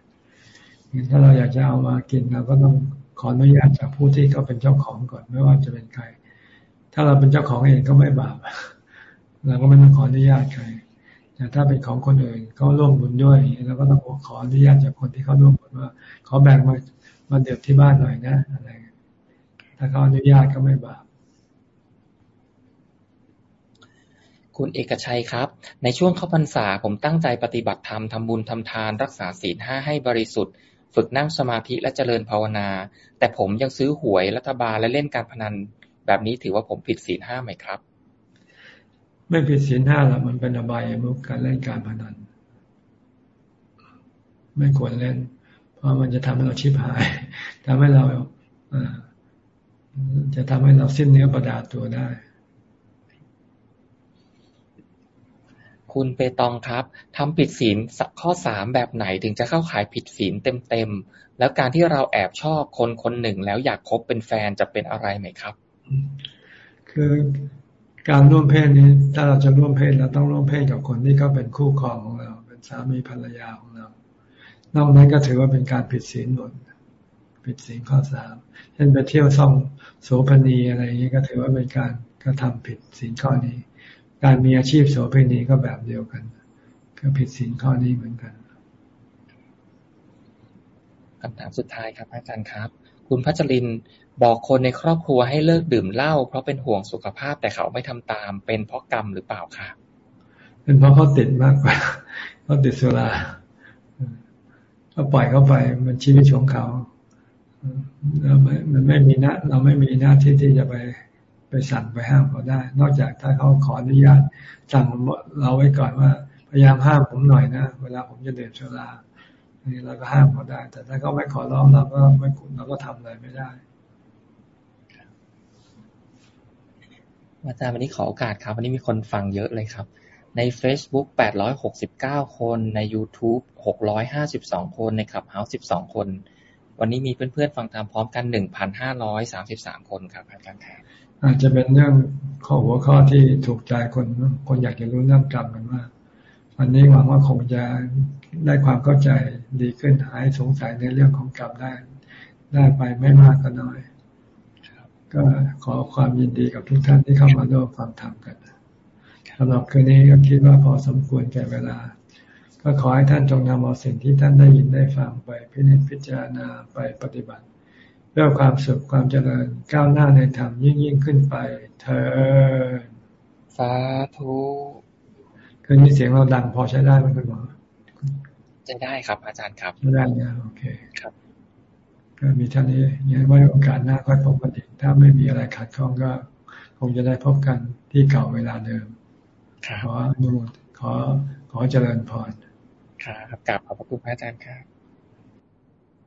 ถ้าเราอยากจะเอามากินเราก็ต้อง ขออนุญาตจากผู้ที่เขาเป็นเจ้าของก่อนไม่ว่าจะเป็นใคร ถ้าเราเป็นเจ้าของเองก็ไม่บาปเราก็ไม่ต้องขออนุญาตใครแต่ถ้าเป็นของคนอื่นเขาร่วมบุญด้วยเราก็ต้องขออนุญาตจากคนที่เขาร่วมบุญว่า ขอแบ่งมามาเดือดที่บ้านหน่อยนะอะไรถ้าเขาอนุญาตก็ไม่บาปคุณเอกชัยครับ ในช่วงเข้าพรรษาผมตั้งใจปฏิบัติธรรมทำบุญทำทานรักษาศีลห้าให้บริสุทธิ์ ฝึกนั่งสมาธิและเจริญภาวนา แต่ผมยังซื้อหวยรัฐบาลและเล่นการพนัน แบบนี้ถือว่าผมผิดศีลห้าไหมครับ ไม่ผิดศีลห้าหรอกมันเป็นอบายมุกการเล่นการพนัน ไม่ควรเล่น เพราะมันจะทำให้เราชิบหายทำให้เราจะทำให้เราสิ้นเนื้อประดาตัวได้ คุณเปตองครับ ทำผิดศีลข้อสามแบบไหนถึงจะเข้าขายผิดศีลเต็มๆ แล้วการที่เราแอบชอบคนคนหนึ่งแล้วอยากคบเป็นแฟนจะเป็นอะไรไหมครับ คือการร่วมเพศนี้ถ้าเราจะร่วมเพศเราต้องร่วมเพศกับคนที่เขาเป็นคู่ครองของเรา เป็นสามีภรรยาของเรา นอกนั้นก็ถือว่าเป็นการผิดศีลหมดผิดศีลข้อสามเช่นไปเที่ยวซ่องโสภณีอะไรอย่างนี้ก็ถือว่าเป็นการกระทำผิดศีลข้อนี้ การมีอาชีพโสเภณีก็แบบเดียวกัน ก็ผิดศีลข้อนี้เหมือนกันคำถามสุดท้ายครับอาจารย์ครับ คุณพัชรินบอกคนในครอบครัวให้เลิกดื่มเหล้าเพราะเป็นห่วงสุขภาพแต่เขาไม่ทำตาม เป็นเพราะกรรมหรือเปล่าคะเป็นเพราะเขาติดมากกว่าเขาติดสุราก็ปล่อยเขาไปมันชีวิตของเขาเราไม่มันไม่มีหน้าเราไม่มีหน้าที่ที่จะไป ไปสั่งไปห้ามเขาได้ นอกจากถ้าเขาขออนุญาต สั่งเราไว้ก่อนว่า พยายามห้ามผมหน่อยนะ เวลาผมจะเดินชลาอันนี้เราก็ห้ามเขาได้ แต่ถ้าเขาไม่ขอร้องเราก็ไม่เราก็ทำอะไรไม่ได้อาจารย์วันนี้ขอโอกาสครับ วันนี้มีคนฟังเยอะเลยครับ ใน Facebook 869 คน ใน YouTube 652 คน ในคลับเฮาส์12 คน วันนี้มีเพื่อนๆ ฟังตามพร้อมกัน 1,533 คนครับอาจารย์ครับ อาจจะเป็นเรื่องข้อหัวข้อที่ถูกใจคนคนอยากจะรู้เรื่องกรรมกันมากวันนี้หวังว่าคงจะได้ความเข้าใจดีขึ้นหายสงสัยในเรื่องของกรรมได้ ได้ไปไม่มากก็น้อยก็ขอความยินดีกับทุกท่านที่เข้ามาร่วมฟังธรรมกันสำหรับคืนนี้ก็คิดว่าพอสมควรแก่เวลา ก็ขอให้ท่านจงนำเอาสิ่งที่ท่านได้ยินได้ฟังไปพิจิตพิจารณาไปปฏิบัติ เพื่อความสุขความเจริญก้าวหน้าในธรรมยิ่งยิ่งขึ้นไป เธอ สาธุคืนนี้เสียงเราดังพอใช้ได้ไหมคุณหมอจะได้ครับ อาจารย์ครับได้เนี่ยโอเคครับก็มีท่านนี้ยังไว้โอกาสหน้าค่อยพบกันอีกถ้าไม่มีอะไรขัดข้องก็คงจะได้พบกันที่เก่าเวลาเดิมขออนุขอขอเจริญพรครับกลับขอบพระคุณพระอาจารย์ครับ